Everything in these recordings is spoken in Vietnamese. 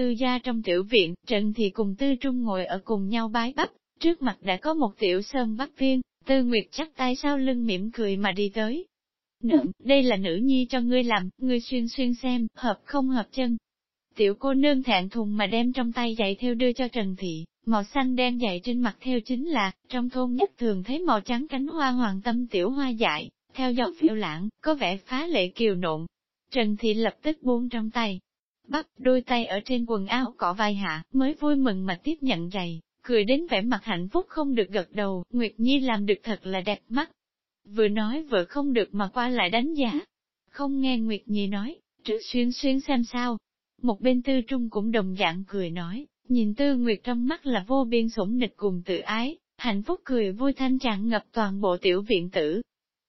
tư gia trong tiểu viện, Trần Thị cùng Tư Trung ngồi ở cùng nhau bái bắp, trước mặt đã có một tiểu sơn bắp viên, Tư Nguyệt chắc tay sau lưng mỉm cười mà đi tới. Nữ, đây là nữ nhi cho ngươi làm, ngươi xuyên xuyên xem, hợp không hợp chân. Tiểu cô nương thẹn thùng mà đem trong tay giày theo đưa cho Trần Thị, màu xanh đen dày trên mặt theo chính là, trong thôn nhất thường thấy màu trắng cánh hoa hoàng tâm tiểu hoa dại, theo gió phiêu lãng, có vẻ phá lệ kiều nộn. Trần Thị lập tức buông trong tay, bắt đôi tay ở trên quần áo cỏ vai hạ, mới vui mừng mà tiếp nhận giày, cười đến vẻ mặt hạnh phúc không được gật đầu, Nguyệt Nhi làm được thật là đẹp mắt. Vừa nói vừa không được mà qua lại đánh giá. Không nghe Nguyệt Nhi nói, trữ xuyên xuyên xem sao. Một bên tư trung cũng đồng dạng cười nói, nhìn tư Nguyệt trong mắt là vô biên sủng nịch cùng tự ái, hạnh phúc cười vui thanh tràn ngập toàn bộ tiểu viện tử.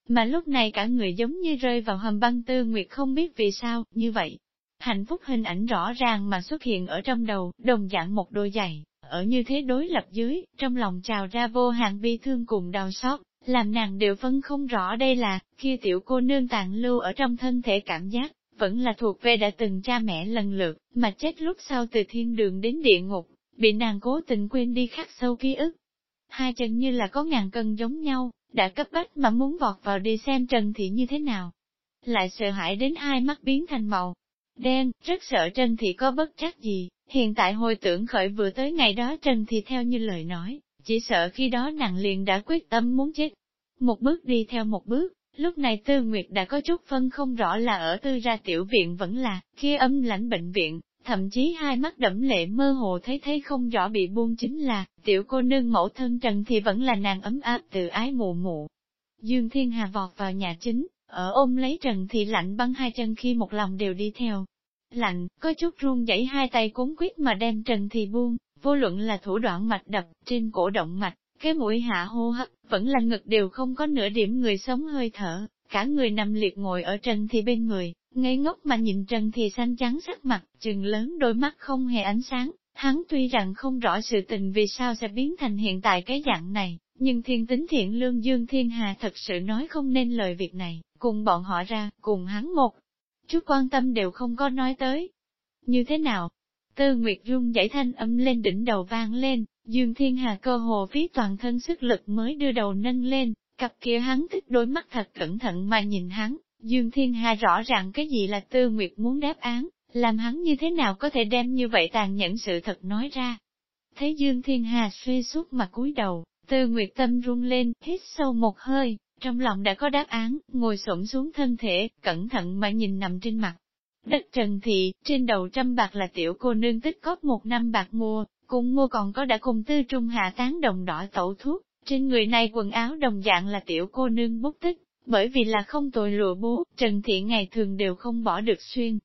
Mà lúc này cả người giống như rơi vào hầm băng tư Nguyệt không biết vì sao, như vậy. Hạnh phúc hình ảnh rõ ràng mà xuất hiện ở trong đầu, đồng dạng một đôi giày, ở như thế đối lập dưới, trong lòng trào ra vô hạn bi thương cùng đau xót, làm nàng đều phân không rõ đây là, kia tiểu cô nương tàn lưu ở trong thân thể cảm giác, vẫn là thuộc về đã từng cha mẹ lần lượt, mà chết lúc sau từ thiên đường đến địa ngục, bị nàng cố tình quên đi khắc sâu ký ức. Hai chân như là có ngàn cân giống nhau, đã cấp bách mà muốn vọt vào đi xem Trần Thị như thế nào. Lại sợ hãi đến hai mắt biến thành màu đen, rất sợ Trần Thị có bất trách gì, hiện tại hồi tưởng khởi vừa tới ngày đó Trần Thị theo như lời nói, chỉ sợ khi đó nàng liền đã quyết tâm muốn chết. Một bước đi theo một bước, lúc này Tư Nguyệt đã có chút phân không rõ là ở tư ra tiểu viện vẫn là, kia âm lãnh bệnh viện, thậm chí hai mắt đẫm lệ mơ hồ thấy thấy không rõ bị buông chính là, tiểu cô nương mẫu thân Trần thị vẫn là nàng ấm áp từ ái mụ mụ. Dương Thiên Hà vọt vào nhà chính, ở ôm lấy Trần thì lạnh băng hai chân khi một lòng đều đi theo. Lạnh, có chút run dãy hai tay cuốn quyết mà đem Trần thì buông, vô luận là thủ đoạn mạch đập, trên cổ động mạch, cái mũi hạ hô hấp, vẫn là ngực đều không có nửa điểm người sống hơi thở, cả người nằm liệt ngồi ở Trần thì bên người, ngây ngốc mà nhìn Trần thì xanh trắng sắc mặt, trừng lớn đôi mắt không hề ánh sáng, hắn tuy rằng không rõ sự tình vì sao sẽ biến thành hiện tại cái dạng này, nhưng thiên tính thiện lương Dương Thiên Hà thật sự nói không nên lời việc này, cùng bọn họ ra, cùng hắn một chút quan tâm đều không có nói tới. Như thế nào? Tư Nguyệt Dung giải thanh âm lên đỉnh đầu vang lên, Dương Thiên Hà cơ hồ phí toàn thân sức lực mới đưa đầu nâng lên, cặp kia hắn thích đôi mắt thật cẩn thận mà nhìn hắn, Dương Thiên Hà rõ ràng cái gì là Tư Nguyệt muốn đáp án, làm hắn như thế nào có thể đem như vậy tàn nhẫn sự thật nói ra. Thấy Dương Thiên Hà suy suốt mà cúi đầu, Tư Nguyệt tâm run lên, hít sâu một hơi, trong lòng đã có đáp án, ngồi xổm xuống thân thể, cẩn thận mà nhìn nằm trên mặt. Đất trần thị, trên đầu trăm bạc là tiểu cô nương tích cóp một năm bạc mua, cùng mua còn có đã cùng tư trung hạ tán đồng đỏ tẩu thuốc, trên người này quần áo đồng dạng là tiểu cô nương bút tích, bởi vì là không tội lụa bố, Trần Thị ngày thường đều không bỏ được xuyên.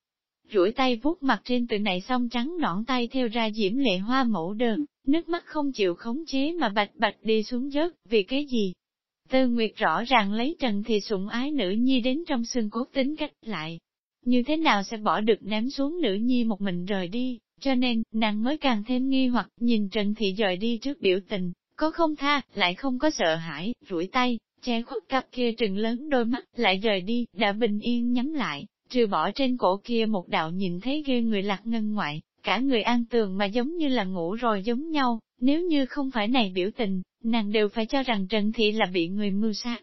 duỗi tay vuốt mặt trên từ này xong trắng nõn tay theo ra diễm lệ hoa mẫu đơn, nước mắt không chịu khống chế mà bạch bạch đi xuống rớt, vì cái gì? Tư Nguyệt rõ ràng lấy Trần Thị sủng ái nữ nhi đến trong xương cốt tính cách lại. Như thế nào sẽ bỏ được ném xuống nữ nhi một mình rời đi, cho nên, nàng mới càng thêm nghi hoặc nhìn Trần Thị rời đi trước biểu tình, có không tha, lại không có sợ hãi, rủi tay, che khuất cặp kia trừng lớn đôi mắt, lại rời đi, đã bình yên nhắm lại, trừ bỏ trên cổ kia một đạo nhìn thấy ghê người lạc ngân ngoại, cả người an tường mà giống như là ngủ rồi giống nhau, nếu như không phải này biểu tình, nàng đều phải cho rằng Trần Thị là bị người mưu sát.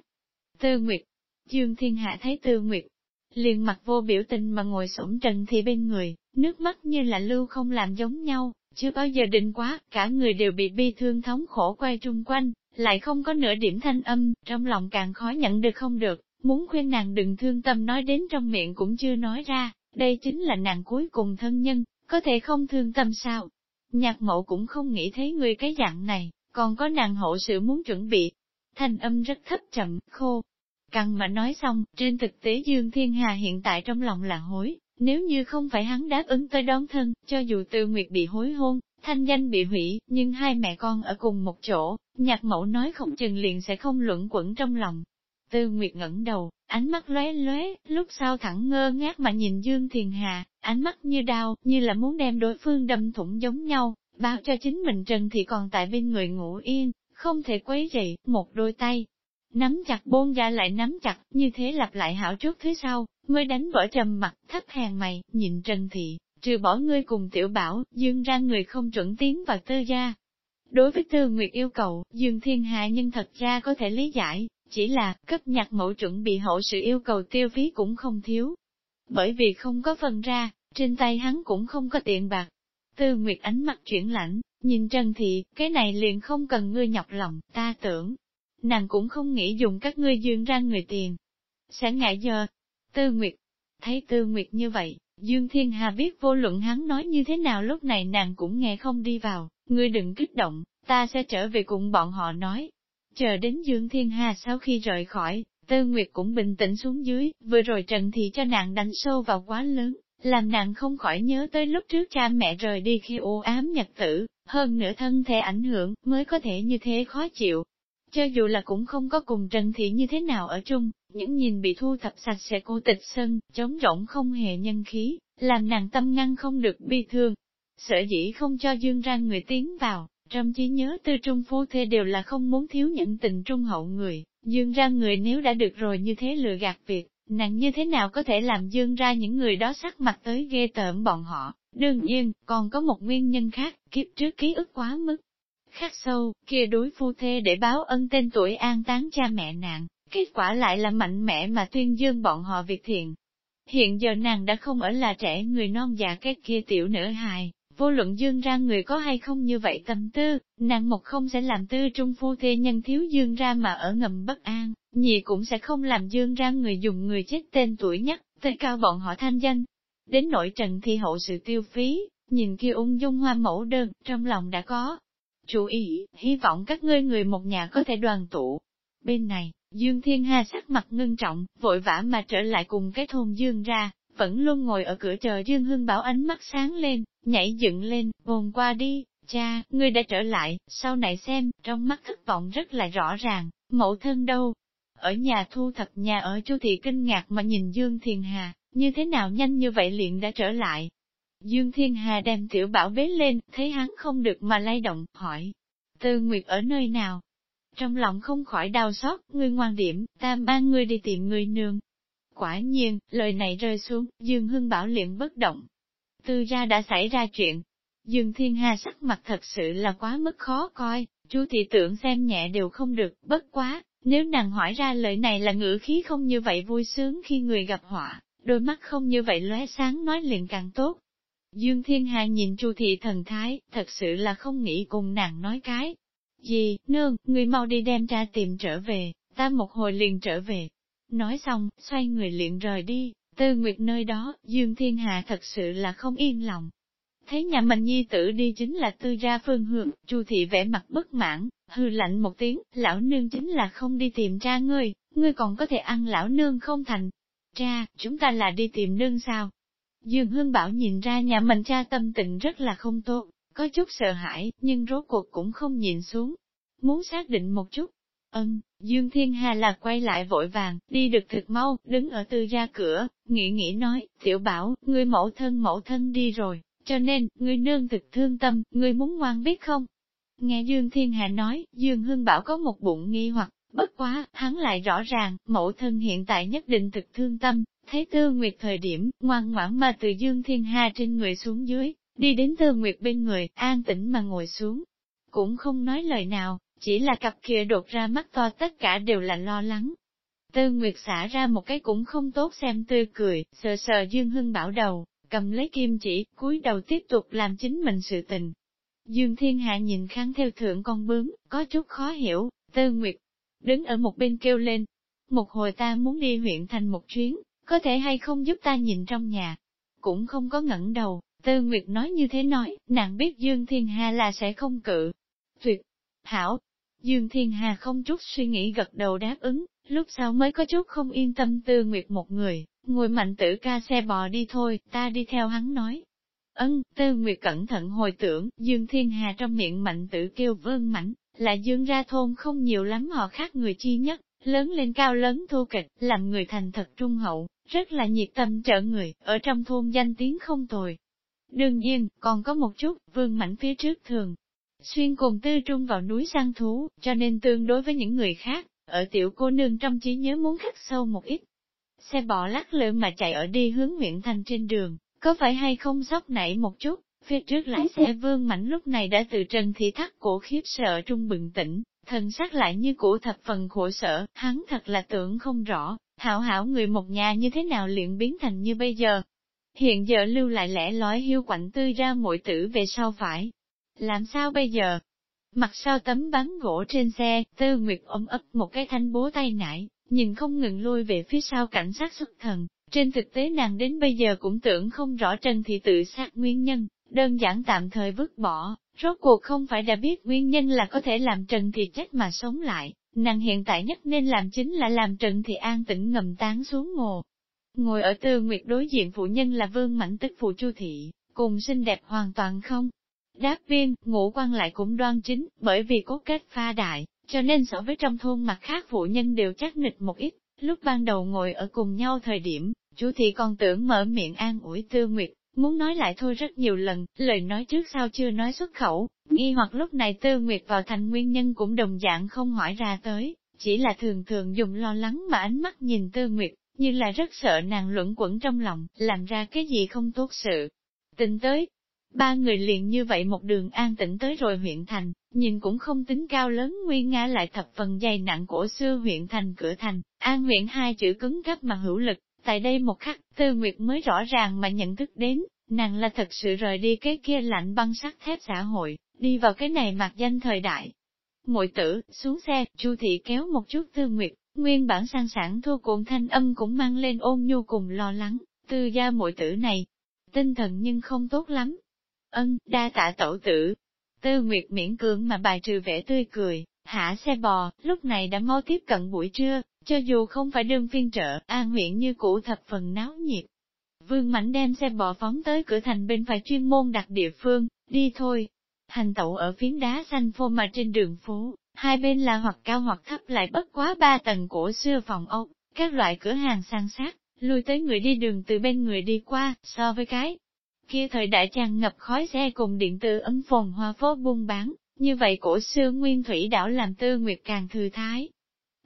Tư Nguyệt, Dương Thiên Hạ thấy Tư Nguyệt, liền mặt vô biểu tình mà ngồi sổng Trần Thị bên người, nước mắt như là lưu không làm giống nhau, chưa bao giờ định quá, cả người đều bị bi thương thống khổ quay trung quanh, lại không có nửa điểm thanh âm, trong lòng càng khó nhận được không được, muốn khuyên nàng đừng thương tâm nói đến trong miệng cũng chưa nói ra, đây chính là nàng cuối cùng thân nhân, có thể không thương tâm sao. Nhạc mẫu cũng không nghĩ thấy người cái dạng này, còn có nàng hậu sự muốn chuẩn bị. Thanh âm rất thấp chậm, khô. Căng mà nói xong, trên thực tế Dương Thiên Hà hiện tại trong lòng là hối, nếu như không phải hắn đáp ứng tới đón thân, cho dù Tư Nguyệt bị hối hôn, thanh danh bị hủy, nhưng hai mẹ con ở cùng một chỗ, nhạc mẫu nói không chừng liền sẽ không luẩn quẩn trong lòng. Tư Nguyệt ngẩng đầu, ánh mắt lóe lóe, lúc sau thẳng ngơ ngác mà nhìn Dương Thiền Hà, ánh mắt như đau, như là muốn đem đối phương đâm thủng giống nhau, bao cho chính mình Trần thì còn tại bên người ngủ yên, không thể quấy rầy, một đôi tay. Nắm chặt bôn ra lại nắm chặt, như thế lặp lại hảo trước thứ sau, mới đánh vỡ trầm mặt, thấp hàng mày, nhìn Trần Thị, trừ bỏ ngươi cùng tiểu bảo, dương ra người không chuẩn tiến vào tư gia. Đối với tư nguyệt yêu cầu, dương thiên hạ nhưng thật ra có thể lý giải, chỉ là, cấp nhạc mẫu chuẩn bị hậu sự yêu cầu tiêu phí cũng không thiếu. Bởi vì không có phần ra, trên tay hắn cũng không có tiền bạc. Tư Nguyệt ánh mặt chuyển lạnh, nhìn Trần Thị, cái này liền không cần ngươi nhọc lòng, ta tưởng. Nàng cũng không nghĩ dùng các ngươi dương ra người tiền. Sẽ ngại giờ. Tư Nguyệt, thấy Tư Nguyệt như vậy, Dương Thiên Hà biết vô luận hắn nói như thế nào lúc này nàng cũng nghe không đi vào, ngươi đừng kích động, ta sẽ trở về cùng bọn họ nói. Chờ đến Dương Thiên Hà sau khi rời khỏi, Tư Nguyệt cũng bình tĩnh xuống dưới, vừa rồi Trần Thị cho nàng đánh sâu vào quá lớn, làm nàng không khỏi nhớ tới lúc trước cha mẹ rời đi khi u ám nhật tử, hơn nữa thân thể ảnh hưởng, mới có thể như thế khó chịu. Cho dù là cũng không có cùng Trần Thị như thế nào ở chung, những nhìn bị thu thập sạch sẽ cô tịch sân, trống rỗng không hề nhân khí, làm nàng tâm ngăn không được bi thương. Sở dĩ không cho dương ra người tiến vào, trong trí nhớ tư trung phu thê đều là không muốn thiếu những tình trung hậu người, dương ra người nếu đã được rồi như thế lừa gạt việc, nàng như thế nào có thể làm dương ra những người đó sắc mặt tới ghê tởm bọn họ. Đương nhiên, còn có một nguyên nhân khác, kiếp trước ký ức quá mức. Khắc sâu, kia đối phu thê để báo ân tên tuổi an táng cha mẹ nàng, kết quả lại là mạnh mẽ mà tuyên dương bọn họ việc thiện. Hiện giờ nàng đã không ở là trẻ người non già cái kia tiểu nữ hài, vô luận dương ra người có hay không như vậy tâm tư, nàng một không sẽ làm tư trung phu thê nhân thiếu dương ra mà ở ngầm bất an, nhị cũng sẽ không làm dương ra người dùng người chết tên tuổi nhất, tới cao bọn họ thanh danh. Đến nội trần thi hậu sự tiêu phí, nhìn kia ung dung hoa mẫu đơn, trong lòng đã có. Chú ý, hy vọng các ngươi người một nhà có thể đoàn tụ. Bên này, Dương Thiên Hà sắc mặt ngưng trọng, vội vã mà trở lại cùng cái thôn Dương ra, vẫn luôn ngồi ở cửa chờ Dương Hưng Bảo ánh mắt sáng lên, nhảy dựng lên, vồn qua đi, cha, ngươi đã trở lại, sau này xem, trong mắt thất vọng rất là rõ ràng, mẫu thân đâu. Ở nhà thu thập nhà ở chu thị kinh ngạc mà nhìn Dương Thiên Hà, như thế nào nhanh như vậy liền đã trở lại. Dương Thiên Hà đem tiểu bảo bế lên, thấy hắn không được mà lay động, hỏi. Tư Nguyệt ở nơi nào? Trong lòng không khỏi đau xót, ngươi ngoan điểm, ta mang ngươi đi tìm người nương. Quả nhiên, lời này rơi xuống, Dương Hưng Bảo liền bất động. Tư ra đã xảy ra chuyện. Dương Thiên Hà sắc mặt thật sự là quá mức khó coi, chú thị tưởng xem nhẹ đều không được, bất quá, nếu nàng hỏi ra lời này là ngữ khí không như vậy vui sướng khi người gặp họa, đôi mắt không như vậy lóe sáng nói liền càng tốt. Dương Thiên Hà nhìn Chu thị thần thái, thật sự là không nghĩ cùng nàng nói cái, gì, nương, người mau đi đem ra tìm trở về, ta một hồi liền trở về. Nói xong, xoay người liền rời đi, tư nguyệt nơi đó, Dương Thiên Hạ thật sự là không yên lòng. Thấy nhà mình nhi tử đi chính là tư ra phương hướng, chu thị vẻ mặt bất mãn, hư lạnh một tiếng, lão nương chính là không đi tìm cha ngươi, ngươi còn có thể ăn lão nương không thành. Cha, chúng ta là đi tìm nương sao? Dương Hương Bảo nhìn ra nhà mình cha tâm tình rất là không tốt, có chút sợ hãi, nhưng rốt cuộc cũng không nhìn xuống. Muốn xác định một chút. Ân, Dương Thiên Hà là quay lại vội vàng, đi được thực mau, đứng ở tư gia cửa, nghĩ nghĩ nói, tiểu bảo, ngươi mẫu thân mẫu thân đi rồi, cho nên, ngươi nương thực thương tâm, ngươi muốn ngoan biết không? Nghe Dương Thiên Hà nói, Dương Hưng Bảo có một bụng nghi hoặc, bất quá, hắn lại rõ ràng, mẫu thân hiện tại nhất định thực thương tâm, thấy tư nguyệt thời điểm, ngoan ngoãn mà từ Dương Thiên Hà trên người xuống dưới, đi đến Tư Nguyệt bên người, an tĩnh mà ngồi xuống. Cũng không nói lời nào, chỉ là cặp kia đột ra mắt to tất cả đều là lo lắng. Tư Nguyệt xả ra một cái cũng không tốt xem tươi cười, sờ sờ Dương Hưng bảo đầu, cầm lấy kim chỉ, cúi đầu tiếp tục làm chính mình sự tình. Dương Thiên Hạ nhìn kháng theo thượng con bướm, có chút khó hiểu, Tư Nguyệt, đứng ở một bên kêu lên. Một hồi ta muốn đi huyện thành một chuyến, có thể hay không giúp ta nhìn trong nhà. Cũng không có ngẩng đầu, Tư Nguyệt nói như thế nói, nàng biết Dương Thiên Hà là sẽ không cự. Tuyệt! Hảo! Dương Thiên Hà không chút suy nghĩ gật đầu đáp ứng, lúc sau mới có chút không yên tâm Tư Nguyệt một người, ngồi mạnh tử ca xe bò đi thôi, ta đi theo hắn nói. Ân, Tư Nguyệt cẩn thận hồi tưởng, Dương Thiên Hà trong miệng mạnh tử kêu vương mảnh, là Dương ra thôn không nhiều lắm họ khác người chi nhất, lớn lên cao lớn thu kịch, làm người thành thật trung hậu, rất là nhiệt tâm trợ người, ở trong thôn danh tiếng không tồi, Đương nhiên, còn có một chút, vương mảnh phía trước thường. Xuyên cùng tư trung vào núi săn thú, cho nên tương đối với những người khác, ở tiểu cô nương trong trí nhớ muốn khắc sâu một ít. Xe bò lắc lư mà chạy ở đi hướng huyện thành trên đường, có phải hay không sóc nảy một chút, phía trước lái xe vương mảnh lúc này đã từ trần thị thắt cổ khiếp sợ trung bừng tỉnh, thần sắc lại như cũ thập phần khổ sở, hắn thật là tưởng không rõ, hảo hảo người một nhà như thế nào luyện biến thành như bây giờ. Hiện giờ lưu lại lẽ lói hiu quạnh tươi ra mỗi tử về sau phải. Làm sao bây giờ? Mặt sau tấm bán gỗ trên xe, tư nguyệt ôm ấp một cái thanh bố tay nải, nhìn không ngừng lui về phía sau cảnh sát xuất thần. Trên thực tế nàng đến bây giờ cũng tưởng không rõ Trần Thị tự sát nguyên nhân, đơn giản tạm thời vứt bỏ, rốt cuộc không phải đã biết nguyên nhân là có thể làm Trần Thị chết mà sống lại, nàng hiện tại nhất nên làm chính là làm Trần Thị an tĩnh ngầm tán xuống ngồ. Ngồi ở tư nguyệt đối diện phụ nhân là Vương Mảnh tức phụ Chu Thị, cùng xinh đẹp hoàn toàn không. Đáp viên, ngũ quan lại cũng đoan chính, bởi vì cốt kết pha đại, cho nên so với trong thôn mặt khác phụ nhân đều chắc nịch một ít. Lúc ban đầu ngồi ở cùng nhau thời điểm, chú thị còn tưởng mở miệng an ủi tư nguyệt, muốn nói lại thôi rất nhiều lần, lời nói trước sau chưa nói xuất khẩu, nghi hoặc lúc này tư nguyệt vào thành nguyên nhân cũng đồng dạng không hỏi ra tới, chỉ là thường thường dùng lo lắng mà ánh mắt nhìn tư nguyệt, như là rất sợ nàng luẩn quẩn trong lòng, làm ra cái gì không tốt sự. Tình tới, ba người liền như vậy một đường an tĩnh tới rồi huyện thành, nhìn cũng không tính cao lớn nguy nga lại thập phần dày nặng cổ xưa huyện thành cửa thành, an huyện hai chữ cứng gấp mà hữu lực, tại đây một khắc, tư nguyệt mới rõ ràng mà nhận thức đến, nàng là thật sự rời đi cái kia lạnh băng sắt thép xã hội, đi vào cái này mặc danh thời đại. Muội tử, xuống xe, Chu thị kéo một chút tư nguyệt, nguyên bản sang sản thua cuộn thanh âm cũng mang lên ôn nhu cùng lo lắng, tư gia muội tử này, tinh thần nhưng không tốt lắm. Ân, đa tạ tẩu tử. Tư Nguyệt miễn cưỡng mà bài trừ vẻ tươi cười, hạ xe bò, lúc này đã mau tiếp cận buổi trưa, cho dù không phải đương phiên trợ, an huyện như cũ thập phần náo nhiệt. Vương Mảnh đem xe bò phóng tới cửa thành bên phải chuyên môn đặt địa phương, đi thôi. Hành tẩu ở phiến đá xanh phô mà trên đường phố, hai bên là hoặc cao hoặc thấp lại bất quá ba tầng cổ xưa phòng ốc, các loại cửa hàng sang sát, lui tới người đi đường từ bên người đi qua, so với cái. Kia thời đại tràn ngập khói xe cùng điện tử ấn phồn hoa phố buôn bán, như vậy cổ xưa nguyên thủy đảo làm tư nguyệt càng thư thái.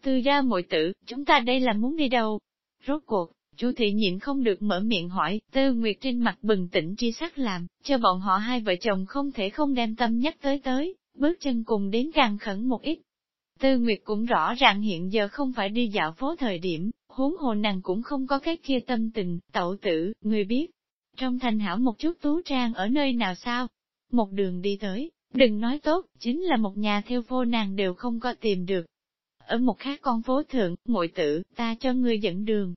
Tư gia muội tử, chúng ta đây là muốn đi đâu? Rốt cuộc, Chu thị nhịn không được mở miệng hỏi, Tư Nguyệt trên mặt bừng tỉnh tri sắc làm, cho bọn họ hai vợ chồng không thể không đem tâm nhắc tới tới, bước chân cùng đến càng khẩn một ít. Tư Nguyệt cũng rõ ràng hiện giờ không phải đi dạo phố thời điểm, huống hồ nàng cũng không có cái kia tâm tình, tẩu tử, người biết. Trong thành hảo một chút tú trang ở nơi nào sao? Một đường đi tới, đừng nói tốt, chính là một nhà theo vô nàng đều không có tìm được. Ở một khác con phố thượng, muội tử, ta cho ngươi dẫn đường,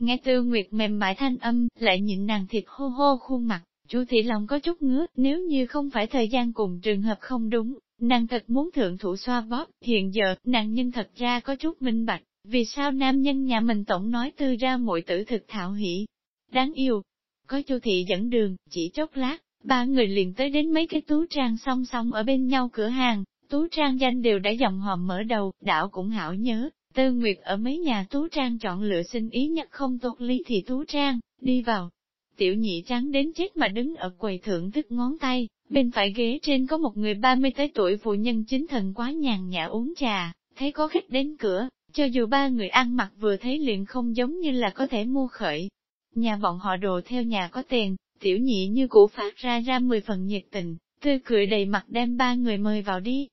Nghe tư nguyệt mềm mại thanh âm, lại nhịn nàng thịt hô hô khuôn mặt, Chu thị lòng có chút ngứa, nếu như không phải thời gian cùng trường hợp không đúng, nàng thật muốn thượng thủ xoa bóp, hiện giờ, nàng nhân thật ra có chút minh bạch, vì sao nam nhân nhà mình tổng nói tư ra muội tử thực thảo hỷ. Đáng yêu, có Chu thị dẫn đường, chỉ chốc lát, ba người liền tới đến mấy cái tú trang song song ở bên nhau cửa hàng, tú trang danh đều đã dòng hòm mở đầu, đảo cũng hảo nhớ, Tư Nguyệt ở mấy nhà tú trang chọn lựa xin ý nhất không tốt ly thì tú trang, đi vào. Tiểu nhị trắng đến chết mà đứng ở quầy thượng thức ngón tay, bên phải ghế trên có một người ba mươi tới tuổi phụ nhân chính thần quá nhàn nhã uống trà, thấy có khách đến cửa, cho dù ba người ăn mặc vừa thấy liền không giống như là có thể mua khởi. Nhà bọn họ đồ theo nhà có tiền, tiểu nhị như cũ phát ra ra mười phần nhiệt tình, tươi cười đầy mặt đem ba người mời vào đi.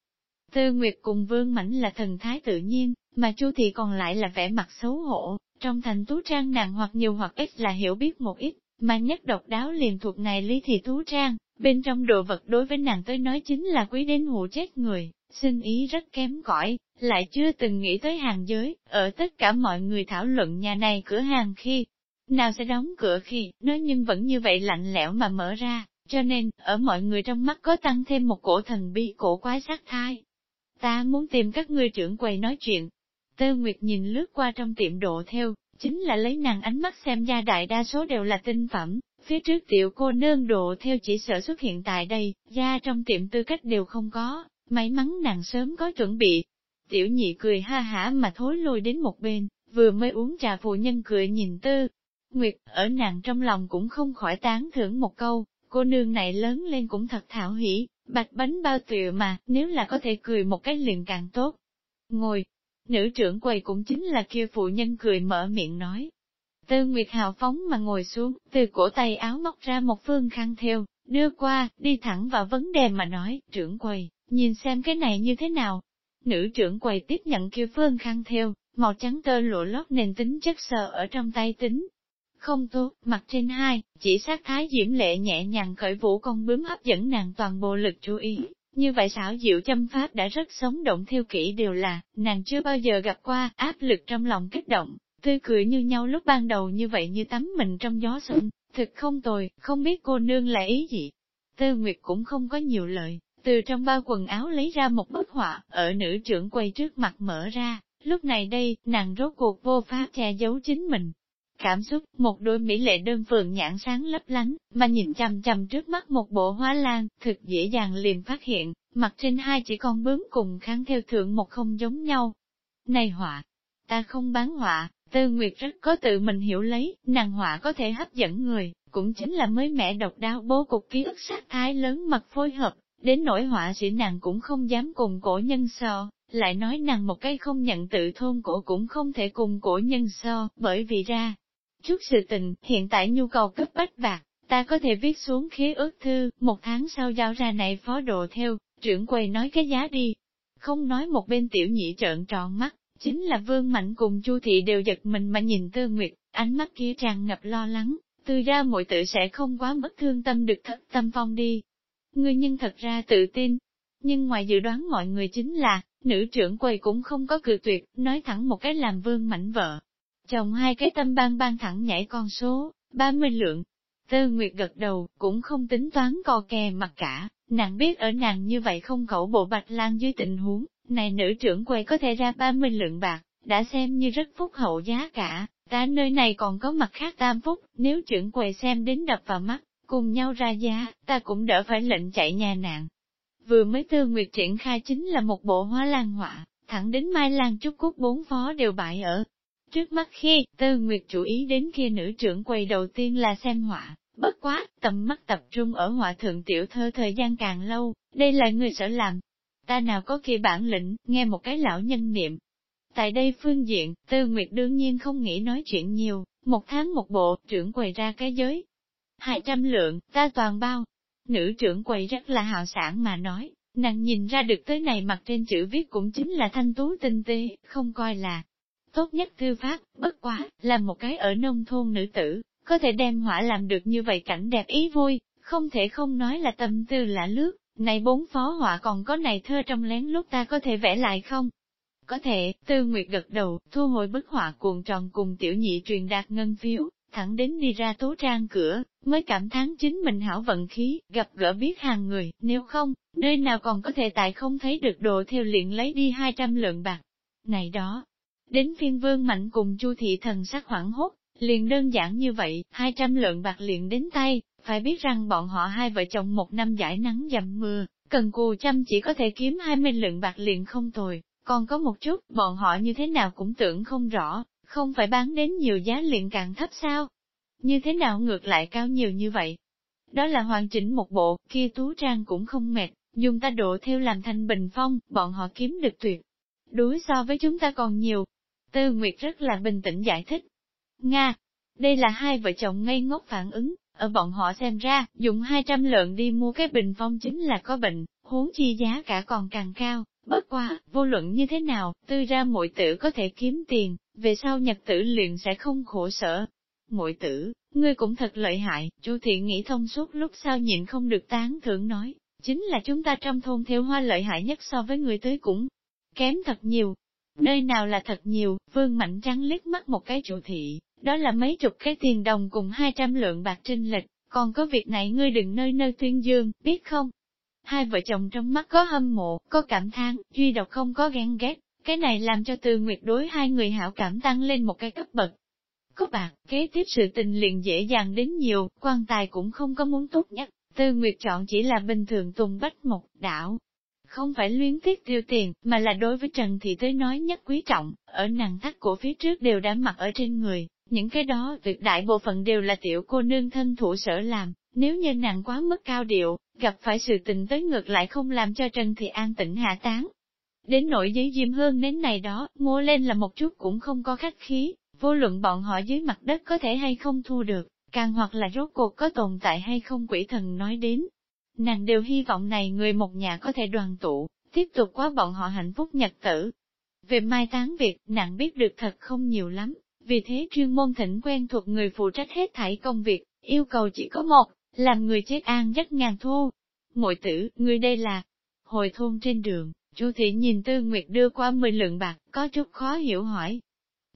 Tư Nguyệt cùng Vương Mảnh là thần thái tự nhiên, mà Chu thị còn lại là vẻ mặt xấu hổ, trong thành tú trang nàng hoặc nhiều hoặc ít là hiểu biết một ít, mà nhất độc đáo liền thuộc này lý thị tú trang, bên trong đồ vật đối với nàng tới nói chính là quý đến hụ chết người, sinh ý rất kém cỏi, lại chưa từng nghĩ tới hàng giới, ở tất cả mọi người thảo luận nhà này cửa hàng khi, nào sẽ đóng cửa khi, nói nhưng vẫn như vậy lạnh lẽo mà mở ra, cho nên, ở mọi người trong mắt có tăng thêm một cổ thần bi cổ quái sắc thai. Ta muốn tìm các ngươi trưởng quầy nói chuyện, Tơ Nguyệt nhìn lướt qua trong tiệm độ theo, chính là lấy nàng ánh mắt xem ra đại đa số đều là tinh phẩm, phía trước tiểu cô nương độ theo chỉ sợ xuất hiện tại đây, ra trong tiệm tư cách đều không có, may mắn nàng sớm có chuẩn bị. Tiểu nhị cười ha hả mà thối lùi đến một bên, vừa mới uống trà phụ nhân cười nhìn tư. Nguyệt, ở nàng trong lòng cũng không khỏi tán thưởng một câu, cô nương này lớn lên cũng thật thảo hỉ, bạch bánh bao tựa mà, nếu là có thể cười một cái liền càng tốt. Ngồi, Nữ trưởng quầy cũng chính là kia phụ nhân cười mở miệng nói. Tư Nguyệt hào phóng mà ngồi xuống, từ cổ tay áo móc ra một phương khăn theo, đưa qua, đi thẳng vào vấn đề mà nói, trưởng quầy, nhìn xem cái này như thế nào. Nữ trưởng quầy tiếp nhận kia phương khăn theo, màu trắng tơ lụa lót nền tính chất sờ ở trong tay tính. Không tốt, mặt trên hai, chỉ sát thái diễm lệ nhẹ nhàng khởi vũ con bướm hấp dẫn nàng toàn bộ lực chú ý. Như vậy xảo diệu châm pháp đã rất sống động theo kỹ đều là, nàng chưa bao giờ gặp qua, áp lực trong lòng kích động, tươi cười như nhau lúc ban đầu như vậy như tắm mình trong gió xuân, thực không tồi, không biết cô nương là ý gì. Tư Nguyệt cũng không có nhiều lời, từ trong bao quần áo lấy ra một bức họa, ở nữ trưởng quay trước mặt mở ra, lúc này đây, nàng rốt cuộc vô pháp che giấu chính mình. Cảm xúc, một đôi mỹ lệ đơn phượng nhãn sáng lấp lánh, mà nhìn chằm chằm trước mắt một bộ hoa lan, thực dễ dàng liền phát hiện, mặt trên hai chỉ con bướm cùng kháng theo thượng một không giống nhau. Này họa, ta không bán họa, Tư Nguyệt rất có tự mình hiểu lấy, nàng họa có thể hấp dẫn người, cũng chính là mới mẹ độc đáo bố cục ký ức sát thái lớn mặt phối hợp, đến nỗi họa sĩ nàng cũng không dám cùng cổ nhân so, lại nói nàng một cái không nhận tự thôn cổ cũng không thể cùng cổ nhân so, bởi vì ra. Chút sự tình, hiện tại nhu cầu cấp bách bạc, ta có thể viết xuống khế ước thư, một tháng sau giao ra này phó đồ theo, trưởng quầy nói cái giá đi. Không nói một bên tiểu nhị trợn tròn mắt, chính là Vương Mạnh cùng Chu Thị đều giật mình mà nhìn Tư Nguyệt, ánh mắt kia tràn ngập lo lắng, từ ra muội tự sẽ không quá mất thương tâm được thất tâm phong đi. Ngươi nhân thật ra tự tin, nhưng ngoài dự đoán mọi người chính là, nữ trưởng quầy cũng không có cự tuyệt, nói thẳng một cái làm Vương Mạnh vợ. Chồng hai cái tâm ban ban thẳng nhảy con số, 30 lượng. Tư Nguyệt gật đầu, cũng không tính toán co kè mặt cả, nàng biết ở nàng như vậy không khẩu bộ bạch lan dưới tình huống, này nữ trưởng quầy có thể ra 30 lượng bạc, đã xem như rất phúc hậu giá cả, ta nơi này còn có mặt khác tam phúc, nếu trưởng quầy xem đến đập vào mắt, cùng nhau ra giá, ta cũng đỡ phải lệnh chạy nhà nạn. Vừa mới tư nguyệt triển khai chính là một bộ hóa lan họa, thẳng đến mai lan trúc cúc bốn phó đều bại ở. Trước mắt khi, tư nguyệt chú ý đến kia nữ trưởng quầy đầu tiên là xem họa, bất quá, tầm mắt tập trung ở họa thượng tiểu thơ thời gian càng lâu, đây là người sở làm, ta nào có kia bản lĩnh, nghe một cái lão nhân niệm. Tại đây phương diện, Tư Nguyệt đương nhiên không nghĩ nói chuyện nhiều, một tháng một bộ, trưởng quầy ra cái giới. Hai trăm lượng, ta toàn bao. Nữ trưởng quầy rất là hào sản mà nói, nàng nhìn ra được tới này mặt trên chữ viết cũng chính là thanh tú tinh tế, không coi là tốt nhất thư pháp, bất quá, là một cái ở nông thôn nữ tử, có thể đem họa làm được như vậy cảnh đẹp ý vui, không thể không nói là tâm tư lạ lướt, này bốn phó họa còn có này thơ trong lén lúc ta có thể vẽ lại không? Có thể, Tư Nguyệt gật đầu, thu hồi bức họa cuồng tròn cùng tiểu nhị truyền đạt ngân phiếu, thẳng đến đi ra tố trang cửa, mới cảm thán chính mình hảo vận khí, gặp gỡ biết hàng người, nếu không, nơi nào còn có thể tại không thấy được đồ theo liền lấy đi 200 lượng bạc. Này đó, đến phiên vương mạnh cùng chu thị thần sắc hoảng hốt, liền đơn giản như vậy, 200 lượng bạc liền đến tay, phải biết rằng bọn họ hai vợ chồng một năm giải nắng dầm mưa, cần cù chăm chỉ có thể kiếm 20 lượng bạc liền không tồi, còn có một chút, bọn họ như thế nào cũng tưởng không rõ, không phải bán đến nhiều giá liền càng thấp sao? Như thế nào ngược lại cao nhiều như vậy? Đó là hoàn chỉnh một bộ, kia tú trang cũng không mệt, dùng ta độ theo làm thành bình phong, bọn họ kiếm được tuyệt. Đối so với chúng ta còn nhiều. Tư Nguyệt rất là bình tĩnh giải thích. Nga, đây là hai vợ chồng ngây ngốc phản ứng, ở bọn họ xem ra, dùng 200 lượng đi mua cái bình phong chính là có bệnh, huống chi giá cả còn càng cao. Bất quá vô luận như thế nào, tư ra muội tử có thể kiếm tiền, về sau nhật tử liền sẽ không khổ sở. Muội tử, ngươi cũng thật lợi hại, Chu thiện nghĩ thông suốt lúc sau nhịn không được tán thưởng nói, chính là chúng ta trong thôn theo hoa lợi hại nhất so với người tới cũng kém thật nhiều. Nơi nào là thật nhiều, vương mạnh trắng liếc mắt một cái chủ thị, đó là mấy chục cái tiền đồng cùng 200 lượng bạc trinh lịch, còn có việc này ngươi đừng nơi nơi tuyên dương, biết không? Hai vợ chồng trong mắt có hâm mộ, có cảm thán, duy độc không có ghen ghét, cái này làm cho từ nguyệt đối hai người hảo cảm tăng lên một cái cấp bậc. Có bạc, kế tiếp sự tình liền dễ dàng đến nhiều, quan tài cũng không có muốn tốt nhất, tư nguyệt chọn chỉ là bình thường tùng bách một đảo. Không phải luyến tiếc tiêu tiền, mà là đối với Trần Thị tới nói nhất quý trọng, ở nàng thắt của phía trước đều đã mặc ở trên người, những cái đó việc đại bộ phận đều là tiểu cô nương thân thủ sở làm, nếu như nàng quá mức cao điệu, gặp phải sự tình tới ngược lại không làm cho Trần Thị An tĩnh hạ tán. Đến nỗi giấy diêm hương đến này đó, mua lên là một chút cũng không có khách khí, Vô luận bọn họ dưới mặt đất có thể hay không thu được, càng hoặc là rốt cuộc có tồn tại hay không quỷ thần nói đến. Nàng đều hy vọng này người một nhà có thể đoàn tụ, tiếp tục quá bọn họ hạnh phúc nhật tử. Về mai táng việc, nàng biết được thật không nhiều lắm, vì thế chuyên môn thỉnh quen thuộc người phụ trách hết thảy công việc, yêu cầu chỉ có một, làm người chết an rất ngàn thu. Muội tử, người đây là, hồi thôn trên đường, Chu thị nhìn Tư Nguyệt đưa qua 10 lượng bạc, có chút khó hiểu hỏi.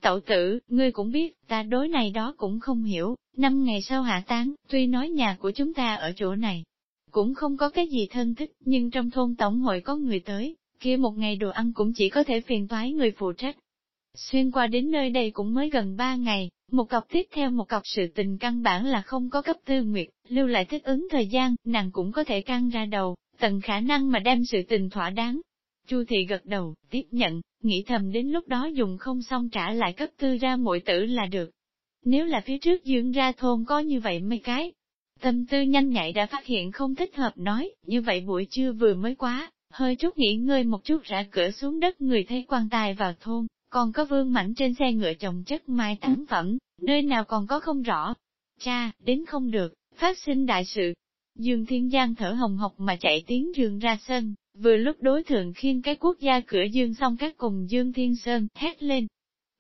Tậu tử, ngươi cũng biết, ta đối này đó cũng không hiểu, năm ngày sau hạ táng, tuy nói nhà của chúng ta ở chỗ này, cũng không có cái gì thân thích, nhưng trong thôn tổng hội có người tới, kia một ngày đồ ăn cũng chỉ có thể phiền toái người phụ trách. Xuyên qua đến nơi đây cũng mới gần ba ngày, một cọc tiếp theo một cọc sự tình căn bản là không có cấp tư nguyệt, lưu lại thích ứng thời gian, nàng cũng có thể căng ra đầu, tận khả năng mà đem sự tình thỏa đáng. Chu thị gật đầu, tiếp nhận, nghĩ thầm đến lúc đó dùng không xong trả lại cấp tư ra muội tử là được. Nếu là phía trước dưỡng ra thôn có như vậy mấy cái, tâm tư nhanh nhạy đã phát hiện không thích hợp nói, như vậy buổi trưa vừa mới quá, hơi chút nghỉ ngơi một chút ra cửa xuống đất người thấy quan tài vào thôn, còn có vương mảnh trên xe ngựa chồng chất mai táng phẩm, nơi nào còn có không rõ. Cha, đến không được, phát sinh đại sự. Dương Thiên Giang thở hồng hộc mà chạy tiến rừng ra sân, vừa lúc đối thượng khiên cái quốc gia cửa dương xong các cùng Dương Thiên Sơn, hét lên.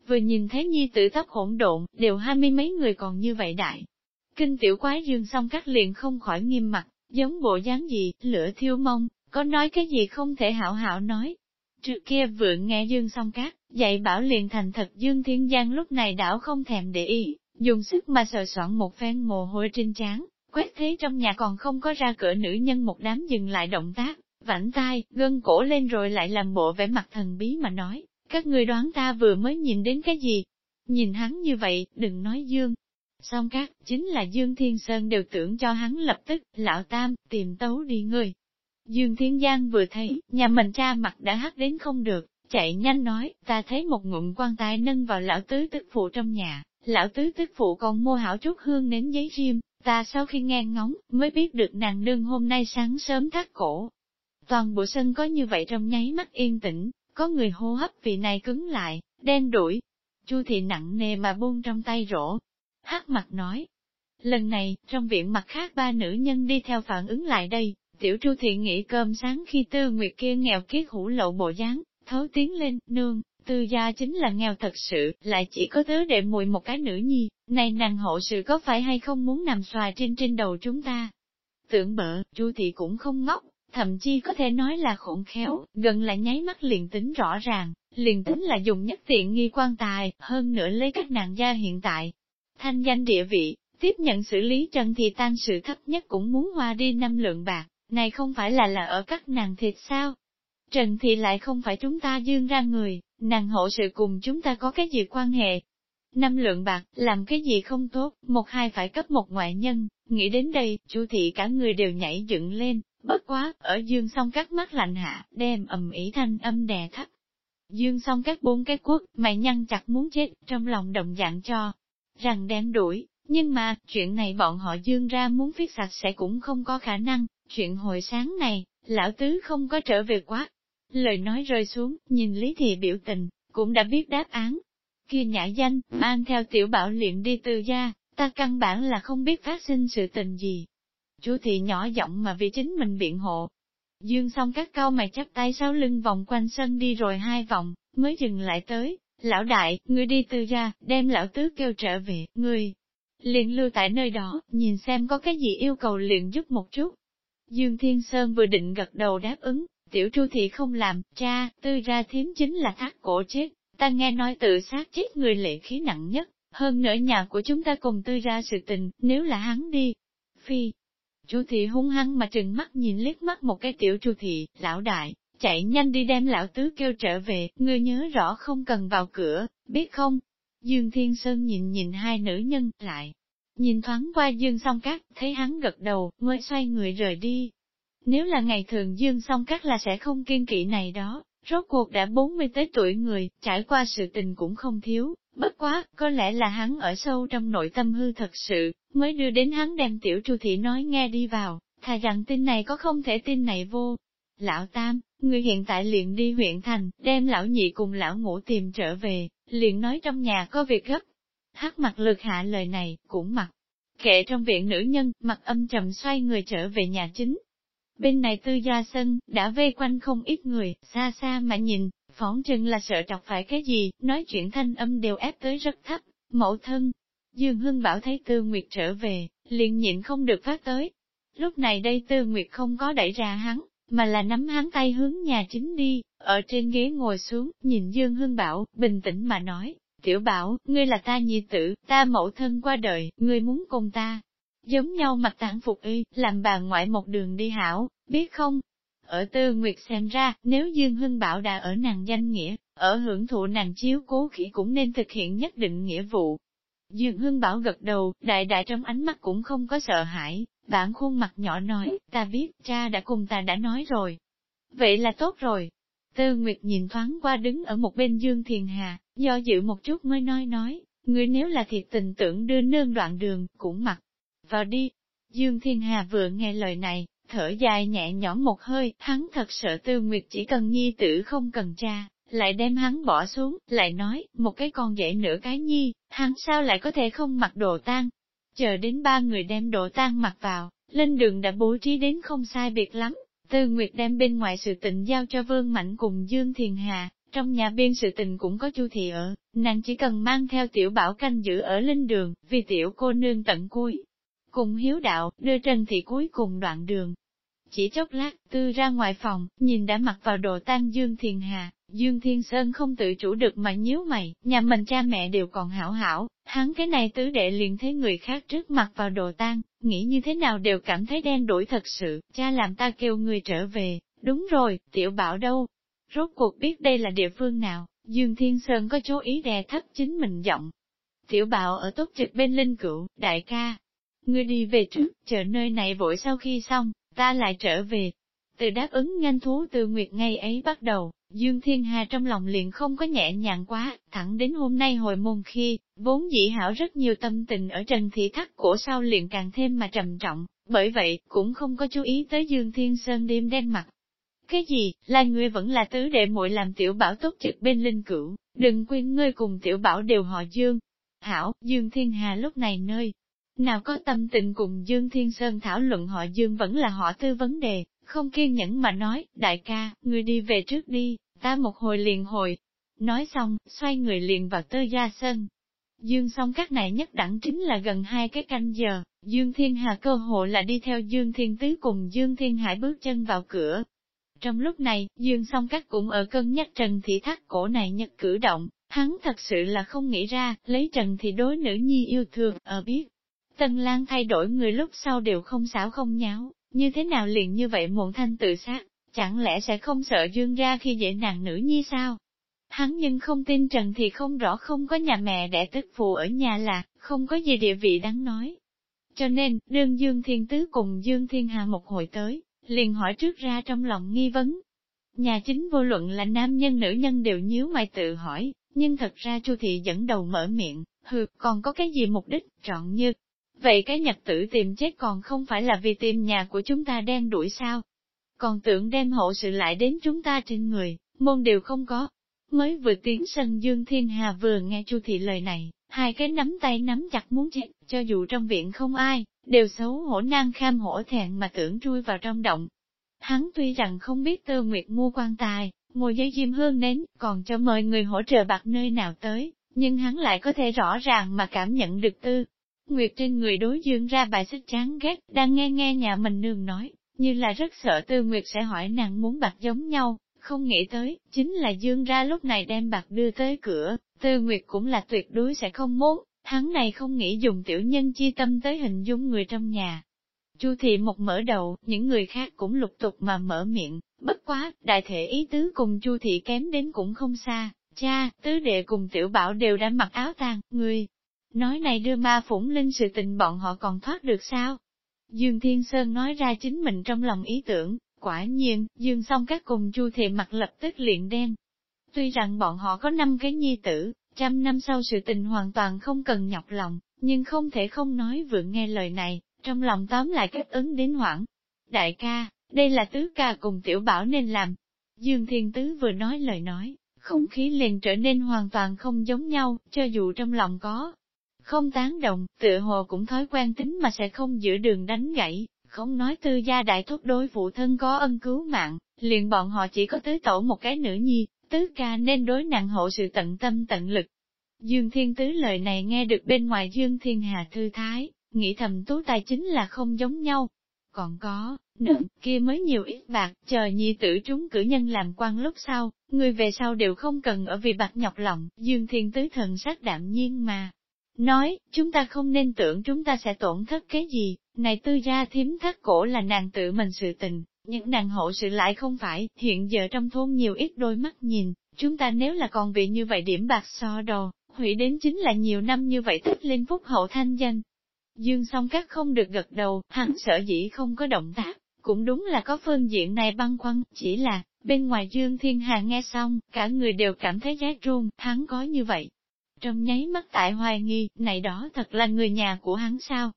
Vừa nhìn thấy nhi tử tóc hỗn độn, đều hai mươi mấy người còn như vậy đại. Kinh tiểu quái dương xong cắt liền không khỏi nghiêm mặt, giống bộ dáng gì, lửa thiêu mông, có nói cái gì không thể hảo hảo nói. Trước kia vừa nghe Dương song cát, dạy bảo liền thành thật Dương Thiên Giang lúc này đảo không thèm để ý, dùng sức mà sờ soạn một phen mồ hôi trên trán, quét thế trong nhà còn không có ra cửa nữ nhân một đám dừng lại động tác, vảnh tai, gân cổ lên rồi lại làm bộ vẻ mặt thần bí mà nói, các người đoán ta vừa mới nhìn đến cái gì? Nhìn hắn như vậy, đừng nói Dương. Song các, chính là Dương Thiên Sơn đều tưởng cho hắn lập tức, lão tam, tìm tấu đi người. Dương Thiên Giang vừa thấy, nhà mình cha mặt đã hắt đến không được, chạy nhanh nói, ta thấy một ngụm quan tài nâng vào lão tứ tức phụ trong nhà, lão tứ tức phụ còn mua hảo chút hương nến giấy riêng, ta sau khi nghe ngóng, mới biết được nàng nương hôm nay sáng sớm thắt cổ. Toàn bộ sân có như vậy trong nháy mắt yên tĩnh, có người hô hấp vị này cứng lại, đen đuổi. Chu thị nặng nề mà buông trong tay rổ, hát mặt nói. Lần này, trong viện mặt khác ba nữ nhân đi theo phản ứng lại đây, tiểu chu thị nghĩ cơm sáng khi tư nguyệt kia nghèo kiết hủ lậu bộ dáng, thấu tiếng lên, nương, tư gia chính là nghèo thật sự, lại chỉ có tứ để mùi một cái nữ nhi, này nàng hộ sự có phải hay không muốn nằm xoài trên trên đầu chúng ta. Tưởng bợ, chu thị cũng không ngốc, thậm chí có thể nói là khổn khéo, gần lại nháy mắt liền tính rõ ràng, liền tính là dùng nhất tiện nghi quan tài, hơn nữa lấy các nàng gia hiện tại. Thanh danh địa vị, tiếp nhận xử lý Trần Thị Tan sự thấp nhất cũng muốn hoa đi năm lượng bạc, này không phải là là ở các nàng thịt sao? Trần Thị lại không phải chúng ta dương ra người, nàng hộ sự cùng chúng ta có cái gì quan hệ? Năm lượng bạc, làm cái gì không tốt, một hai phải cấp một ngoại nhân, nghĩ đến đây, chủ thị cả người đều nhảy dựng lên, bất quá, ở dương song các mắt lạnh hạ, đem ầm ĩ thanh âm đè thấp. Dương song các bốn cái quốc, mày nhăn chặt muốn chết, trong lòng động dạng cho, rằng đen đuổi, nhưng mà, chuyện này bọn họ dương ra muốn viết sạch sẽ cũng không có khả năng, chuyện hồi sáng này, lão tứ không có trở về quá. Lời nói rơi xuống, nhìn Lý Thị biểu tình, cũng đã biết đáp án. Kia nhã danh, mang theo tiểu bảo luyện đi từ gia, ta căn bản là không biết phát sinh sự tình gì. Chú Thị nhỏ giọng mà vì chính mình biện hộ. Dương xong các câu mày chắp tay sau lưng vòng quanh sân đi rồi hai vòng, mới dừng lại tới. Lão đại, ngươi đi tư gia, đem lão tứ kêu trở về, ngươi. Liền lưu tại nơi đó, nhìn xem có cái gì yêu cầu liền giúp một chút. Dương Thiên Sơn vừa định gật đầu đáp ứng, tiểu tru thị không làm, cha, tư ra thiếm chính là thắt cổ chết, ta nghe nói tự sát chết người lệ khí nặng nhất, hơn nữa nhà của chúng ta cùng tư ra sự tình, nếu là hắn đi. Phi, chu thị hung hăng mà trừng mắt nhìn liếc mắt một cái tiểu chu thị, lão đại, chạy nhanh đi đem lão tứ kêu trở về, ngươi nhớ rõ không cần vào cửa, biết không? Dương Thiên Sơn nhìn nhìn hai nữ nhân, lại, Nhìn thoáng qua Dương song cát, thấy hắn gật đầu, mới xoay người rời đi. Nếu là ngày thường Dương song cát là sẽ không kiên kỵ này đó, rốt cuộc đã 40 tới tuổi người, trải qua sự tình cũng không thiếu, bất quá, có lẽ là hắn ở sâu trong nội tâm hư thật sự, mới đưa đến hắn đem tiểu tru thị nói nghe đi vào, thà rằng tin này có không thể tin này vô. Lão Tam, người hiện tại liền đi huyện thành, đem lão nhị cùng lão ngũ tìm trở về, liền nói trong nhà có việc gấp, hát mặt lực hạ lời này, cũng mặc. Kệ trong viện nữ nhân, mặt âm trầm xoay người trở về nhà chính. Bên này tư gia sân, đã vây quanh không ít người, xa xa mà nhìn, phỏng chừng là sợ chọc phải cái gì, nói chuyện thanh âm đều ép tới rất thấp, mẫu thân. Dương Hưng bảo thấy Tư Nguyệt trở về, liền nhịn không được phát tới. Lúc này đây Tư Nguyệt không có đẩy ra hắn, mà là nắm hắn tay hướng nhà chính đi, ở trên ghế ngồi xuống, nhìn Dương Hưng bảo, bình tĩnh mà nói, tiểu bảo, ngươi là ta nhi tử, ta mẫu thân qua đời, ngươi muốn cùng ta. Giống nhau mặt tản phục y, làm bà ngoại một đường đi hảo, biết không? Ở Tư Nguyệt xem ra, nếu Dương Hưng Bảo đã ở nàng danh nghĩa, ở hưởng thụ nàng chiếu cố khỉ cũng nên thực hiện nhất định nghĩa vụ. Dương Hưng Bảo gật đầu, đại đại trong ánh mắt cũng không có sợ hãi, bản khuôn mặt nhỏ nói, ta biết, cha đã cùng ta đã nói rồi. Vậy là tốt rồi. Tư Nguyệt nhìn thoáng qua đứng ở một bên Dương Thiền Hà, do dự một chút mới nói nói, người nếu là thiệt tình tưởng đưa nương đoạn đường, cũng mặc vào đi. Dương Thiên Hà vừa nghe lời này, thở dài nhẹ nhõm một hơi, hắn thật sợ Tư Nguyệt chỉ cần nhi tử không cần cha, lại đem hắn bỏ xuống, lại nói, một cái con dễ nửa cái nhi, hắn sao lại có thể không mặc đồ tang. Chờ đến ba người đem đồ tang mặc vào, lên đường đã bố trí đến không sai biệt lắm, Tư Nguyệt đem bên ngoài sự tình giao cho Vương Mạnh cùng Dương Thiền Hà, trong nhà biên sự tình cũng có chu thị ở, nàng chỉ cần mang theo tiểu bảo canh giữ ở linh đường, vì tiểu cô nương tận cuối. Cùng hiếu đạo, đưa Trần Thị cuối cùng đoạn đường. Chỉ chốc lát, tư ra ngoài phòng, nhìn đã mặc vào đồ tan Dương Thiền Hà, Dương Thiên Sơn không tự chủ được mà nhíu mày, nhà mình cha mẹ đều còn hảo hảo, hắn cái này tứ đệ liền thấy người khác trước mặt vào đồ tang, nghĩ như thế nào đều cảm thấy đen đuổi thật sự, cha làm ta kêu người trở về, đúng rồi, tiểu bảo đâu? Rốt cuộc biết đây là địa phương nào, Dương Thiên Sơn có chú ý đè thấp chính mình giọng. Tiểu bảo ở tốt trực bên linh cửu, đại ca. Ngươi đi về trước, chờ nơi này vội sau khi xong, ta lại trở về. Từ đáp ứng nhanh thú từ nguyệt ngay ấy bắt đầu, Dương Thiên Hà trong lòng liền không có nhẹ nhàng quá, thẳng đến hôm nay hồi môn khi, vốn dĩ hảo rất nhiều tâm tình ở trần thị Thắc cổ sau liền càng thêm mà trầm trọng, bởi vậy, cũng không có chú ý tới Dương Thiên Sơn đêm đen mặt. Cái gì, là ngươi vẫn là tứ đệ muội làm tiểu bảo tốt trực bên linh cửu, đừng quên ngươi cùng tiểu bảo đều họ Dương. Hảo, Dương Thiên Hà lúc này nơi, nào có tâm tình cùng Dương Thiên Sơn thảo luận họ Dương vẫn là họ tư vấn đề, không kiên nhẫn mà nói, đại ca, ngươi đi về trước đi, ta một hồi liền hồi. Nói xong, xoay người liền vào tơ gia sân. Dương song các này nhất đẳng chính là gần hai cái canh giờ, Dương Thiên Hà cơ hội là đi theo Dương Thiên Tứ cùng Dương Thiên Hải bước chân vào cửa. Trong lúc này, Dương song các cũng ở cân nhắc Trần Thị Thác cổ này nhất cử động, hắn thật sự là không nghĩ ra, lấy Trần Thị đối nữ nhi yêu thương, ở biết. Tân Lan thay đổi người lúc sau đều không xảo không nháo, như thế nào liền như vậy muộn thanh tự sát, chẳng lẽ sẽ không sợ dương ra khi dễ nàng nữ nhi sao? Hắn nhưng không tin Trần thì không rõ không có nhà mẹ đẻ tức phụ ở nhà là, không có gì địa vị đáng nói. Cho nên, đương Dương Thiên Tứ cùng Dương Thiên Hà một hồi tới, liền hỏi trước ra trong lòng nghi vấn. Nhà chính vô luận là nam nhân nữ nhân đều nhíu mày tự hỏi, nhưng thật ra Chu Thị dẫn đầu mở miệng, hừ, còn có cái gì mục đích, trọn như, Vậy cái nhật tử tìm chết còn không phải là vì tìm nhà của chúng ta đen đuổi sao? Còn tưởng đem hộ sự lại đến chúng ta trên người, môn đều không có. Mới vừa tiến sân Dương Thiên Hà vừa nghe Chu Thị lời này, hai cái nắm tay nắm chặt muốn chết, cho dù trong viện không ai, đều xấu hổ nan kham hổ thẹn mà tưởng chui vào trong động. Hắn tuy rằng không biết Tơ Nguyệt mua quan tài, mua giấy diêm hương nến, còn cho mời người hỗ trợ bạc nơi nào tới, nhưng hắn lại có thể rõ ràng mà cảm nhận được tư Nguyệt trên người đối dương ra bài xích chán ghét, đang nghe nghe nhà mình nương nói, như là rất sợ Tư Nguyệt sẽ hỏi nàng muốn bạc giống nhau, không nghĩ tới, chính là dương ra lúc này đem bạc đưa tới cửa, Tư Nguyệt cũng là tuyệt đối sẽ không muốn, hắn này không nghĩ dùng tiểu nhân chi tâm tới hình dung người trong nhà. Chu thị một mở đầu, những người khác cũng lục tục mà mở miệng, bất quá, đại thể ý tứ cùng Chu thị kém đến cũng không xa, cha, tứ đệ cùng tiểu bảo đều đã mặc áo tang, người, Nói này đưa ma phủng linh sự tình bọn họ còn thoát được sao? Dương Thiên Sơn nói ra chính mình trong lòng ý tưởng, quả nhiên, Dương song các cùng chu thị mặt lập tức liền đen. Tuy rằng bọn họ có năm cái nhi tử, trăm năm sau sự tình hoàn toàn không cần nhọc lòng, nhưng không thể không nói vượng nghe lời này, trong lòng tóm lại cách ứng đến hoảng. Đại ca, đây là tứ ca cùng tiểu bảo nên làm. Dương Thiên Tứ vừa nói lời nói, không khí liền trở nên hoàn toàn không giống nhau, cho dù trong lòng có không tán đồng, tựa hồ cũng thói quen tính mà sẽ không giữ đường đánh gãy, không nói tư gia đại thúc đối phụ thân có ân cứu mạng, liền bọn họ chỉ có tứ tổ một cái nữ nhi, tứ ca nên đối nặng hộ sự tận tâm tận lực. Dương Thiên Tứ lời này nghe được bên ngoài Dương Thiên Hà thư thái, nghĩ thầm tú tài chính là không giống nhau. Còn có, nượng, kia mới nhiều ít bạc, chờ nhi tử chúng cử nhân làm quan lúc sau, người về sau đều không cần ở vì bạc nhọc lòng, Dương Thiên Tứ thần sắc đạm nhiên mà. Nói, chúng ta không nên tưởng chúng ta sẽ tổn thất cái gì, này tư gia thiếm thất cổ là nàng tự mình sự tình, những nàng hộ sự lại không phải, hiện giờ trong thôn nhiều ít đôi mắt nhìn, chúng ta nếu là còn bị như vậy điểm bạc so đồ, hủy đến chính là nhiều năm như vậy tích lên phúc hậu thanh danh. Dương song các không được gật đầu, hắn sợ dĩ không có động tác, cũng đúng là có phương diện này băng khoăn, chỉ là, bên ngoài Dương Thiên Hà nghe xong, cả người đều cảm thấy rét run, hắn có như vậy. Trong nháy mắt tại hoài nghi, này đó thật là người nhà của hắn sao?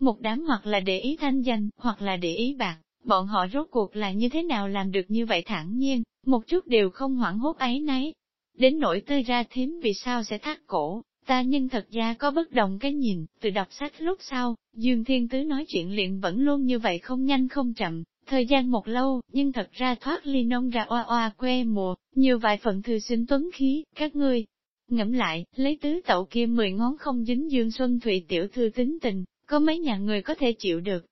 Một đám hoặc là để ý thanh danh, hoặc là để ý bạc, bọn họ rốt cuộc là như thế nào làm được như vậy thẳng nhiên, một chút đều không hoảng hốt ấy nấy. Đến nỗi tươi ra thím vì sao sẽ thắt cổ, ta nhưng thật ra có bất đồng cái nhìn, từ đọc sách lúc sau, Dương Thiên Tứ nói chuyện liền vẫn luôn như vậy không nhanh không chậm, thời gian một lâu, nhưng thật ra thoát ly nông ra oa oa quê mùa, nhiều vài phần thư sinh tuấn khí, các ngươi. Ngẫm lại, lấy tứ tậu kia mười ngón không dính Dương Xuân Thụy tiểu thư tính tình, có mấy nhà người có thể chịu được.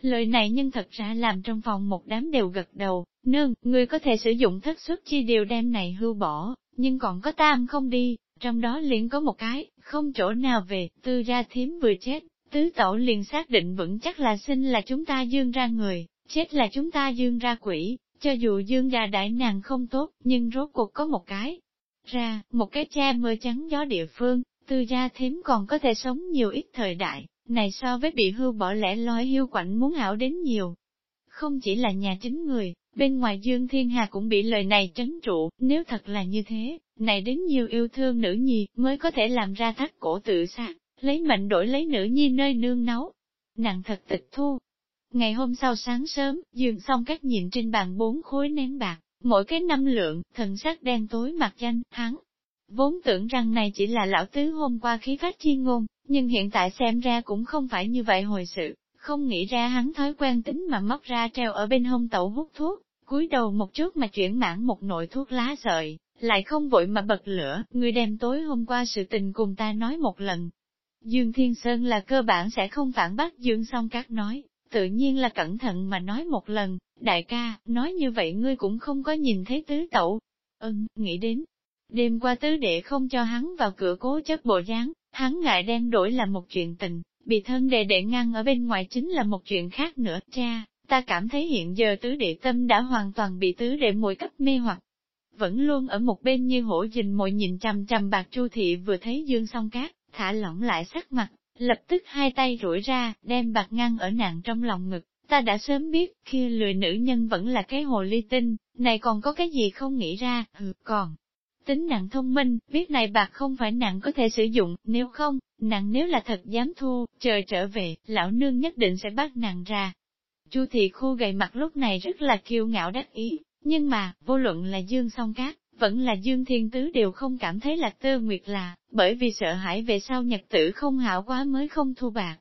Lời này nhưng thật ra làm trong phòng một đám đều gật đầu, nương, người có thể sử dụng thất suất chi điều đem này hưu bỏ, nhưng còn có tam không đi, trong đó liền có một cái, không chỗ nào về, tư ra thím vừa chết, tứ tẩu liền xác định vững chắc là sinh là chúng ta dương ra người, chết là chúng ta dương ra quỷ, cho dù dương gia đại nàng không tốt, nhưng rốt cuộc có một cái. Ra, một cái cha mưa trắng gió địa phương, tư gia thím còn có thể sống nhiều ít thời đại, này so với bị hưu bỏ lẻ loi hiu quạnh muốn hảo đến nhiều. Không chỉ là nhà chính người, bên ngoài Dương Thiên Hà cũng bị lời này trấn trụ, nếu thật là như thế, này đến nhiều yêu thương nữ nhi mới có thể làm ra thắt cổ tự sát, lấy mệnh đổi lấy nữ nhi nơi nương nấu. Nàng thật tịch thu. Ngày hôm sau sáng sớm, Dương xong các nhìn trên bàn bốn khối nén bạc, mỗi cái năm lượng, thần sắc đen tối mặt danh, hắn. Vốn tưởng rằng này chỉ là lão tứ hôm qua khí phát chi ngôn, nhưng hiện tại xem ra cũng không phải như vậy hồi sự, không nghĩ ra hắn thói quen tính mà móc ra treo ở bên hông tẩu hút thuốc, cúi đầu một chút mà chuyển mãn một nội thuốc lá sợi, lại không vội mà bật lửa, người đem tối hôm qua sự tình cùng ta nói một lần. Dương Thiên Sơn là cơ bản sẽ không phản bác Dương song các nói, tự nhiên là cẩn thận mà nói một lần, đại ca, nói như vậy ngươi cũng không có nhìn thấy tứ tẩu. Ừm, nghĩ đến, đêm qua tứ đệ không cho hắn vào cửa cố chất bộ dáng, hắn ngại đen đổi là một chuyện tình, bị thân đệ đệ ngăn ở bên ngoài chính là một chuyện khác nữa, cha, ta cảm thấy hiện giờ tứ đệ tâm đã hoàn toàn bị tứ đệ mùi cấp mê hoặc. Vẫn luôn ở một bên như hổ dình mồi nhìn chằm chằm bạc chu thị vừa thấy dương song cát, thả lỏng lại sắc mặt, lập tức hai tay rủi ra, đem bạc ngăn ở nàng trong lòng ngực. Ta đã sớm biết, khi lười nữ nhân vẫn là cái hồ ly tinh, này còn có cái gì không nghĩ ra, hừ, còn. Tính nặng thông minh, biết này bạc không phải nặng có thể sử dụng, nếu không, nặng nếu là thật dám thu, chờ trở về, lão nương nhất định sẽ bắt nặng ra, Chu thị khu gầy mặt lúc này rất là kiêu ngạo đắc ý, nhưng mà, vô luận là Dương song cát, vẫn là Dương Thiên Tứ đều không cảm thấy là tơ nguyệt là, bởi vì sợ hãi về sau nhật tử không hảo quá mới không thu bạc.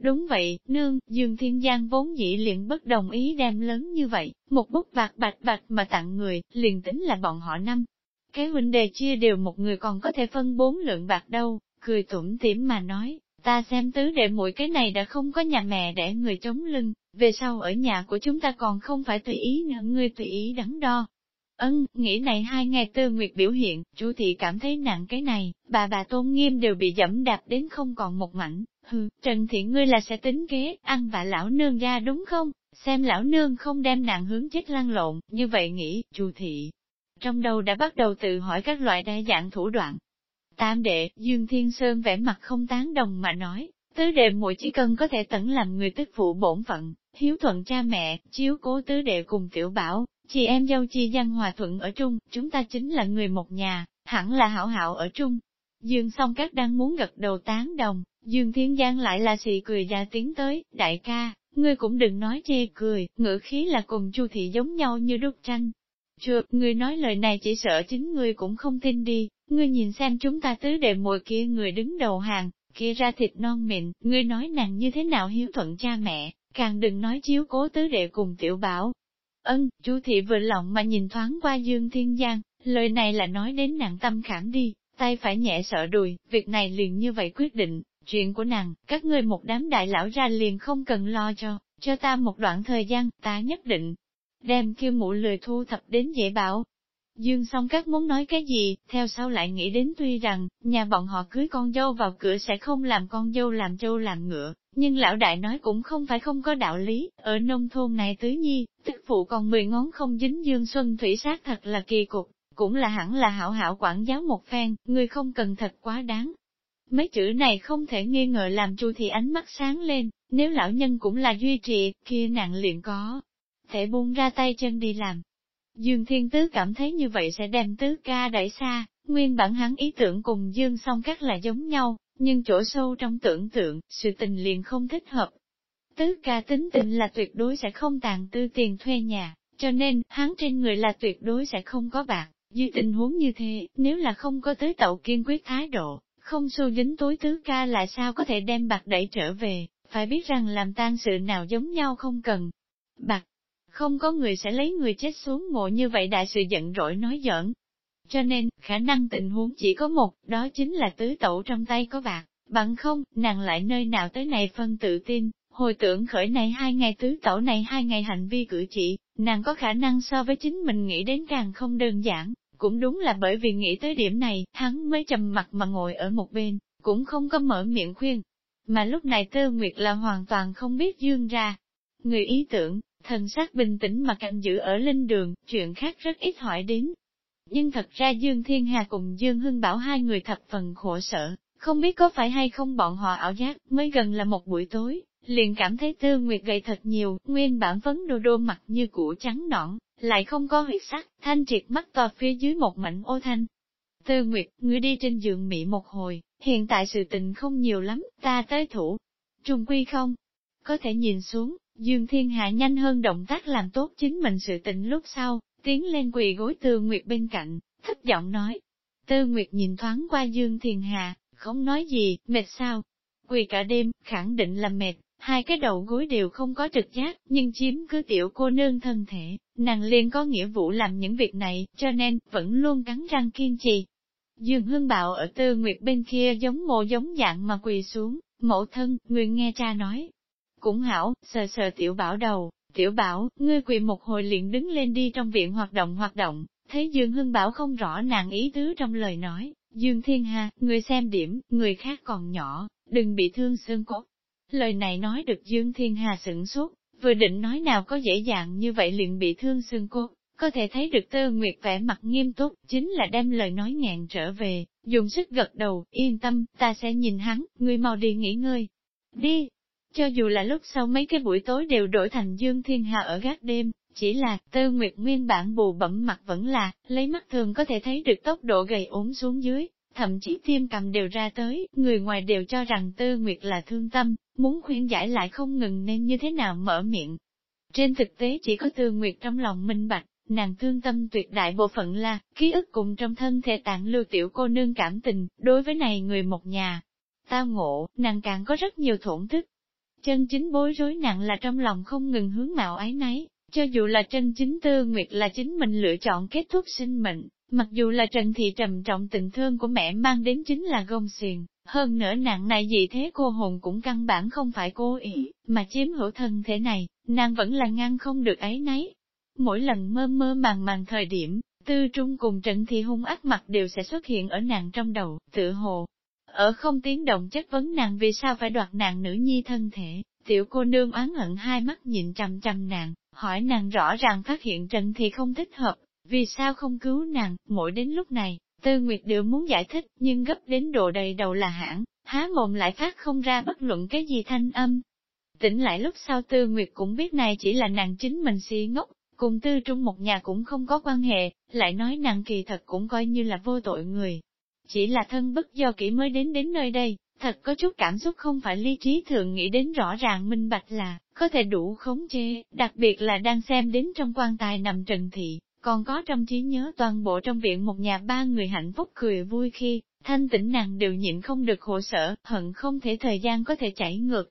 Đúng vậy, nương, Dương Thiên Giang vốn dĩ liền bất đồng ý đem lớn như vậy, một bút bạc bạch bạch mà tặng người, liền tính là bọn họ năm. Cái huynh đề chia đều một người còn có thể phân bốn lượng bạc đâu, cười tủm tỉm mà nói, ta xem tứ đệ muội cái này đã không có nhà mẹ để người chống lưng, về sau ở nhà của chúng ta còn không phải tùy ý nữa ngươi tùy ý đắn đo. Ân, nghĩ này hai ngày tư nguyệt biểu hiện, chú thị cảm thấy nặng cái này, bà bà tôn nghiêm đều bị dẫm đạp đến không còn một mảnh, hừ, Trần Thị ngươi là sẽ tính kế, ăn vạ lão nương ra đúng không? Xem lão nương không đem nàng hướng chết lăn lộn, như vậy nghĩ, chu thị. Trong đầu đã bắt đầu tự hỏi các loại đa dạng thủ đoạn. Tam đệ, Dương Thiên Sơn vẻ mặt không tán đồng mà nói, tứ đệ muội chỉ cần có thể tận làm người tức phụ bổn phận, hiếu thuận cha mẹ, chiếu cố tứ đệ cùng tiểu bảo, chị em dâu chi gian hòa thuận ở chung, chúng ta chính là người một nhà, hẳn là hảo hảo ở chung. Dương song các đang muốn gật đầu tán đồng, Dương Thiên Giang lại là xì cười ra tiếng tới, đại ca, ngươi cũng đừng nói chê cười, ngữ khí là cùng chu thị giống nhau như đúc tranh. Chưa, ngươi nói lời này chỉ sợ chính ngươi cũng không tin đi, ngươi nhìn xem chúng ta tứ đệ mùi kia người đứng đầu hàng, kia ra thịt non mịn, ngươi nói nàng như thế nào hiếu thuận cha mẹ, càng đừng nói chiếu cố tứ đệ cùng tiểu bảo. Ân, chu thị vừa lòng mà nhìn thoáng qua Dương Thiên Giang, lời này là nói đến nàng tâm khảm đi, tay phải nhẹ sợ đùi, việc này liền như vậy quyết định, chuyện của nàng, các ngươi một đám đại lão ra liền không cần lo cho, cho ta một đoạn thời gian, ta nhất định đem kêu mụ lười thu thập đến dễ bảo. Dương song các muốn nói cái gì, theo sau lại nghĩ đến tuy rằng, nhà bọn họ cưới con dâu vào cửa sẽ không làm con dâu làm trâu làm ngựa, nhưng lão đại nói cũng không phải không có đạo lý, ở nông thôn này tứ nhi, tức phụ còn mười ngón không dính dương xuân thủy sát thật là kỳ cục, cũng là hẳn là hảo hảo quản giáo một phen, người không cần thật quá đáng. Mấy chữ này không thể nghi ngờ làm chu thì ánh mắt sáng lên, nếu lão nhân cũng là duy trì, kia nặng liền có, thể buông ra tay chân đi làm. Dương Thiên Tứ cảm thấy như vậy sẽ đem Tứ ca đẩy xa, nguyên bản hắn ý tưởng cùng Dương song các là giống nhau, nhưng chỗ sâu trong tưởng tượng, sự tình liền không thích hợp. Tứ ca tính tình là tuyệt đối sẽ không tàn tư tiền thuê nhà, cho nên, hắn trên người là tuyệt đối sẽ không có bạc. dưới tình huống như thế, nếu là không có tới tậu kiên quyết thái độ, không xu dính túi tứ ca lại sao có thể đem bạc đẩy trở về, phải biết rằng làm tan sự nào giống nhau không cần. Bạc, không có người sẽ lấy người chết xuống mộ như vậy đại sự giận rỗi nói giỡn. Cho nên, khả năng tình huống chỉ có một, đó chính là tứ tẩu trong tay có bạc, bằng không, nàng lại nơi nào tới này phân tự tin, hồi tưởng khởi này hai ngày tứ tẩu này hai ngày hành vi cử chỉ, nàng có khả năng so với chính mình nghĩ đến càng không đơn giản, cũng đúng là bởi vì nghĩ tới điểm này, hắn mới trầm mặt mà ngồi ở một bên, cũng không có mở miệng khuyên. Mà lúc này Tư Nguyệt là hoàn toàn không biết dương ra. Người ý tưởng, thần sắc bình tĩnh mà canh giữ ở linh đường, chuyện khác rất ít hỏi đến. Nhưng thật ra Dương Thiên Hà cùng Dương Hưng Bảo hai người thập phần khổ sở, không biết có phải hay không bọn họ ảo giác, mới gần là một buổi tối, liền cảm thấy Tư Nguyệt gầy thật nhiều, nguyên bản vấn đô đô mặt như củ trắng nõn, lại không có huyết sắc, thanh triệt mắt to phía dưới một mảnh ô thanh. Tư Nguyệt, ngươi đi trên giường Mỹ một hồi, hiện tại sự tình không nhiều lắm, ta tới thủ. Trung quy không? Có thể nhìn xuống, Dương Thiên Hạ nhanh hơn động tác làm tốt chính mình sự tình lúc sau, tiến lên quỳ gối Tư Nguyệt bên cạnh, thấp giọng nói. Tư Nguyệt nhìn thoáng qua Dương Thiên Hạ, không nói gì, mệt sao? Quỳ cả đêm, khẳng định là mệt, hai cái đầu gối đều không có trực giác, nhưng chiếm cứ tiểu cô nương thân thể, nàng liền có nghĩa vụ làm những việc này, cho nên, vẫn luôn cắn răng kiên trì. Dương Hương Bạo ở Tư Nguyệt bên kia giống mồ giống dạng mà quỳ xuống, mẫu thân, người nghe cha nói, cũng hảo, sờ sờ tiểu bảo đầu, tiểu bảo, ngươi quỳ một hồi liền đứng lên đi trong viện hoạt động hoạt động, thấy Dương Hưng Bảo không rõ nàng ý tứ trong lời nói, Dương Thiên Hà, người xem điểm, người khác còn nhỏ, đừng bị thương xương cốt. Lời này nói được Dương Thiên Hà sửng sốt, vừa định nói nào có dễ dàng như vậy liền bị thương xương cốt, có thể thấy được tơ nguyệt vẻ mặt nghiêm túc, chính là đem lời nói ngẹn trở về, dùng sức gật đầu, yên tâm, ta sẽ nhìn hắn, ngươi mau đi nghỉ ngơi. Đi, cho dù là lúc sau mấy cái buổi tối đều đổi thành Dương Thiên Hà ở gác đêm, chỉ là tơ Nguyệt nguyên bản bù bẩm mặt vẫn là, lấy mắt thường có thể thấy được tốc độ gầy ốm xuống dưới, thậm chí tiêm cầm đều ra tới, người ngoài đều cho rằng Tư Nguyệt là thương tâm, muốn khuyên giải lại không ngừng nên như thế nào mở miệng. Trên thực tế chỉ có Tư Nguyệt trong lòng minh bạch, nàng thương tâm tuyệt đại bộ phận là, ký ức cùng trong thân thể tạng lưu tiểu cô nương cảm tình, đối với này người một nhà. Tao ngộ, nàng càng có rất nhiều thổn thức, chân chính bối rối nặng là trong lòng không ngừng hướng mạo ái nấy, cho dù là chân chính tư nguyệt là chính mình lựa chọn kết thúc sinh mệnh, mặc dù là trần thị trầm trọng tình thương của mẹ mang đến chính là gông xiềng, hơn nữa nặng này gì thế cô hồn cũng căn bản không phải cố ý, mà chiếm hữu thân thể này, nàng vẫn là ngăn không được ấy nấy. Mỗi lần mơ mơ màng màng thời điểm, tư trung cùng trần thị hung ác mặt đều sẽ xuất hiện ở nàng trong đầu, tự hồ, ở không tiếng động chất vấn nàng vì sao phải đoạt nàng nữ nhi thân thể, tiểu cô nương oán hận hai mắt nhìn chằm chằm nàng, hỏi nàng rõ ràng phát hiện Trần thị không thích hợp, vì sao không cứu nàng, mỗi đến lúc này, Tư Nguyệt đều muốn giải thích, nhưng gấp đến độ đầy đầu là hãng, há mồm lại phát không ra bất luận cái gì thanh âm. Tỉnh lại lúc sau Tư Nguyệt cũng biết này chỉ là nàng chính mình si ngốc, cùng Tư Trung một nhà cũng không có quan hệ, lại nói nàng kỳ thật cũng coi như là vô tội người, chỉ là thân bất do kỹ mới đến đến nơi đây, thật có chút cảm xúc không phải lý trí thường nghĩ đến rõ ràng minh bạch là, có thể đủ khống chế, đặc biệt là đang xem đến trong quan tài nằm trần thị, còn có trong trí nhớ toàn bộ trong viện một nhà ba người hạnh phúc cười vui khi, thanh tĩnh nàng đều nhịn không được khổ sở, hận không thể thời gian có thể chảy ngược.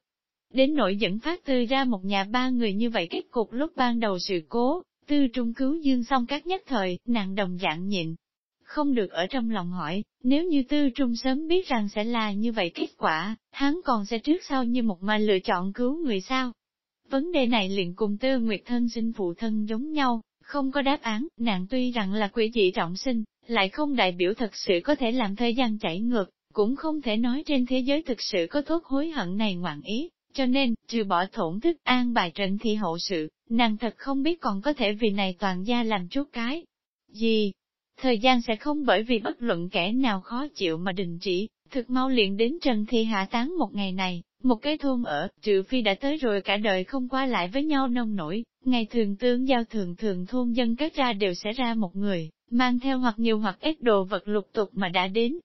Đến nỗi dẫn phát tư ra một nhà ba người như vậy kết cục lúc ban đầu sự cố, tư trung cứu dương xong các nhất thời, nàng đồng dạng nhịn. Không được ở trong lòng hỏi, nếu như tư trung sớm biết rằng sẽ là như vậy kết quả, hắn còn sẽ trước sau như một mà lựa chọn cứu người sao? Vấn đề này liền cùng tư nguyệt thân sinh phụ thân giống nhau, không có đáp án, nàng tuy rằng là quỷ dị trọng sinh, lại không đại biểu thật sự có thể làm thời gian chảy ngược, cũng không thể nói trên thế giới thực sự có thuốc hối hận này ngoạn ý, cho nên, trừ bỏ thổn thức an bài trận thị hậu sự, nàng thật không biết còn có thể vì này toàn gia làm chút cái. Gì? Thời gian sẽ không bởi vì bất luận kẻ nào khó chịu mà đình chỉ, thực mau liền đến Trần Thị hạ tán một ngày này, một cái thôn ở, trừ phi đã tới rồi cả đời không qua lại với nhau nông nổi, ngày thường tương giao thường thường thôn dân các ra đều sẽ ra một người, mang theo hoặc nhiều hoặc ít đồ vật lục tục mà đã đến.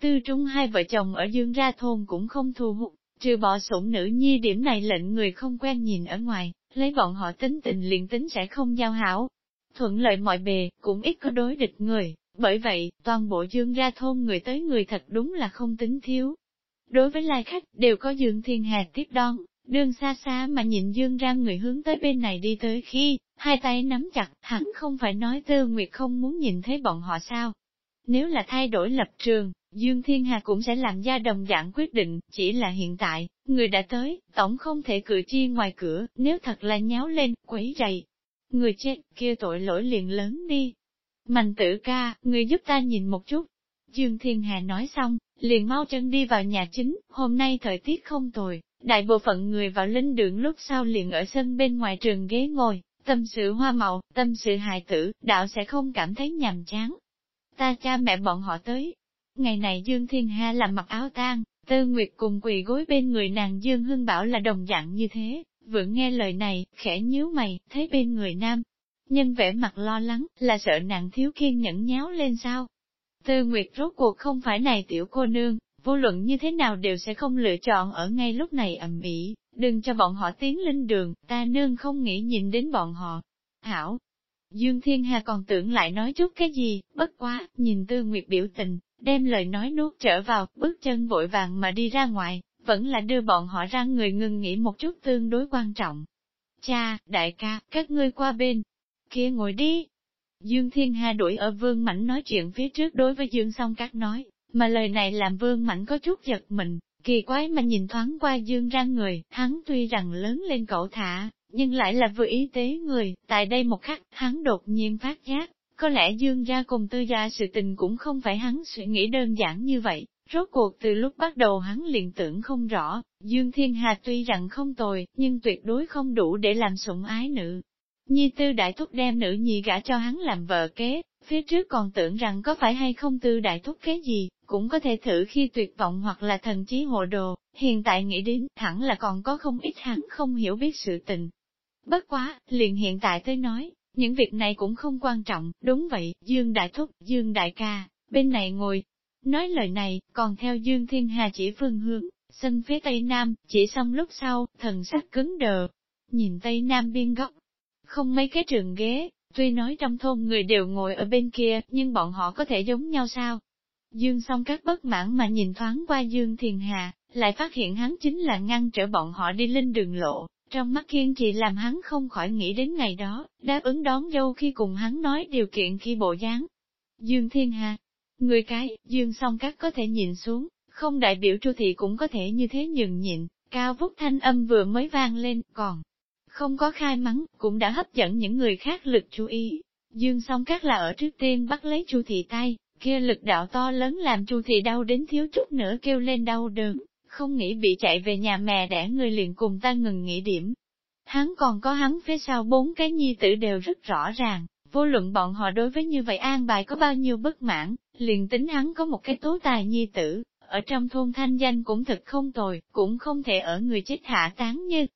Tư trung hai vợ chồng ở dương ra thôn cũng không thu hút, trừ bỏ sủng nữ nhi điểm này lệnh người không quen nhìn ở ngoài, lấy bọn họ tính tình liền tính sẽ không giao hảo. Thuận lợi mọi bề, cũng ít có đối địch người, bởi vậy, toàn bộ dương ra thôn người tới người thật đúng là không tính thiếu. Đối với lai khách, đều có dương thiên hà tiếp đón, Đường xa xa mà nhìn Dương ra người hướng tới bên này đi tới khi, hai tay nắm chặt, hẳn không phải nói Tư Nguyệt không muốn nhìn thấy bọn họ sao. Nếu là thay đổi lập trường, Dương Thiên Hà cũng sẽ làm ra đồng dạng quyết định, chỉ là hiện tại, người đã tới, tổng không thể cử chi ngoài cửa, nếu thật là nháo lên, quấy rầy. Người chết, kia tội lỗi liền lớn đi. Mạnh tử ca, người giúp ta nhìn một chút. Dương Thiên Hà nói xong, liền mau chân đi vào nhà chính, hôm nay thời tiết không tồi, Đại bộ phận người vào linh đường lúc sau liền ở sân bên ngoài trường ghế ngồi, tâm sự hoa màu, tâm sự hài tử, đạo sẽ không cảm thấy nhàm chán. Ta cha mẹ bọn họ tới. Ngày này Dương Thiên Hà làm mặc áo tang, Tư Nguyệt cùng quỳ gối bên người nàng Dương Hưng Bảo là đồng dạng như thế, vừa nghe lời này, khẽ nhíu mày, thấy bên người nam. Nhân vẻ mặt lo lắng, là sợ nàng thiếu kiên nhẫn nháo lên sao? Tư Nguyệt rốt cuộc không phải này tiểu cô nương, vô luận như thế nào đều sẽ không lựa chọn ở ngay lúc này ầm ĩ, đừng cho bọn họ tiến lên đường, ta nương không nghĩ nhìn đến bọn họ. Hảo! Dương Thiên Hà còn tưởng lại nói chút cái gì, bất quá, nhìn Tư Nguyệt biểu tình, đem lời nói nuốt trở vào, bước chân vội vàng mà đi ra ngoài, vẫn là đưa bọn họ ra người ngừng nghĩ một chút tương đối quan trọng. Cha, đại ca, các ngươi qua bên, kia ngồi đi. Dương Thiên Hà đuổi ở vương mảnh nói chuyện phía trước đối với Dương Song Cát nói, mà lời này làm vương Mảnh có chút giật mình, kỳ quái mà nhìn thoáng qua dương ra người, hắn tuy rằng lớn lên cậu thả, nhưng lại là vừa ý tế người, tại đây một khắc, hắn đột nhiên phát giác, có lẽ dương ra cùng tư gia sự tình cũng không phải hắn suy nghĩ đơn giản như vậy. Rốt cuộc từ lúc bắt đầu hắn liền tưởng không rõ, Dương Thiên Hà tuy rằng không tồi, nhưng tuyệt đối không đủ để làm sủng ái nữ. Nhi tư đại thúc đem nữ nhi gả cho hắn làm vợ kế, phía trước còn tưởng rằng có phải hay không tư đại thúc kế gì, cũng có thể thử khi tuyệt vọng hoặc là thần trí hồ đồ, hiện tại nghĩ đến, hẳn là còn có không ít hắn không hiểu biết sự tình. Bất quá, liền hiện tại tới nói, những việc này cũng không quan trọng, đúng vậy, Dương Đại Thúc, Dương Đại Ca, bên này ngồi. Nói lời này, còn theo Dương Thiên Hà chỉ phương hướng, sân phía Tây Nam, chỉ xong lúc sau, thần sắc cứng đờ. Nhìn Tây Nam biên góc, không mấy cái trường ghế, tuy nói trong thôn người đều ngồi ở bên kia, nhưng bọn họ có thể giống nhau sao? Dương song các bất mãn mà nhìn thoáng qua Dương Thiền Hà, lại phát hiện hắn chính là ngăn trở bọn họ đi lên đường lộ, trong mắt kiên trì làm hắn không khỏi nghĩ đến ngày đó, đáp ứng đón dâu khi cùng hắn nói điều kiện khi bộ dáng. Dương Thiên Hà, người cái, Dương song các có thể nhìn xuống, không đại biểu Chu Thị cũng có thể như thế nhường nhịn, cao vút thanh âm vừa mới vang lên, còn không có khai mắng, cũng đã hấp dẫn những người khác lực chú ý. Dương song các là ở trước tiên bắt lấy Chu Thị tay, kia lực đạo to lớn làm Chu thị đau đến thiếu chút nữa kêu lên đau đớn, không nghĩ bị chạy về nhà mẹ đẻ người liền cùng ta ngừng nghỉ điểm. Hắn còn có hắn phía sau bốn cái nhi tử đều rất rõ ràng, vô luận bọn họ đối với như vậy an bài có bao nhiêu bất mãn, liền tính hắn có một cái tố tài nhi tử, ở trong thôn thanh danh cũng thật không tồi, cũng không thể ở người chết hạ tán như.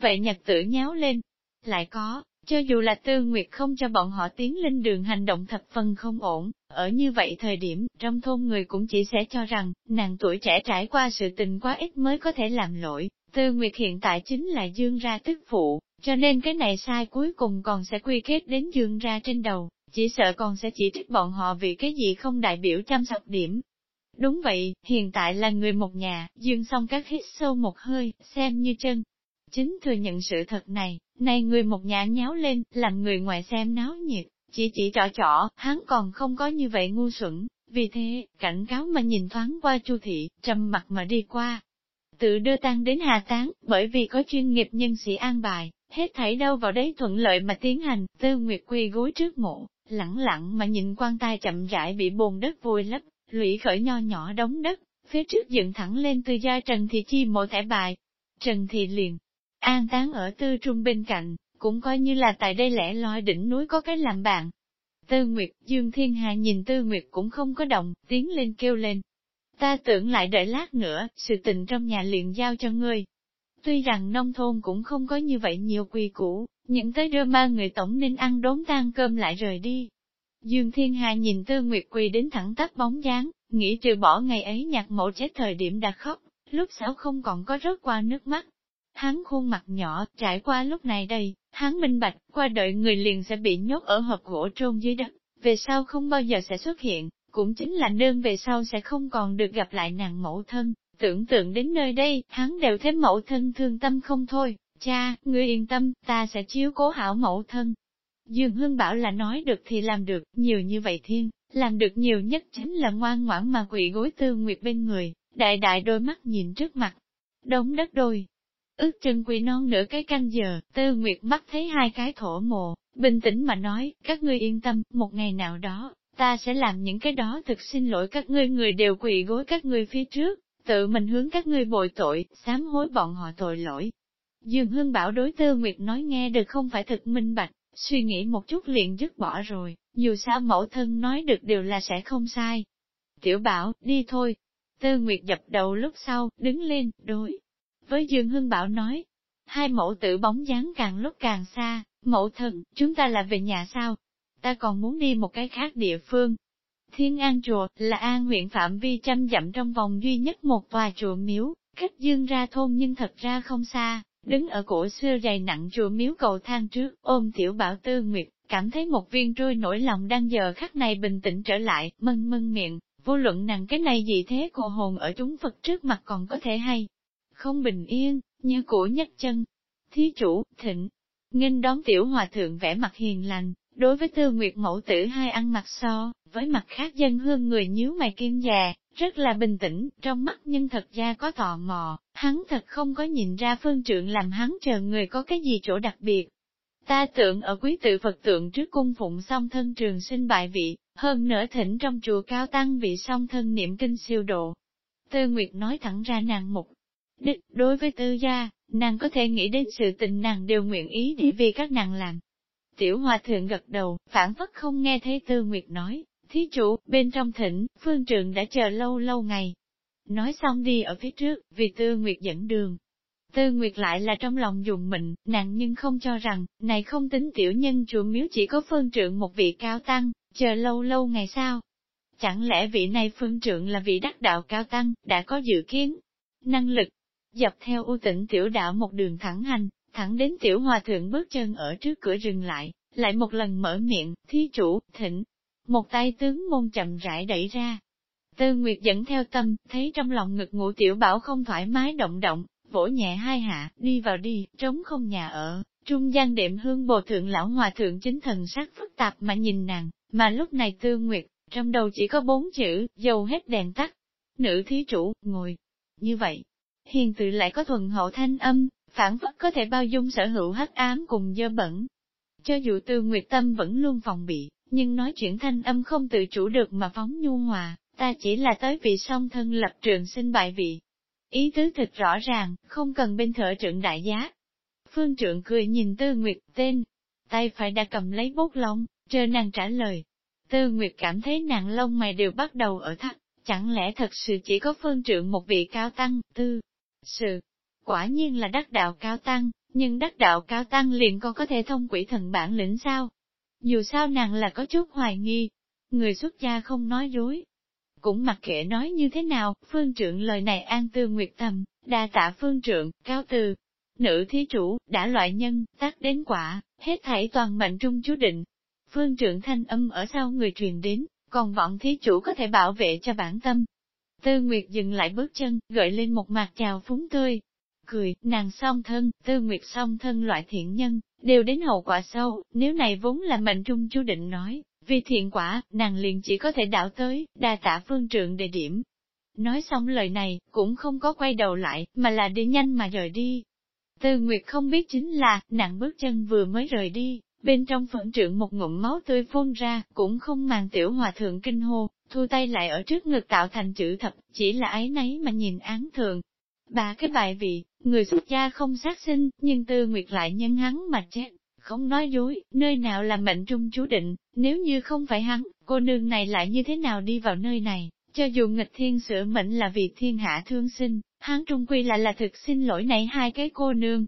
Vậy nhật tử nháo lên, lại có, cho dù là tư nguyệt không cho bọn họ tiến lên đường hành động thập phần không ổn, ở như vậy thời điểm, trong thôn người cũng chỉ sẽ cho rằng, nàng tuổi trẻ trải qua sự tình quá ít mới có thể làm lỗi, tư nguyệt hiện tại chính là dương ra tức phụ, cho nên cái này sai cuối cùng còn sẽ quy kết đến dương ra trên đầu, chỉ sợ còn sẽ chỉ trích bọn họ vì cái gì không đại biểu chăm sóc điểm. Đúng vậy, hiện tại là người một nhà, dương xong các hít sâu một hơi, xem như chân. Chính thừa nhận sự thật này, này người một nhà nháo lên, làm người ngoài xem náo nhiệt, chỉ chỉ trỏ trỏ, hắn còn không có như vậy ngu xuẩn, vì thế, cảnh cáo mà nhìn thoáng qua chu thị, trầm mặt mà đi qua. Tự đưa tang đến hà tán, bởi vì có chuyên nghiệp nhân sĩ an bài, hết thảy đâu vào đấy thuận lợi mà tiến hành, tư nguyệt quy gối trước mộ, lặng lặng mà nhìn quan tài chậm rãi bị bồn đất vùi lấp, lũy khởi nho nhỏ đống đất, phía trước dựng thẳng lên từ gia Trần Thị Chi mộ thẻ bài. Trần Thị liền, an táng ở tư trung bên cạnh, cũng coi như là tại đây lẻ loi đỉnh núi có cái làm bạn. Tư Nguyệt, Dương Thiên Hà nhìn Tư Nguyệt cũng không có động, tiến lên kêu lên. Ta tưởng lại đợi lát nữa, sự tình trong nhà liền giao cho ngươi. Tuy rằng nông thôn cũng không có như vậy nhiều quy củ, những tới đưa ma người tổng nên ăn đốn tan cơm lại rời đi. Dương Thiên Hà nhìn Tư Nguyệt quỳ đến thẳng tắp bóng dáng, nghĩ trừ bỏ ngày ấy nhạc mộ chết thời điểm đã khóc, lúc sau không còn có rớt qua nước mắt. Hắn khuôn mặt nhỏ, trải qua lúc này đây, hắn minh bạch, qua đợi người liền sẽ bị nhốt ở hộp gỗ trôn dưới đất, về sau không bao giờ sẽ xuất hiện, cũng chính là nương về sau sẽ không còn được gặp lại nàng mẫu thân. Tưởng tượng đến nơi đây, hắn đều thấy mẫu thân thương tâm không thôi, cha, ngươi yên tâm, ta sẽ chiếu cố hảo mẫu thân. Dương Hương bảo là nói được thì làm được, nhiều như vậy thiên, làm được nhiều nhất chính là ngoan ngoãn mà quỷ gối tư nguyệt bên người, đại đại đôi mắt nhìn trước mặt. Đống đất đôi, ước chân quỳ non nửa cái canh giờ, tư nguyệt mắt thấy hai cái thổ mộ, bình tĩnh mà nói, các ngươi yên tâm, một ngày nào đó, ta sẽ làm những cái đó thực xin lỗi các ngươi người đều quỳ gối các ngươi phía trước, tự mình hướng các ngươi bồi tội, sám hối bọn họ tội lỗi. Dương Hương bảo đối tư Nguyệt nói nghe được không phải thực minh bạch, suy nghĩ một chút liền dứt bỏ rồi, dù sao mẫu thân nói được đều là sẽ không sai. Tiểu bảo, đi thôi. Tư Nguyệt dập đầu lúc sau, đứng lên, đối. Với Dương Hương Bảo nói, hai mẫu tử bóng dáng càng lúc càng xa, mẫu thân, chúng ta là về nhà sao? Ta còn muốn đi một cái khác địa phương. Thiên An Chùa là an huyện phạm vi trăm dặm trong vòng duy nhất một tòa chùa miếu, cách dương ra thôn nhưng thật ra không xa, đứng ở cổ xưa dày nặng chùa miếu cầu thang trước, ôm tiểu bảo tư nguyệt, cảm thấy một viên trôi nổi lòng đang giờ khắc này bình tĩnh trở lại, mân mân miệng, vô luận nàng cái này gì thế cô hồn ở chúng Phật trước mặt còn có thể hay. Không bình yên, như cổ nhất chân. Thí chủ, thịnh, nghênh đón tiểu hòa thượng vẻ mặt hiền lành, đối với tư nguyệt mẫu tử hai ăn mặc so, với mặt khác dân hương người nhíu mày kiên già, rất là bình tĩnh, trong mắt nhưng thật ra có tò mò, hắn thật không có nhìn ra phương trượng làm hắn chờ người có cái gì chỗ đặc biệt. Ta tưởng ở quý tự Phật tượng trước cung phụng song thân trường sinh bại vị, hơn nữa thỉnh trong chùa cao tăng vị song thân niệm kinh siêu độ. Tư Nguyệt nói thẳng ra nàng mục. Đích, đối với tư gia, nàng có thể nghĩ đến sự tình nàng đều nguyện ý để vì các nàng làm. Tiểu Hòa Thượng gật đầu, phản phất không nghe thấy Tư Nguyệt nói, thí chủ, bên trong thỉnh, phương trường đã chờ lâu lâu ngày. Nói xong đi ở phía trước, vì Tư Nguyệt dẫn đường. Tư Nguyệt lại là trong lòng dùng mình, nàng nhưng không cho rằng, này không tính tiểu nhân chùa miếu chỉ có phương trượng một vị cao tăng, chờ lâu lâu ngày sao. Chẳng lẽ vị này phương trượng là vị đắc đạo cao tăng, đã có dự kiến, năng lực, dập theo ưu tĩnh tiểu đạo một đường thẳng hành, thẳng đến tiểu hòa thượng bước chân ở trước cửa rừng lại, lại một lần mở miệng, thí chủ, thịnh. Một tay tướng môn chậm rãi đẩy ra. Tư Nguyệt dẫn theo tâm, thấy trong lòng ngực ngủ tiểu bảo không thoải mái động động, vỗ nhẹ hai hạ, đi vào đi, trống không nhà ở, trung gian đệm hương bồ thượng lão hòa thượng chính thần sắc phức tạp mà nhìn nàng, mà lúc này Tư Nguyệt, trong đầu chỉ có bốn chữ, dầu hết đèn tắt. Nữ thí chủ, ngồi. Như vậy, hiền tự lại có thuần hậu thanh âm, phản phất có thể bao dung sở hữu hắc ám cùng dơ bẩn. Cho dù tư nguyệt tâm vẫn luôn phòng bị, nhưng nói chuyện thanh âm không tự chủ được mà phóng nhu hòa, ta chỉ là tới vị song thân lập trường sinh bại vị. Ý tứ thật rõ ràng, không cần bên thợ trưởng đại giá. Phương trượng cười nhìn tư nguyệt tên, tay phải đã cầm lấy bút lông, chờ nàng trả lời. Tư nguyệt cảm thấy nàng lông mày đều bắt đầu ở thắt, chẳng lẽ thật sự chỉ có phương trượng một vị cao tăng, tư, sự, quả nhiên là đắc đạo cao tăng, nhưng đắc đạo cao tăng liền còn có thể thông quỷ thần bản lĩnh sao? Dù sao nàng là có chút hoài nghi, người xuất gia không nói dối. Cũng mặc kệ nói như thế nào, phương trượng lời này an tư nguyệt tâm, đa tạ phương trượng, cao từ. Nữ thí chủ, đã loại nhân, tác đến quả, hết thảy toàn mệnh trung chú định. phương trưởng thanh âm ở sau người truyền đến, còn vọng thí chủ có thể bảo vệ cho bản tâm. Tư Nguyệt dừng lại bước chân, gợi lên một mặt chào phúng tươi. Cười, nàng song thân, Tư Nguyệt song thân loại thiện nhân, đều đến hậu quả sâu, nếu này vốn là mệnh trung chú định nói, vì thiện quả, nàng liền chỉ có thể đảo tới, đa tạ phương trượng đề điểm. Nói xong lời này, cũng không có quay đầu lại, mà là đi nhanh mà rời đi. Tư Nguyệt không biết chính là, nàng bước chân vừa mới rời đi, bên trong phận trượng một ngụm máu tươi phun ra, cũng không màng tiểu hòa thượng kinh hô, thu tay lại ở trước ngực tạo thành chữ thập, chỉ là ấy nấy mà nhìn án thường. Ba cái bài vị, người xuất gia không sát sinh, nhưng tư nguyệt lại nhân hắn mà chết, không nói dối, nơi nào là mệnh trung chú định, nếu như không phải hắn, cô nương này lại như thế nào đi vào nơi này, cho dù nghịch thiên sửa mệnh là vì thiên hạ thương sinh, hắn trung quy lại là thực xin lỗi này hai cái cô nương,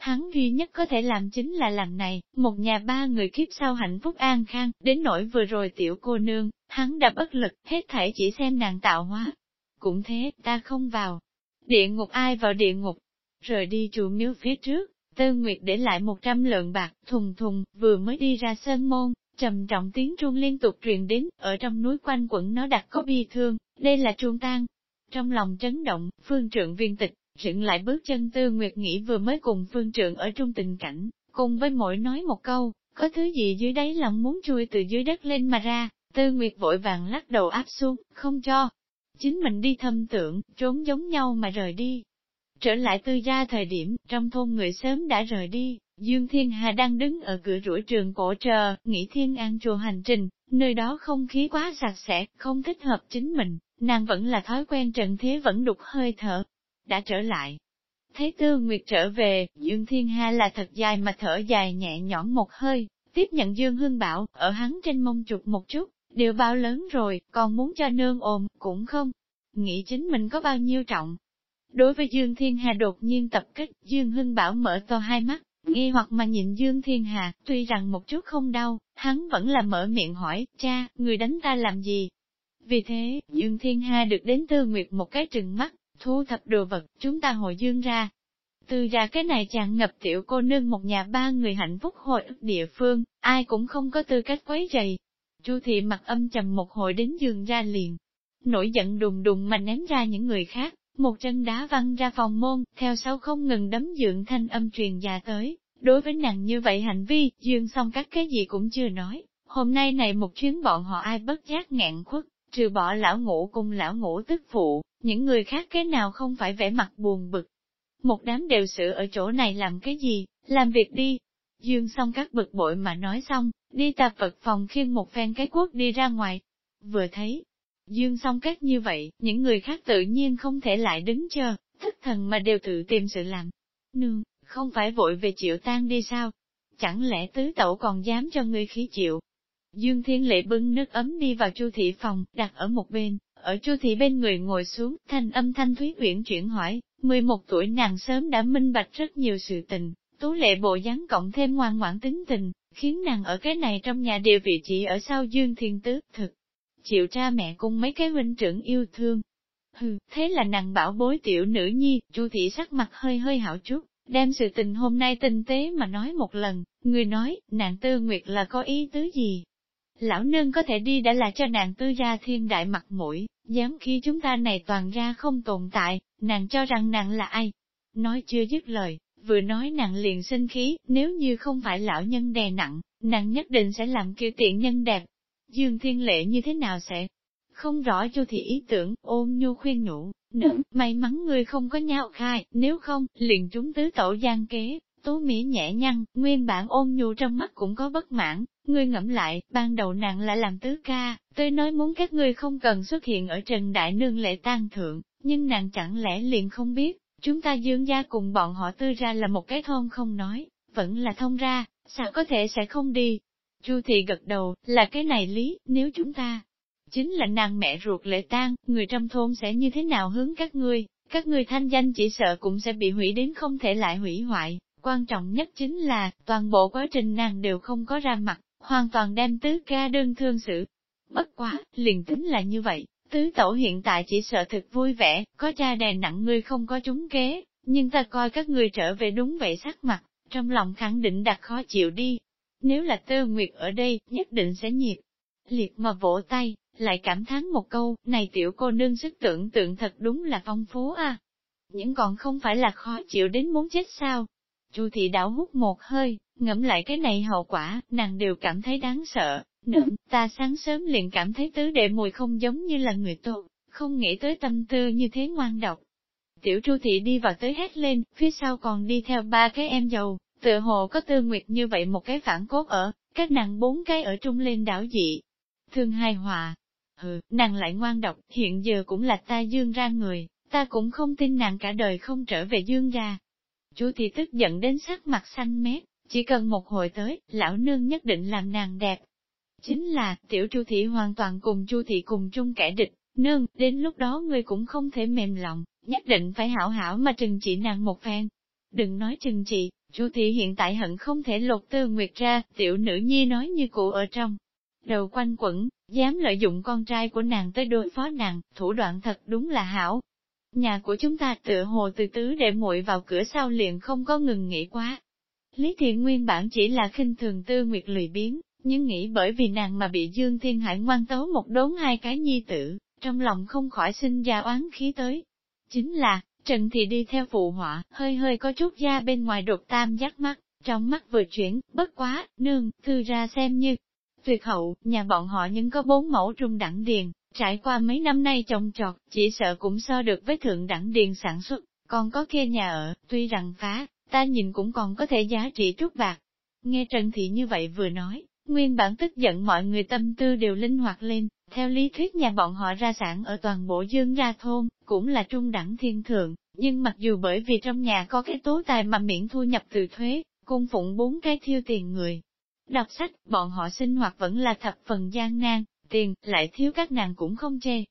Hắn duy nhất có thể làm chính là làm này, một nhà ba người kiếp sau hạnh phúc an khang, đến nỗi vừa rồi tiểu cô nương, hắn đã bất lực, hết thảy chỉ xem nàng tạo hóa. Cũng thế, ta không vào. Địa ngục ai vào địa ngục? Rời đi chuồng miếu phía trước, Tư Nguyệt để lại một trăm lượng bạc, thùng thùng, vừa mới đi ra sơn môn, trầm trọng tiếng chuông liên tục truyền đến, ở trong núi quanh quẩn nó đặt có bi thương, đây là chuông tan. Trong lòng chấn động, phương trượng viên tịch, dựng lại bước chân tư nguyệt nghĩ vừa mới cùng phương trượng ở trung tình cảnh, cùng với mỗi nói một câu, có thứ gì dưới đáy lòng muốn chui từ dưới đất lên mà ra, tư nguyệt vội vàng lắc đầu áp xuống, không cho. Chính mình đi thâm tưởng, trốn giống nhau mà rời đi. Trở lại tư gia thời điểm, trong thôn người sớm đã rời đi, Dương Thiên Hà đang đứng ở cửa rủi trường cổ chờ, nghĩ thiên an chùa hành trình, nơi đó không khí quá sạch sẽ, không thích hợp chính mình, nàng vẫn là thói quen trần thế vẫn đục hơi thở, đã trở lại. Thấy Tư Nguyệt trở về, Dương Thiên Ha là thật dài mà thở dài nhẹ nhõm một hơi, tiếp nhận Dương Hương Bảo, ở hắn trên mông chụp một chút, điều bao lớn rồi, còn muốn cho nương ôm, cũng không. Nghĩ chính mình có bao nhiêu trọng. Đối với Dương Thiên Hà đột nhiên tập kích, Dương Hưng Bảo mở to hai mắt, nghi hoặc mà nhìn Dương Thiên Hà, tuy rằng một chút không đau, hắn vẫn là mở miệng hỏi, cha, người đánh ta làm gì? Vì thế, Dương Thiên Hà được đến Tư Nguyệt một cái trừng mắt, thu thập đồ vật, chúng ta hội dương ra. Từ ra cái này chàng ngập tiểu cô nương một nhà ba người hạnh phúc hội ức địa phương, ai cũng không có tư cách quấy rầy. Chu thị mặt âm trầm một hồi đến giường ra liền, nổi giận đùng đùng mà ném ra những người khác, một chân đá văng ra phòng môn, theo sau không ngừng đấm dưỡng thanh âm truyền già tới. Đối với nàng như vậy hành vi, dương xong các cái gì cũng chưa nói, hôm nay này một chuyến bọn họ ai bất giác ngạn khuất, trừ bỏ lão ngũ cùng lão ngũ tức phụ, những người khác cái nào không phải vẻ mặt buồn bực. Một đám đều sự ở chỗ này làm cái gì, làm việc đi. Dương xong các bực bội mà nói xong, đi tạp vật phòng khiêng một phen cái quốc đi ra ngoài. Vừa thấy, Dương xong các như vậy, những người khác tự nhiên không thể lại đứng chờ, thất thần mà đều tự tìm sự làm. Nương, không phải vội về chịu tan đi sao? Chẳng lẽ tứ tẩu còn dám cho ngươi khí chịu? Dương Thiên Lệ bưng nước ấm đi vào chu thị phòng, đặt ở một bên, ở chu thị bên người ngồi xuống, thanh âm thanh thúy uyển chuyển hỏi, 11 tuổi nàng sớm đã minh bạch rất nhiều sự tình, tú lệ bộ dáng cộng thêm ngoan ngoãn tính tình, khiến nàng ở cái này trong nhà địa vị chỉ ở sau Dương Thiên Tứ, thực. Chịu cha mẹ cùng mấy cái huynh trưởng yêu thương. Hừ, thế là nàng bảo bối tiểu nữ nhi, chu thị sắc mặt hơi hơi hảo chút, đem sự tình hôm nay tinh tế mà nói một lần, người nói, nàng tư nguyệt là có ý tứ gì, Lão nương có thể đi đã là cho nàng tư gia thiên đại mặt mũi, dám khi chúng ta này toàn ra không tồn tại, nàng cho rằng nàng là ai. Nói chưa dứt lời, vừa nói nàng liền sinh khí, nếu như không phải lão nhân đè nặng, nàng nhất định sẽ làm kiểu tiện nhân đẹp. Dương Thiên Lệ như thế nào sẽ? Không rõ chu thị ý tưởng, ôm nhu khuyên nhủ, nữ, may mắn người không có nhau khai, nếu không, liền chúng tứ tổ gian kế, Tố Mỹ nhẹ nhăn, nguyên bản ôn nhu trong mắt cũng có bất mãn, ngươi ngẫm lại, ban đầu nàng lại làm tứ ca, tôi nói muốn các ngươi không cần xuất hiện ở Trần Đại Nương lễ tang thượng, nhưng nàng chẳng lẽ liền không biết, chúng ta dương gia cùng bọn họ tư ra là một cái thôn không nói, vẫn là thông ra, sao có thể sẽ không đi. Chu thị gật đầu, là cái này lý, nếu chúng ta, chính là nàng mẹ ruột lệ tang, người trong thôn sẽ như thế nào hướng các ngươi, các ngươi thanh danh chỉ sợ cũng sẽ bị hủy đến không thể lại hủy hoại, Quan trọng nhất chính là, toàn bộ quá trình nàng đều không có ra mặt, hoàn toàn đem tứ ca đơn thương xử. Bất quá, liền tính là như vậy, tứ tẩu hiện tại chỉ sợ thực vui vẻ, có cha đè nặng ngươi không có trúng kế, nhưng ta coi các ngươi trở về đúng vậy sắc mặt, trong lòng khẳng định đặt khó chịu đi. Nếu là tơ Nguyệt ở đây, nhất định sẽ nhiệt. Liệt mà vỗ tay, lại cảm thán một câu, này tiểu cô nương sức tưởng tượng thật đúng là phong phú a. Những còn không phải là khó chịu đến muốn chết sao. Chu thị đảo hút một hơi, ngẫm lại cái này hậu quả, nàng đều cảm thấy đáng sợ. nữa ta sáng sớm liền cảm thấy tứ đệ mùi không giống như là người tốt, không nghĩ tới tâm tư như thế ngoan độc. Tiểu Chu thị đi vào tới hét lên, phía sau còn đi theo ba cái em giàu, tựa hồ có tư nguyệt như vậy một cái phản cốt ở, các nàng bốn cái ở trung lên đảo dị. Thương hai hòa, hừ, nàng lại ngoan độc, hiện giờ cũng là ta dương ra người, ta cũng không tin nàng cả đời không trở về dương ra. Chú thì tức giận đến sắc mặt xanh mét, chỉ cần một hồi tới, lão nương nhất định làm nàng đẹp. Chính là, tiểu chu thị hoàn toàn cùng chu thị cùng chung kẻ địch, nương, đến lúc đó ngươi cũng không thể mềm lòng, nhất định phải hảo hảo mà trừng trị nàng một phen. Đừng nói trừng trị, chu thị hiện tại hận không thể lột tư nguyệt ra, tiểu nữ nhi nói như cụ ở trong. Đầu quanh quẩn, dám lợi dụng con trai của nàng tới đối phó nàng, thủ đoạn thật đúng là hảo. Nhà của chúng ta tựa hồ từ tứ để muội vào cửa sau liền không có ngừng nghỉ quá. Lý Thiện nguyên bản chỉ là khinh thường tư nguyệt lười biến, nhưng nghĩ bởi vì nàng mà bị Dương Thiên Hải ngoan tấu một đốn hai cái nhi tử, trong lòng không khỏi sinh ra oán khí tới. Chính là, Trần Thị đi theo phụ họa, hơi hơi có chút da bên ngoài đột tam giác mắt, trong mắt vừa chuyển, bất quá, nương, thư ra xem như. Tuyệt hậu, nhà bọn họ nhưng có bốn mẫu trung đẳng điền, trải qua mấy năm nay trồng trọt, chỉ sợ cũng so được với thượng đẳng điền sản xuất, còn có kia nhà ở, tuy rằng phá, ta nhìn cũng còn có thể giá trị chút bạc. Nghe Trần Thị như vậy vừa nói, nguyên bản tức giận mọi người tâm tư đều linh hoạt lên, theo lý thuyết nhà bọn họ ra sản ở toàn bộ dương gia thôn, cũng là trung đẳng thiên thượng, nhưng mặc dù bởi vì trong nhà có cái tố tài mà miễn thu nhập từ thuế, cung phụng bốn cái thiêu tiền người. Đọc sách, bọn họ sinh hoạt vẫn là thập phần gian nan, tiền, lại thiếu các nàng cũng không chê.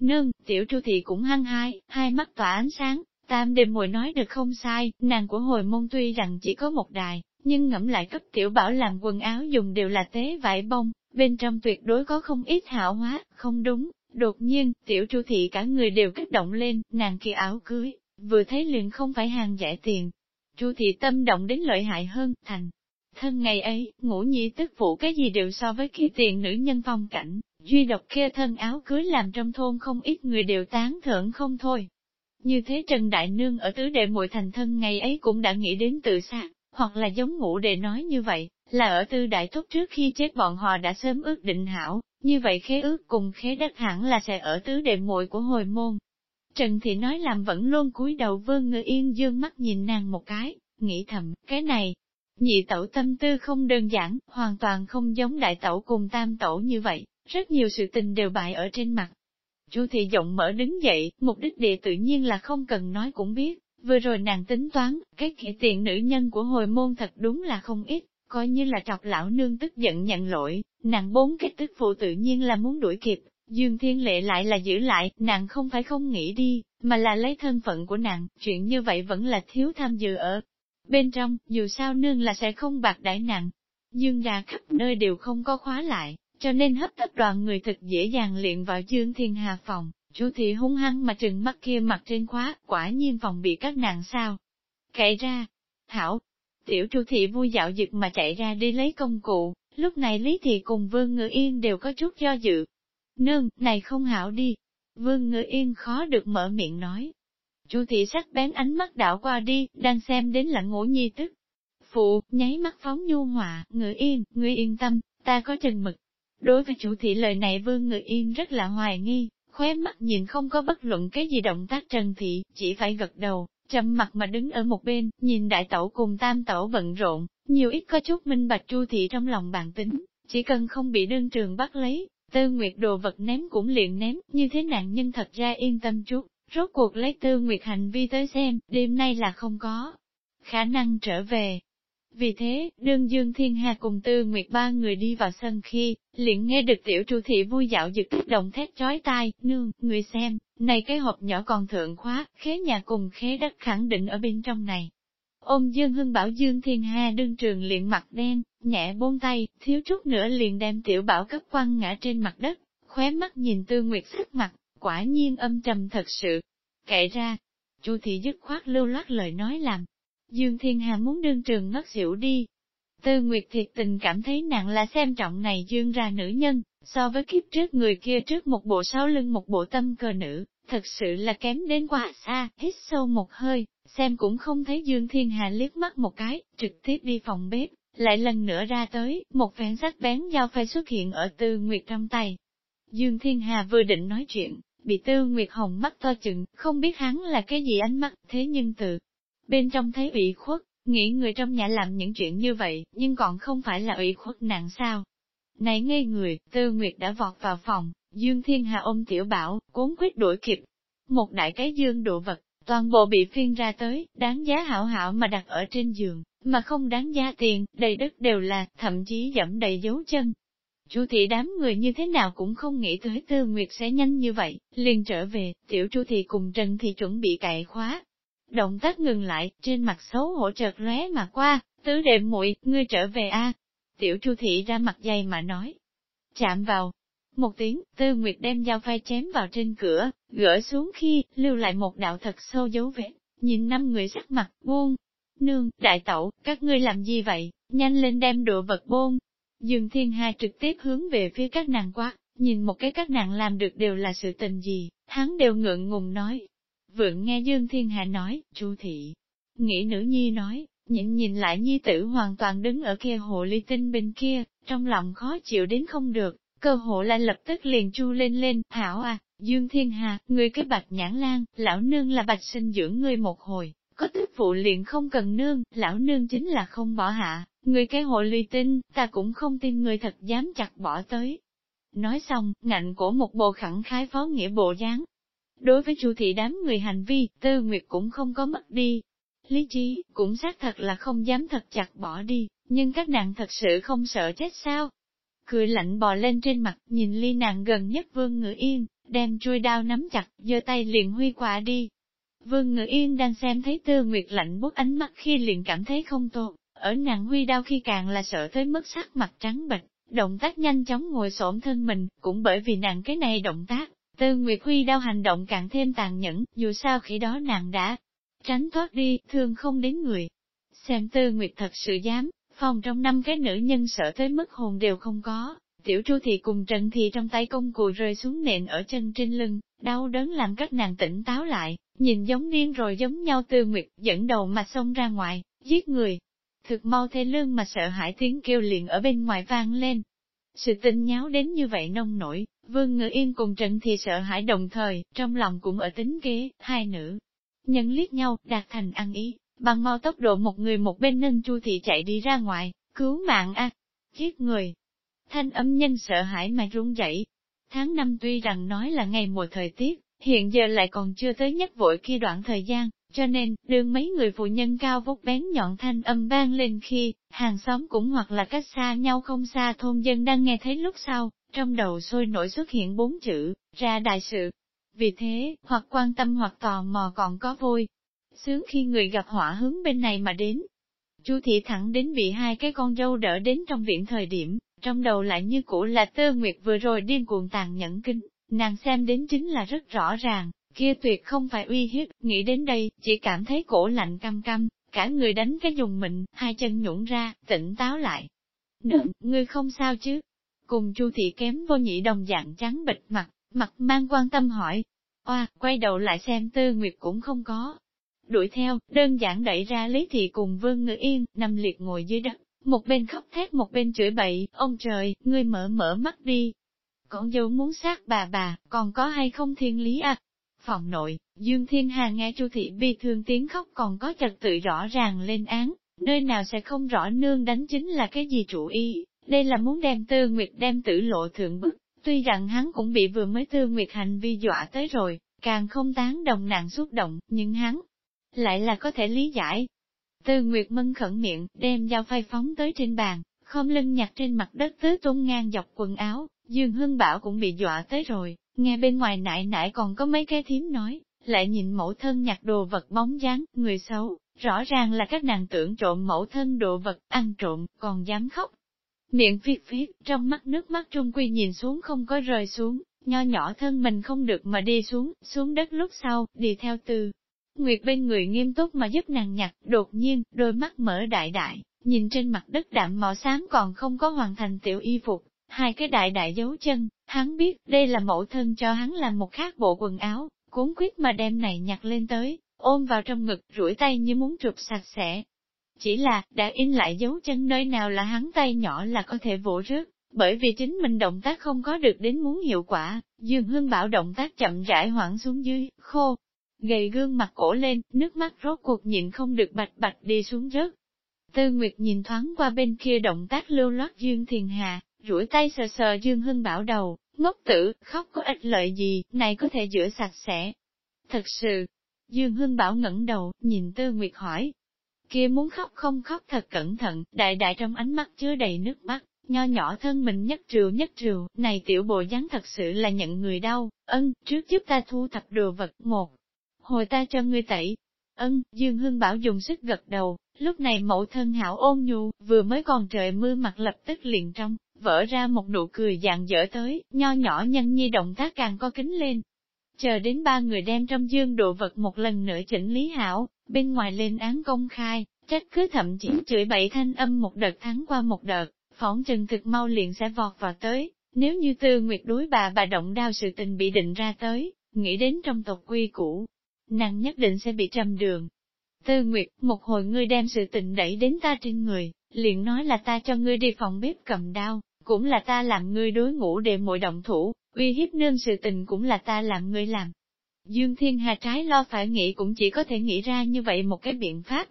Nương, tiểu chu thị cũng hăng hai, hai mắt tỏa ánh sáng, tam đêm mùi nói được không sai, nàng của hồi môn tuy rằng chỉ có một đài, nhưng ngẫm lại cấp tiểu bảo làm quần áo dùng đều là tế vải bông, bên trong tuyệt đối có không ít hảo hóa, không đúng, đột nhiên, tiểu chu thị cả người đều kích động lên, nàng kia áo cưới, vừa thấy liền không phải hàng giải tiền. Chu thị tâm động đến lợi hại hơn, thành. Thân ngày ấy, ngũ nhi tức phụ cái gì đều so với kia tiền nữ nhân phong cảnh, duy độc kia thân áo cưới làm trong thôn không ít người đều tán thưởng không thôi. Như thế Trần Đại Nương ở tứ đệ muội thành thân ngày ấy cũng đã nghĩ đến tự sát, hoặc là giống ngũ đệ nói như vậy, là ở tư đại thúc trước khi chết bọn họ đã sớm ước định hảo, như vậy khế ước cùng khế đất hẳn là sẽ ở tứ đệ muội của hồi môn. Trần Thị nói làm vẫn luôn cúi đầu vương ngự yên dương mắt nhìn nàng một cái, nghĩ thầm, cái này, nhị tẩu tâm tư không đơn giản, hoàn toàn không giống đại tẩu cùng tam tẩu như vậy, rất nhiều sự tình đều bại ở trên mặt. Chu thị giọng mở đứng dậy, mục đích địa tự nhiên là không cần nói cũng biết, vừa rồi nàng tính toán, cái kẻ tiện nữ nhân của hồi môn thật đúng là không ít, coi như là trọc lão nương tức giận nhận lỗi, nàng bốn cái tức phụ tự nhiên là muốn đuổi kịp, Dương Thiên Lệ lại là giữ lại, nàng không phải không nghĩ đi, mà là lấy thân phận của nàng, chuyện như vậy vẫn là thiếu tham dự ở. Bên trong, dù sao nương là sẽ không bạc đãi nặng Dương gia khắp nơi đều không có khóa lại, cho nên hấp tấp đoàn người thật dễ dàng luyện vào Dương Thiên Hà phòng. Chú thị hung hăng mà trừng mắt kia mặt trên khóa, quả nhiên phòng bị các nàng sao. Cậy ra, hảo, Tiểu tru thị vui dạo dực mà chạy ra đi lấy công cụ, lúc này Lý Thị cùng Vương Ngự Yên đều có chút do dự. Nương, này không hảo đi. Vương Ngự Yên khó được mở miệng nói. Chu thị sắc bén ánh mắt đảo qua đi, đang xem đến là ngỗ nhi tức. Phụ, nháy mắt phóng nhu hòa, Ngự Yên, ngươi yên tâm, ta có chừng mực. Đối với chủ thị lời này Vương Ngự Yên rất là hoài nghi, khóe mắt nhìn không có bất luận cái gì động tác Trần Thị, chỉ phải gật đầu, trầm mặt mà đứng ở một bên, nhìn đại tẩu cùng tam tẩu bận rộn, nhiều ít có chút minh bạch chu thị trong lòng bản tính, chỉ cần không bị đơn trường bắt lấy, tư nguyệt đồ vật ném cũng liền ném, như thế nạn nhân thật ra yên tâm chút, rốt cuộc lấy tư nguyệt hành vi tới xem, đêm nay là không có khả năng trở về, vì thế, đương Dương Thiên Hà cùng Tư Nguyệt ba người đi vào sân khi, liền nghe được tiểu tru thị vui dạo dực kích động thét chói tai, nương, người xem, này cái hộp nhỏ còn thượng khóa, khế nhà cùng khế đất khẳng định ở bên trong này. Ôm Dương Hưng bảo Dương Thiên Hà đương trường liền mặt đen, nhẹ buông tay, thiếu chút nữa liền đem tiểu bảo cấp quăng ngã trên mặt đất, khóe mắt nhìn Tư Nguyệt sắc mặt, quả nhiên âm trầm thật sự. Kệ ra, chu thị dứt khoát lưu loát lời nói làm, Dương Thiên Hà muốn đương trường ngất xỉu đi. Tư Nguyệt thiệt tình cảm thấy nặng là xem trọng này dương ra nữ nhân, so với kiếp trước người kia trước một bộ sáu lưng một bộ tâm cờ nữ, thật sự là kém đến quá xa, hít sâu một hơi, xem cũng không thấy Dương Thiên Hà liếc mắt một cái, trực tiếp đi phòng bếp, lại lần nữa ra tới, một phản sắc bén dao phay xuất hiện ở Tư Nguyệt trong tay. Dương Thiên Hà vừa định nói chuyện, bị Tư Nguyệt Hồng mắt to chừng, không biết hắn là cái gì ánh mắt, thế nhưng từ bên trong thấy ủy khuất, nghĩ người trong nhà làm những chuyện như vậy, nhưng còn không phải là ủy khuất nặng sao. Này ngây người, Tư Nguyệt đã vọt vào phòng, Dương Thiên Hà ôm tiểu bảo, cuốn quyết đuổi kịp. Một đại cái dương đồ vật, toàn bộ bị phiên ra tới, đáng giá hảo hảo mà đặt ở trên giường, mà không đáng giá tiền, đầy đất đều là, thậm chí dẫm đầy dấu chân. Chu thị đám người như thế nào cũng không nghĩ tới Tư Nguyệt sẽ nhanh như vậy, liền trở về, tiểu Chu thị cùng Trần thị chuẩn bị cậy khóa. Động tác ngừng lại, trên mặt xấu hổ chợt lóe mà qua, tứ đệ muội ngươi trở về a Tiểu Chu thị ra mặt dày mà nói. Chạm vào, một tiếng, Tư Nguyệt đem dao phay chém vào trên cửa, gỡ xuống khi, lưu lại một đạo thật sâu dấu vết, nhìn năm người sắc mặt, buông. Nương, đại tẩu, các ngươi làm gì vậy, nhanh lên đem đồ vật bôn. Dương Thiên Hà trực tiếp hướng về phía các nàng quá, nhìn một cái các nàng làm được đều là sự tình gì, hắn đều ngượng ngùng nói. Vượng nghe Dương Thiên Hà nói, chu thị, nghĩ nữ nhi nói, nhìn nhìn lại nhi tử hoàn toàn đứng ở kia hồ ly tinh bên kia, trong lòng khó chịu đến không được, cơ hộ lại lập tức liền chu lên lên, hảo à, Dương Thiên Hà, người cái bạch nhãn lan, lão nương là bạch sinh dưỡng ngươi một hồi, có tức phụ liền không cần nương, lão nương chính là không bỏ hạ, người cái hộ ly tinh, ta cũng không tin người thật dám chặt bỏ tới. Nói xong, ngạnh của một bộ khẳng khái phó nghĩa bộ dáng. Đối với chu thị đám người hành vi, tư nguyệt cũng không có mất đi. Lý trí, cũng xác thật là không dám thật chặt bỏ đi, nhưng các nàng thật sự không sợ chết sao, cười lạnh bò lên trên mặt, nhìn ly nàng gần nhất vương ngữ yên, đem chui đao nắm chặt, giơ tay liền huy quả đi. Vương ngự yên đang xem thấy tư nguyệt lạnh bút ánh mắt khi liền cảm thấy không tốt, ở nàng huy đau khi càng là sợ tới mức sắc mặt trắng bệch, động tác nhanh chóng ngồi xổm thân mình, cũng bởi vì nàng cái này động tác, tư nguyệt huy đau hành động càng thêm tàn nhẫn, dù sao khi đó nàng đã tránh thoát đi, thương không đến người. Xem tư nguyệt thật sự dám, Phòng trong năm cái nữ nhân sợ tới mức hồn đều không có, tiểu chu thị cùng trần thị trong tay công cụ rơi xuống nền ở chân trên lưng, đau đớn làm các nàng tỉnh táo lại, nhìn giống điên rồi giống nhau tư nguyệt, dẫn đầu mà xông ra ngoài, giết người. Thực mau thê lương mà sợ hãi tiếng kêu liền ở bên ngoài vang lên. Sự tình nháo đến như vậy nông nổi, vương ngự yên cùng trần thị sợ hãi đồng thời, trong lòng cũng ở tính kế, hai nữ. Nhân liếc nhau, đạt thành ăn ý, bằng mau tốc độ một người một bên nâng chu thị chạy đi ra ngoài, cứu mạng a, giết người. Thanh âm nhân sợ hãi mà run rẩy. Tháng năm tuy rằng nói là ngày mùa thời tiết, hiện giờ lại còn chưa tới nhất vội khi đoạn thời gian, cho nên, đương mấy người phụ nhân cao vút bén nhọn thanh âm vang lên khi, hàng xóm cũng hoặc là cách xa nhau không xa thôn dân đang nghe thấy lúc sau, trong đầu sôi nổi xuất hiện bốn chữ, ra đại sự. Vì thế, hoặc quan tâm hoặc tò mò còn có vui, Sướng khi người gặp họa hướng bên này mà đến. Chú thị thẳng đến bị hai cái con dâu đỡ đến trong viện thời điểm, trong đầu lại như cũ là tơ nguyệt vừa rồi điên cuồng tàn nhẫn kinh, nàng xem đến chính là rất rõ ràng, kia tuyệt không phải uy hiếp, nghĩ đến đây, chỉ cảm thấy cổ lạnh căm căm, cả người đánh cái dùng mình hai chân nhũn ra, tỉnh táo lại. Nượng, ngươi không sao chứ? Cùng chu thị kém vô nhị đồng dạng trắng bịch mặt, mặt mang quan tâm hỏi. Oa, quay đầu lại xem tư nguyệt cũng không có, đuổi theo, đơn giản đẩy ra Lý Thị cùng Vương ngữ Yên, nằm liệt ngồi dưới đất, một bên khóc thét một bên chửi bậy, ông trời, ngươi mở mở mắt đi. Con dâu muốn sát bà bà, còn có hay không thiên lý à? Phòng nội, Dương Thiên Hà nghe Chu Thị bi thương tiếng khóc còn có trật tự rõ ràng lên án, nơi nào sẽ không rõ nương đánh chính là cái gì chủ ý, đây là muốn đem tư nguyệt đem tử lộ thượng bức, tuy rằng hắn cũng bị vừa mới tư nguyệt hành vi dọa tới rồi, càng không tán đồng nạn xúc động, nhưng hắn lại là có thể lý giải. Tư Nguyệt Mân khẩn miệng, đem dao phay phóng tới trên bàn, không lưng nhặt trên mặt đất tứ tung ngang dọc quần áo, Dương Hưng Bảo cũng bị dọa tới rồi, nghe bên ngoài nại nại còn có mấy cái thím nói, lại nhìn mẫu thân nhặt đồ vật bóng dáng, người xấu, rõ ràng là các nàng tưởng trộm mẫu thân đồ vật, ăn trộm, còn dám khóc. Miệng phiết phiết, trong mắt nước mắt trung quy nhìn xuống không có rơi xuống, nho nhỏ thân mình không được mà đi xuống, xuống đất lúc sau, đi theo từ. Nguyệt bên người nghiêm túc mà giúp nàng nhặt, đột nhiên, đôi mắt mở đại đại, nhìn trên mặt đất đạm màu xám còn không có hoàn thành tiểu y phục, hai cái đại đại dấu chân, hắn biết đây là mẫu thân cho hắn làm một khác bộ quần áo, cuốn quyết mà đem này nhặt lên tới, ôm vào trong ngực, rủi tay như muốn trục sạch sẽ. Chỉ là, đã in lại dấu chân nơi nào là hắn tay nhỏ là có thể vỗ rước, bởi vì chính mình động tác không có được đến muốn hiệu quả, Dương Hương Bảo động tác chậm rãi hoảng xuống dưới, khô, gầy gương mặt cổ lên, nước mắt rốt cuộc nhịn không được bạch bạch đi xuống rớt. Tư Nguyệt nhìn thoáng qua bên kia động tác lưu loát Dương Thiền Hà, rủi tay sờ sờ Dương Hưng Bảo đầu, ngốc tử, khóc có ích lợi gì, này có thể rửa sạch sẽ. Thật sự, Dương Hưng Bảo ngẩng đầu, nhìn Tư Nguyệt hỏi. Kia muốn khóc không khóc thật cẩn thận, đại đại trong ánh mắt chứa đầy nước mắt, nho nhỏ thân mình nhất trừ nhất trừ, này tiểu bộ dáng thật sự là nhận người đau, ân, trước giúp ta thu thập đồ vật một. Hồi ta cho ngươi tẩy. Ân, Dương Hưng Bảo dùng sức gật đầu, lúc này mẫu thân hảo ôn nhu, vừa mới còn trời mưa mặt lập tức liền trong, vỡ ra một nụ cười dạng dở tới, nho nhỏ nhân nhi động tác càng có kính lên. Chờ đến ba người đem trong dương đồ vật một lần nữa chỉnh lý hảo, bên ngoài lên án công khai, trách cứ thậm chí chửi bậy thanh âm một đợt thắng qua một đợt, phỏng chừng thực mau liền sẽ vọt vào tới, nếu như tư nguyệt đối bà bà động đao sự tình bị định ra tới, nghĩ đến trong tộc quy cũ, nàng nhất định sẽ bị trầm đường. Tư Nguyệt, một hồi ngươi đem sự tình đẩy đến ta trên người, liền nói là ta cho ngươi đi phòng bếp cầm đao, cũng là ta làm ngươi đối ngủ để mọi động thủ, uy hiếp nương sự tình cũng là ta làm ngươi làm. Dương Thiên Hà trái lo phải nghĩ cũng chỉ có thể nghĩ ra như vậy một cái biện pháp.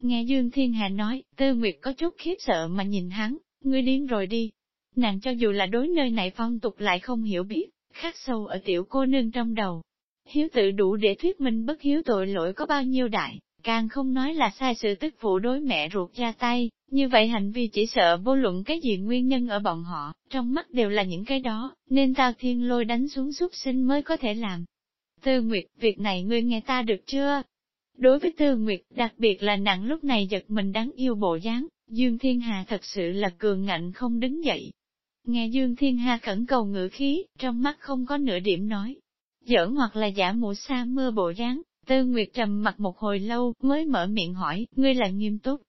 Nghe Dương Thiên Hà nói, Tư Nguyệt có chút khiếp sợ mà nhìn hắn, ngươi điên rồi đi. Nàng cho dù là đối nơi này phong tục lại không hiểu biết, khắc sâu ở tiểu cô nương trong đầu. Hiếu tự đủ để thuyết minh bất hiếu tội lỗi có bao nhiêu đại, càng không nói là sai sự tức phụ đối mẹ ruột ra tay, như vậy hành vi chỉ sợ vô luận cái gì nguyên nhân ở bọn họ, trong mắt đều là những cái đó, nên tao thiên lôi đánh xuống xuất sinh mới có thể làm. Tư Nguyệt, việc này ngươi nghe ta được chưa? Đối với Tư Nguyệt, đặc biệt là nặng lúc này giật mình đáng yêu bộ dáng, Dương Thiên Hà thật sự là cường ngạnh không đứng dậy. Nghe Dương Thiên Hà khẩn cầu ngữ khí, trong mắt không có nửa điểm nói. Giỡn hoặc là giả mũ sa mưa bộ dáng, Tư Nguyệt trầm mặt một hồi lâu, mới mở miệng hỏi, ngươi là nghiêm túc.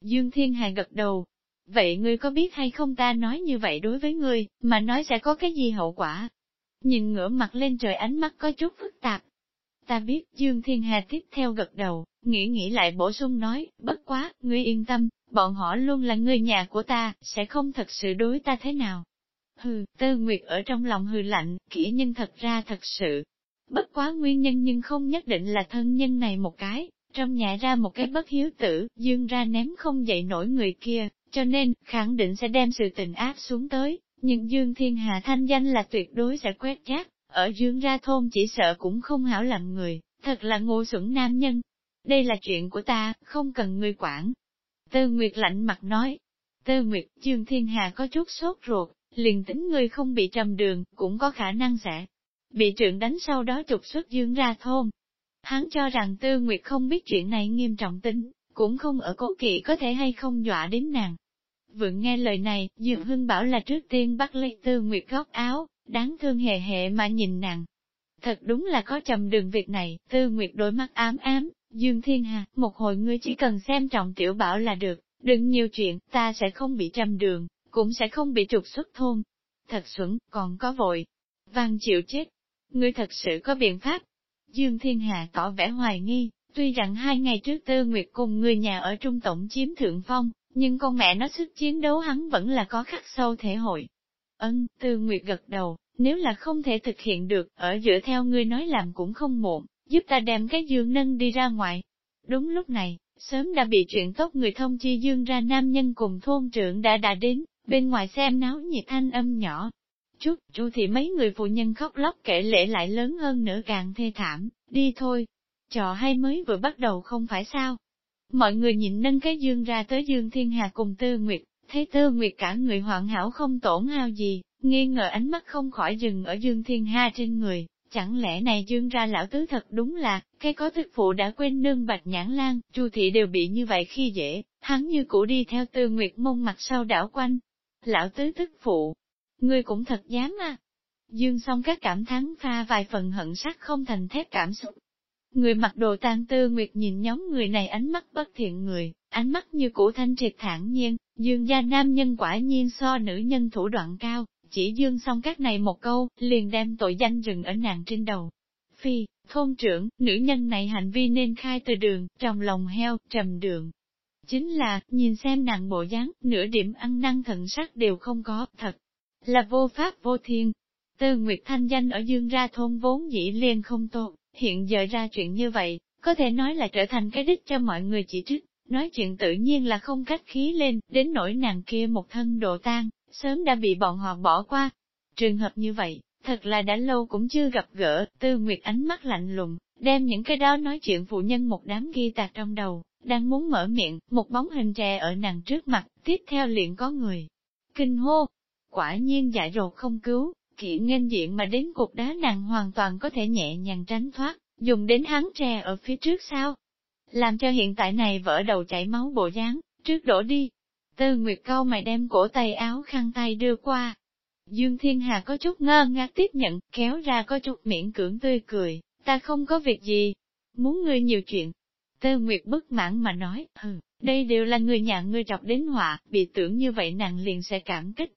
Dương Thiên Hà gật đầu. Vậy ngươi có biết hay không ta nói như vậy đối với ngươi, mà nói sẽ có cái gì hậu quả? Nhìn ngửa mặt lên trời ánh mắt có chút phức tạp. Ta biết, Dương Thiên Hà tiếp theo gật đầu, nghĩ nghĩ lại bổ sung nói, bất quá, ngươi yên tâm, bọn họ luôn là người nhà của ta, sẽ không thật sự đối ta thế nào. Hừ, Tư Nguyệt ở trong lòng hừ lạnh, kỹ nhân thật ra thật sự. Bất quá nguyên nhân nhưng không nhất định là thân nhân này một cái, trong nhà ra một cái bất hiếu tử, dương ra ném không dậy nổi người kia, cho nên, khẳng định sẽ đem sự tình áp xuống tới, nhưng dương thiên hà thanh danh là tuyệt đối sẽ quét chát, ở dương ra thôn chỉ sợ cũng không hảo làm người, thật là ngu xuẩn nam nhân. Đây là chuyện của ta, không cần người quản. Tư Nguyệt lạnh mặt nói. Tư Nguyệt, Dương Thiên Hà có chút sốt ruột, liền tính người không bị trầm đường, cũng có khả năng sẽ bị trượng đánh sau đó trục xuất Dương ra thôn. Hắn cho rằng Tư Nguyệt không biết chuyện này nghiêm trọng tính, cũng không ở cố kỵ có thể hay không dọa đến nàng. Vượng nghe lời này, Dược Hưng bảo là trước tiên bắt lấy Tư Nguyệt góc áo, đáng thương hề hề mà nhìn nàng. Thật đúng là có trầm đường việc này, Tư Nguyệt đôi mắt ám ám, Dương Thiên Hà, một hồi ngươi chỉ cần xem trọng tiểu bảo là được, đừng nhiều chuyện, ta sẽ không bị trầm đường, cũng sẽ không bị trục xuất thôn. Thật xuẩn, còn có vội. Vàng chịu chết. Ngươi thật sự có biện pháp, Dương Thiên Hà tỏ vẻ hoài nghi, tuy rằng hai ngày trước Tư Nguyệt cùng người nhà ở Trung Tổng chiếm thượng phong, nhưng con mẹ nó sức chiến đấu hắn vẫn là có khắc sâu thể hội. Ân, Tư Nguyệt gật đầu, nếu là không thể thực hiện được, ở giữa theo ngươi nói làm cũng không muộn, giúp ta đem cái dương nâng đi ra ngoài. Đúng lúc này, sớm đã bị chuyện tốt người thông chi dương ra nam nhân cùng thôn trưởng đã đã đến, bên ngoài xem náo nhiệt thanh âm nhỏ, chút, chu thì mấy người phụ nhân khóc lóc kể lễ lại lớn hơn nữa càng thê thảm, đi thôi. Trò hay mới vừa bắt đầu không phải sao. Mọi người nhìn nâng cái dương ra tới dương thiên hà cùng tư nguyệt, thấy tư nguyệt cả người hoàn hảo không tổn hao gì, nghi ngờ ánh mắt không khỏi dừng ở dương thiên hà trên người. Chẳng lẽ này dương ra lão tứ thật đúng là, cái có thức phụ đã quên nương bạch nhãn lan, chu thị đều bị như vậy khi dễ, hắn như cũ đi theo tư nguyệt mông mặt sau đảo quanh. Lão tứ tức phụ, Ngươi cũng thật dám à. Dương song các cảm thán pha vài phần hận sắc không thành thép cảm xúc. Người mặc đồ tang tư nguyệt nhìn nhóm người này ánh mắt bất thiện người, ánh mắt như củ thanh triệt thản nhiên, dương gia nam nhân quả nhiên so nữ nhân thủ đoạn cao, chỉ dương song các này một câu, liền đem tội danh rừng ở nàng trên đầu. Phi, thôn trưởng, nữ nhân này hành vi nên khai từ đường, trong lòng heo, trầm đường. Chính là, nhìn xem nàng bộ dáng, nửa điểm ăn năn thận sắc đều không có, thật là vô pháp vô thiên. Tư Nguyệt thanh danh ở dương ra thôn vốn dĩ liền không tốt, hiện giờ ra chuyện như vậy, có thể nói là trở thành cái đích cho mọi người chỉ trích, nói chuyện tự nhiên là không cách khí lên, đến nỗi nàng kia một thân độ tan, sớm đã bị bọn họ bỏ qua. Trường hợp như vậy, thật là đã lâu cũng chưa gặp gỡ, tư nguyệt ánh mắt lạnh lùng, đem những cái đó nói chuyện phụ nhân một đám ghi tạc trong đầu, đang muốn mở miệng, một bóng hình trẻ ở nàng trước mặt, tiếp theo liền có người. Kinh hô, quả nhiên dại dột không cứu, kỹ nghênh diện mà đến cục đá nàng hoàn toàn có thể nhẹ nhàng tránh thoát, dùng đến hắn tre ở phía trước sao. Làm cho hiện tại này vỡ đầu chảy máu bộ dáng, trước đổ đi. Tư Nguyệt câu mày đem cổ tay áo khăn tay đưa qua. Dương Thiên Hà có chút ngơ ngác tiếp nhận, kéo ra có chút miễn cưỡng tươi cười, ta không có việc gì. Muốn ngươi nhiều chuyện. Tư Nguyệt bức mãn mà nói, hừ, đây đều là người nhà ngươi trọc đến họa, bị tưởng như vậy nàng liền sẽ cảm kích.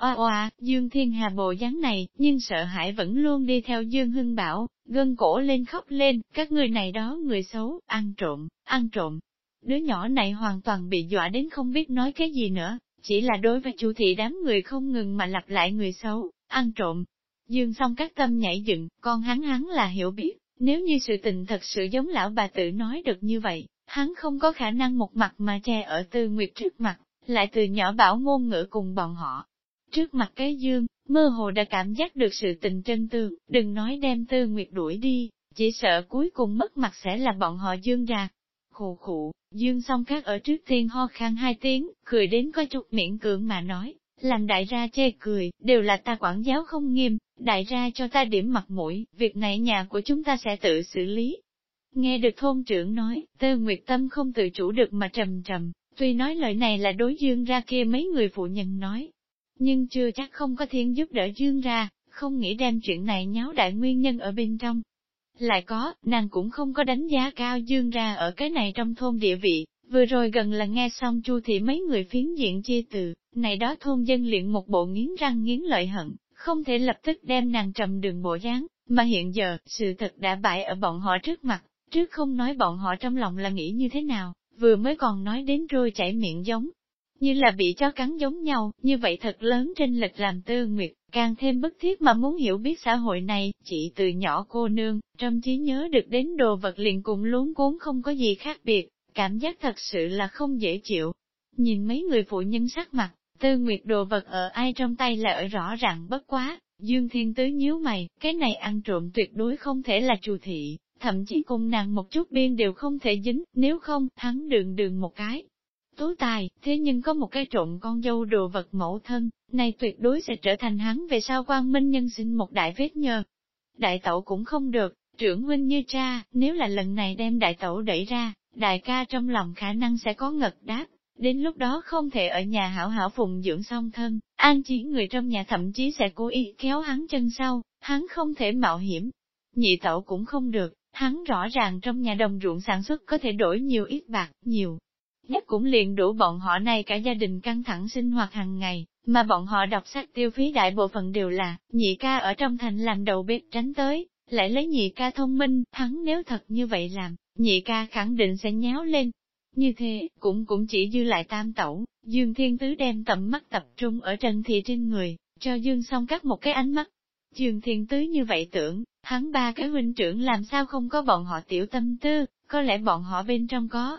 Oa oa, Dương Thiên Hà bộ dáng này, nhưng sợ hãi vẫn luôn đi theo Dương Hưng Bảo, gân cổ lên khóc lên, các người này đó người xấu, ăn trộm, ăn trộm. Đứa nhỏ này hoàn toàn bị dọa đến không biết nói cái gì nữa, chỉ là đối với chủ thị đám người không ngừng mà lặp lại người xấu, ăn trộm. Dương xong các tâm nhảy dựng, con hắn hắn là hiểu biết, nếu như sự tình thật sự giống lão bà tự nói được như vậy, hắn không có khả năng một mặt mà che ở tư nguyệt trước mặt, lại từ nhỏ bảo ngôn ngữ cùng bọn họ, Trước mặt cái dương, mơ hồ đã cảm giác được sự tình chân tương, đừng nói đem tư nguyệt đuổi đi, chỉ sợ cuối cùng mất mặt sẽ là bọn họ dương ra. Khụ khụ, dương song khác ở trước tiên ho khan hai tiếng, cười đến có chút miệng cưỡng mà nói, làm đại ra chê cười, đều là ta quản giáo không nghiêm, đại ra cho ta điểm mặt mũi, việc này nhà của chúng ta sẽ tự xử lý. Nghe được thôn trưởng nói, tư nguyệt tâm không tự chủ được mà trầm trầm, tuy nói lời này là đối dương ra kia mấy người phụ nhân nói, nhưng chưa chắc không có thiên giúp đỡ Dương ra, không nghĩ đem chuyện này nháo đại nguyên nhân ở bên trong. Lại có, nàng cũng không có đánh giá cao Dương ra ở cái này trong thôn địa vị, vừa rồi gần là nghe xong chu thị mấy người phiến diện chia từ, này đó thôn dân luyện một bộ nghiến răng nghiến lợi hận, không thể lập tức đem nàng trầm đường bộ dáng, mà hiện giờ, sự thật đã bại ở bọn họ trước mặt, trước không nói bọn họ trong lòng là nghĩ như thế nào, vừa mới còn nói đến rồi chảy miệng giống, như là bị chó cắn giống nhau, như vậy thật lớn trên lịch làm tư nguyệt, càng thêm bức thiết mà muốn hiểu biết xã hội này, chỉ từ nhỏ cô nương, trong trí nhớ được đến đồ vật liền cùng luống cuốn không có gì khác biệt, cảm giác thật sự là không dễ chịu. Nhìn mấy người phụ nhân sắc mặt, tư nguyệt đồ vật ở ai trong tay là ở rõ ràng bất quá, Dương Thiên Tứ nhíu mày, cái này ăn trộm tuyệt đối không thể là chủ thị, thậm chí cùng nàng một chút biên đều không thể dính, nếu không, hắn đường đường một cái, Tú tài, thế nhưng có một cái trộm con dâu đồ vật mẫu thân, này tuyệt đối sẽ trở thành hắn về sau quang minh nhân sinh một đại vết nhờ. Đại tẩu cũng không được, trưởng huynh như cha, nếu là lần này đem đại tẩu đẩy ra, đại ca trong lòng khả năng sẽ có ngật đáp, đến lúc đó không thể ở nhà hảo hảo phụng dưỡng song thân, an chỉ người trong nhà thậm chí sẽ cố ý kéo hắn chân sau, hắn không thể mạo hiểm. Nhị tẩu cũng không được, hắn rõ ràng trong nhà đồng ruộng sản xuất có thể đổi nhiều ít bạc, nhiều, nhất cũng liền đủ bọn họ này cả gia đình căng thẳng sinh hoạt hàng ngày, mà bọn họ đọc sách tiêu phí đại bộ phận đều là, nhị ca ở trong thành làm đầu bếp tránh tới, lại lấy nhị ca thông minh, hắn nếu thật như vậy làm, nhị ca khẳng định sẽ nháo lên. Như thế, cũng cũng chỉ dư lại tam tẩu, Dương Thiên Tứ đem tầm mắt tập trung ở Trần Thị trên người, cho Dương xong cắt một cái ánh mắt. Dương Thiên Tứ như vậy tưởng, hắn ba cái huynh trưởng làm sao không có bọn họ tiểu tâm tư, có lẽ bọn họ bên trong có,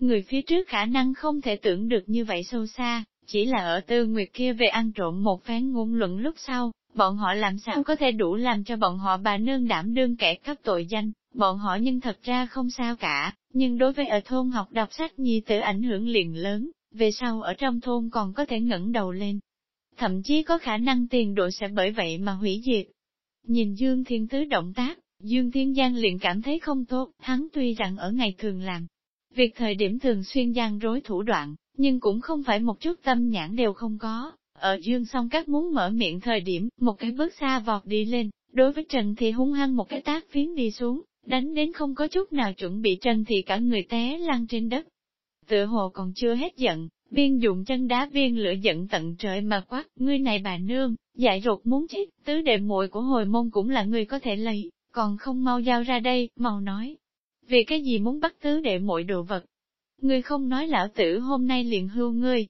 Người phía trước khả năng không thể tưởng được như vậy sâu xa, chỉ là ở tư nguyệt kia về ăn trộm một phán ngôn luận lúc sau, bọn họ làm sao có thể đủ làm cho bọn họ bà nương đảm đương kẻ cấp tội danh, bọn họ nhưng thật ra không sao cả, nhưng đối với ở thôn học đọc sách nhi tử ảnh hưởng liền lớn, về sau ở trong thôn còn có thể ngẩng đầu lên. Thậm chí có khả năng tiền độ sẽ bởi vậy mà hủy diệt. Nhìn Dương Thiên Tứ động tác, Dương Thiên Giang liền cảm thấy không tốt, hắn tuy rằng ở ngày thường làm, Việc thời điểm thường xuyên gian rối thủ đoạn, nhưng cũng không phải một chút tâm nhãn đều không có. Ở dương song các muốn mở miệng thời điểm, một cái bước xa vọt đi lên, đối với Trần thì hung hăng một cái tác phiến đi xuống, đánh đến không có chút nào chuẩn bị tranh thì cả người té lăn trên đất. Tựa hồ còn chưa hết giận, viên dụng chân đá viên lửa giận tận trời mà quát, ngươi này bà nương, dại rột muốn chết, tứ đệ muội của hồi môn cũng là người có thể lấy, còn không mau giao ra đây, mau nói. Vì cái gì muốn bắt tứ đệ muội đồ vật? Ngươi không nói lão tử hôm nay liền hưu ngươi.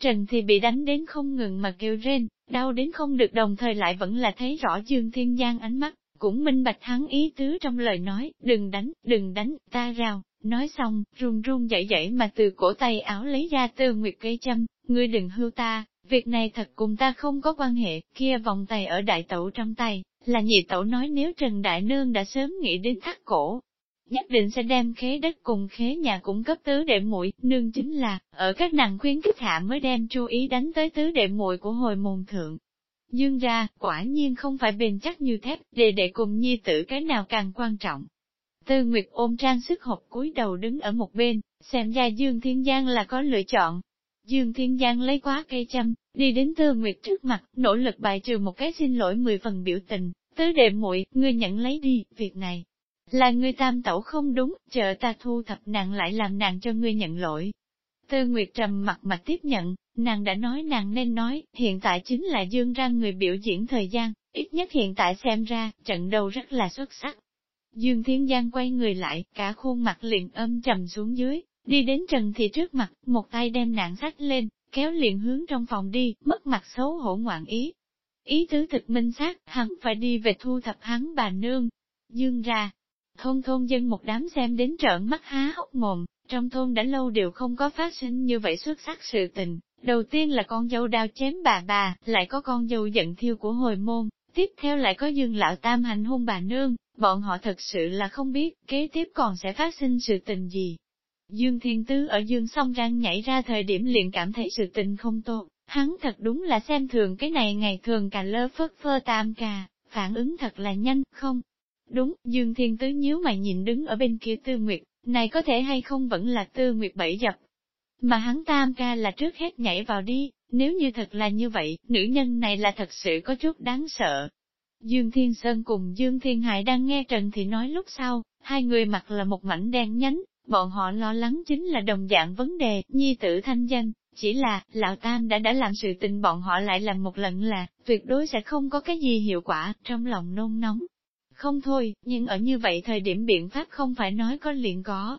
Trần thì bị đánh đến không ngừng mà kêu rên, đau đến không được đồng thời lại vẫn là thấy rõ Dương Thiên Giang ánh mắt, cũng minh bạch hắn ý tứ trong lời nói, đừng đánh, đừng đánh, ta rào, nói xong, run run dậy dậy mà từ cổ tay áo lấy ra tư nguyệt cây châm, ngươi đừng hưu ta, việc này thật cùng ta không có quan hệ, kia vòng tay ở đại tẩu trong tay, là nhị tẩu nói nếu Trần Đại Nương đã sớm nghĩ đến thắt cổ, nhất định sẽ đem khế đất cùng khế nhà cung cấp tứ đệ muội nương chính là, ở các nàng khuyến khích hạ mới đem chú ý đánh tới tứ đệ muội của hồi môn thượng. Dương ra, quả nhiên không phải bền chắc như thép, để đệ cùng nhi tử cái nào càng quan trọng. Tư Nguyệt ôm trang sức hộp cúi đầu đứng ở một bên, xem ra Dương Thiên Giang là có lựa chọn. Dương Thiên Giang lấy quá cây châm, đi đến Tư Nguyệt trước mặt, nỗ lực bài trừ một cái xin lỗi mười phần biểu tình, tứ đệ muội ngươi nhận lấy đi, việc này. Là ngươi tam tẩu không đúng, chờ ta thu thập nàng lại làm nàng cho ngươi nhận lỗi. Tư Nguyệt trầm mặt mà tiếp nhận, nàng đã nói nàng nên nói, hiện tại chính là dương ra người biểu diễn thời gian, ít nhất hiện tại xem ra, trận đầu rất là xuất sắc. Dương Thiên Giang quay người lại, cả khuôn mặt liền âm trầm xuống dưới, đi đến Trần Thị trước mặt, một tay đem nạn sách lên, kéo liền hướng trong phòng đi, mất mặt xấu hổ ngoạn ý. Ý tứ thực minh xác, hắn phải đi về thu thập hắn bà nương. Dương ra, thôn thôn dân một đám xem đến trợn mắt há hốc mồm, trong thôn đã lâu đều không có phát sinh như vậy xuất sắc sự tình. Đầu tiên là con dâu đao chém bà bà, lại có con dâu giận thiêu của hồi môn, tiếp theo lại có dương lão tam hành hôn bà nương, bọn họ thật sự là không biết, kế tiếp còn sẽ phát sinh sự tình gì. Dương Thiên Tứ ở Dương song răng nhảy ra thời điểm liền cảm thấy sự tình không tốt, hắn thật đúng là xem thường cái này ngày thường cả lơ phất phơ tam cà, phản ứng thật là nhanh, không? Đúng, Dương Thiên Tứ nhíu mày nhìn đứng ở bên kia Tư Nguyệt, này có thể hay không vẫn là Tư Nguyệt bảy dập. Mà hắn tam ca là trước hết nhảy vào đi, nếu như thật là như vậy, nữ nhân này là thật sự có chút đáng sợ, Dương Thiên Sơn cùng Dương Thiên Hải đang nghe Trần Thị nói lúc sau, hai người mặc là một mảnh đen nhánh, bọn họ lo lắng chính là đồng dạng vấn đề, nhi tử thanh danh, chỉ là, Lão Tam đã đã làm sự tình bọn họ lại làm một lần là, tuyệt đối sẽ không có cái gì hiệu quả, trong lòng nôn nóng. Không thôi, nhưng ở như vậy thời điểm biện pháp không phải nói có liền có.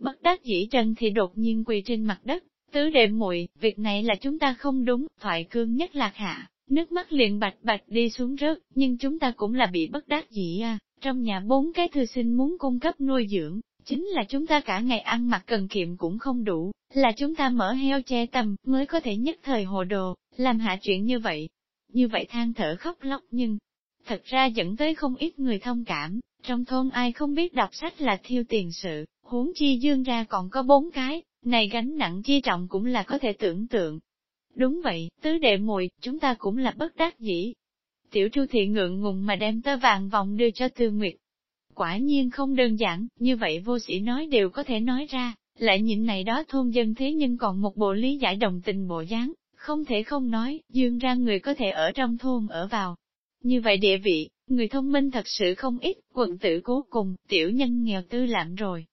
Bất đắc dĩ Trần thì đột nhiên quỳ trên mặt đất, tứ đệ muội việc này là chúng ta không đúng, thoại cương nhất lạc hạ, Nước mắt liền bạch bạch đi xuống rớt, nhưng chúng ta cũng là bị bất đắc dĩ à, trong nhà bốn cái thư sinh muốn cung cấp nuôi dưỡng, chính là chúng ta cả ngày ăn mặc cần kiệm cũng không đủ, là chúng ta mở heo che tầm mới có thể nhất thời hồ đồ, làm hạ chuyện như vậy. Như vậy than thở khóc lóc nhưng, thật ra dẫn tới không ít người thông cảm, trong thôn ai không biết đọc sách là thiêu tiền sự, huống chi dương ra còn có bốn cái, này gánh nặng chi trọng cũng là có thể tưởng tượng, Đúng vậy, tứ đệ muội chúng ta cũng là bất đắc dĩ. Tiểu Chu Thị ngượng ngùng mà đem tơ vàng vòng đưa cho Tư Nguyệt. Quả nhiên không đơn giản, như vậy vô sĩ nói đều có thể nói ra, lại nhịn này đó thôn dân thế nhưng còn một bộ lý giải đồng tình bộ dáng, không thể không nói, dương ra người có thể ở trong thôn ở vào. Như vậy địa vị, người thông minh thật sự không ít, quận tử cố cùng, tiểu nhân nghèo tư lạm rồi.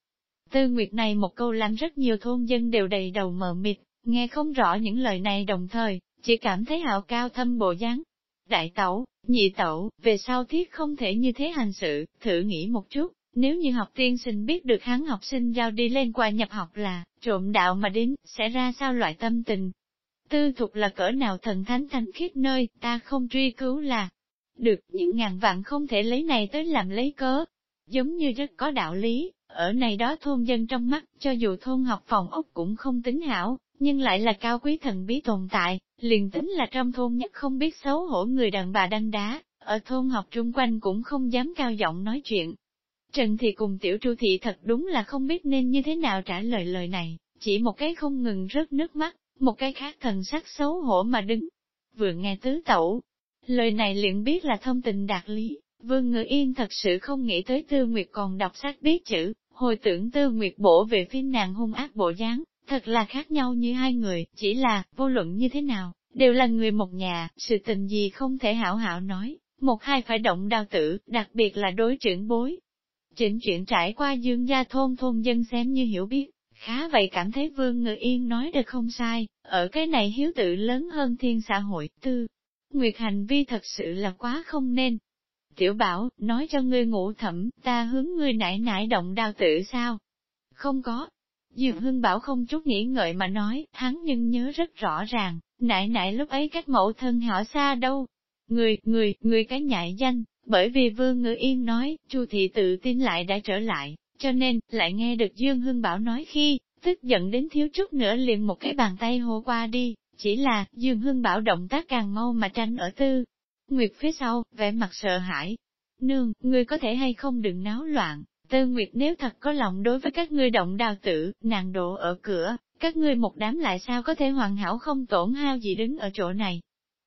Tư Nguyệt này một câu làm rất nhiều thôn dân đều đầy đầu mờ mịt, Nghe không rõ những lời này đồng thời, chỉ cảm thấy hạo cao thâm bộ dáng. Đại tẩu, nhị tẩu, về sau thiết không thể như thế hành sự, thử nghĩ một chút, nếu như học tiên sinh biết được hắn học sinh giao đi lên qua nhập học là, trộm đạo mà đến, sẽ ra sao loại tâm tình. Tư thục là cỡ nào thần thánh thanh khiết nơi, ta không truy cứu là, được, những ngàn vạn không thể lấy này tới làm lấy cớ, giống như rất có đạo lý, ở này đó thôn dân trong mắt, cho dù thôn học phòng ốc cũng không tính hảo, nhưng lại là cao quý thần bí tồn tại, liền tính là trong thôn nhất không biết xấu hổ người đàn bà đanh đá, ở thôn học trung quanh cũng không dám cao giọng nói chuyện. Trần thì cùng Tiểu Tru Thị thật đúng là không biết nên như thế nào trả lời lời này, chỉ một cái không ngừng rớt nước mắt, một cái khác thần sắc xấu hổ mà đứng. Vừa nghe tứ tẩu, lời này liền biết là thông tình đạt lý, Vương Ngự Yên thật sự không nghĩ tới Tư Nguyệt còn đọc sách biết chữ, hồi tưởng Tư Nguyệt bổ về phía nàng hung ác bộ dáng, Thật là khác nhau như hai người, chỉ là, vô luận như thế nào, đều là người một nhà, sự tình gì không thể hảo hảo nói, một hai phải động đao tử, đặc biệt là đối trưởng bối. chỉnh chuyện trải qua dương gia thôn thôn dân xem như hiểu biết, khá vậy cảm thấy vương ngự yên nói được không sai, ở cái này hiếu tự lớn hơn thiên xã hội, tư. Nguyệt hành vi thật sự là quá không nên. Tiểu bảo, nói cho ngươi ngủ thẩm, ta hướng ngươi nải nải động đao tự sao? Không có. Dược hưng bảo không chút nghĩ ngợi mà nói, hắn nhưng nhớ rất rõ ràng, nại nại lúc ấy cách mẫu thân họ xa đâu. Người, người, người cái nhại danh, bởi vì Vương Ngữ Yên nói, Chu thị tự tin lại đã trở lại, cho nên, lại nghe được Dương Hưng Bảo nói khi, tức giận đến thiếu chút nữa liền một cái bàn tay hô qua đi, chỉ là, Dương Hưng Bảo động tác càng mau mà tranh ở tư. Nguyệt phía sau, vẻ mặt sợ hãi. Nương, ngươi có thể hay không đừng náo loạn, Tư Nguyệt nếu thật có lòng đối với các ngươi động đào tử, nàng độ ở cửa, các ngươi một đám lại sao có thể hoàn hảo không tổn hao gì đứng ở chỗ này.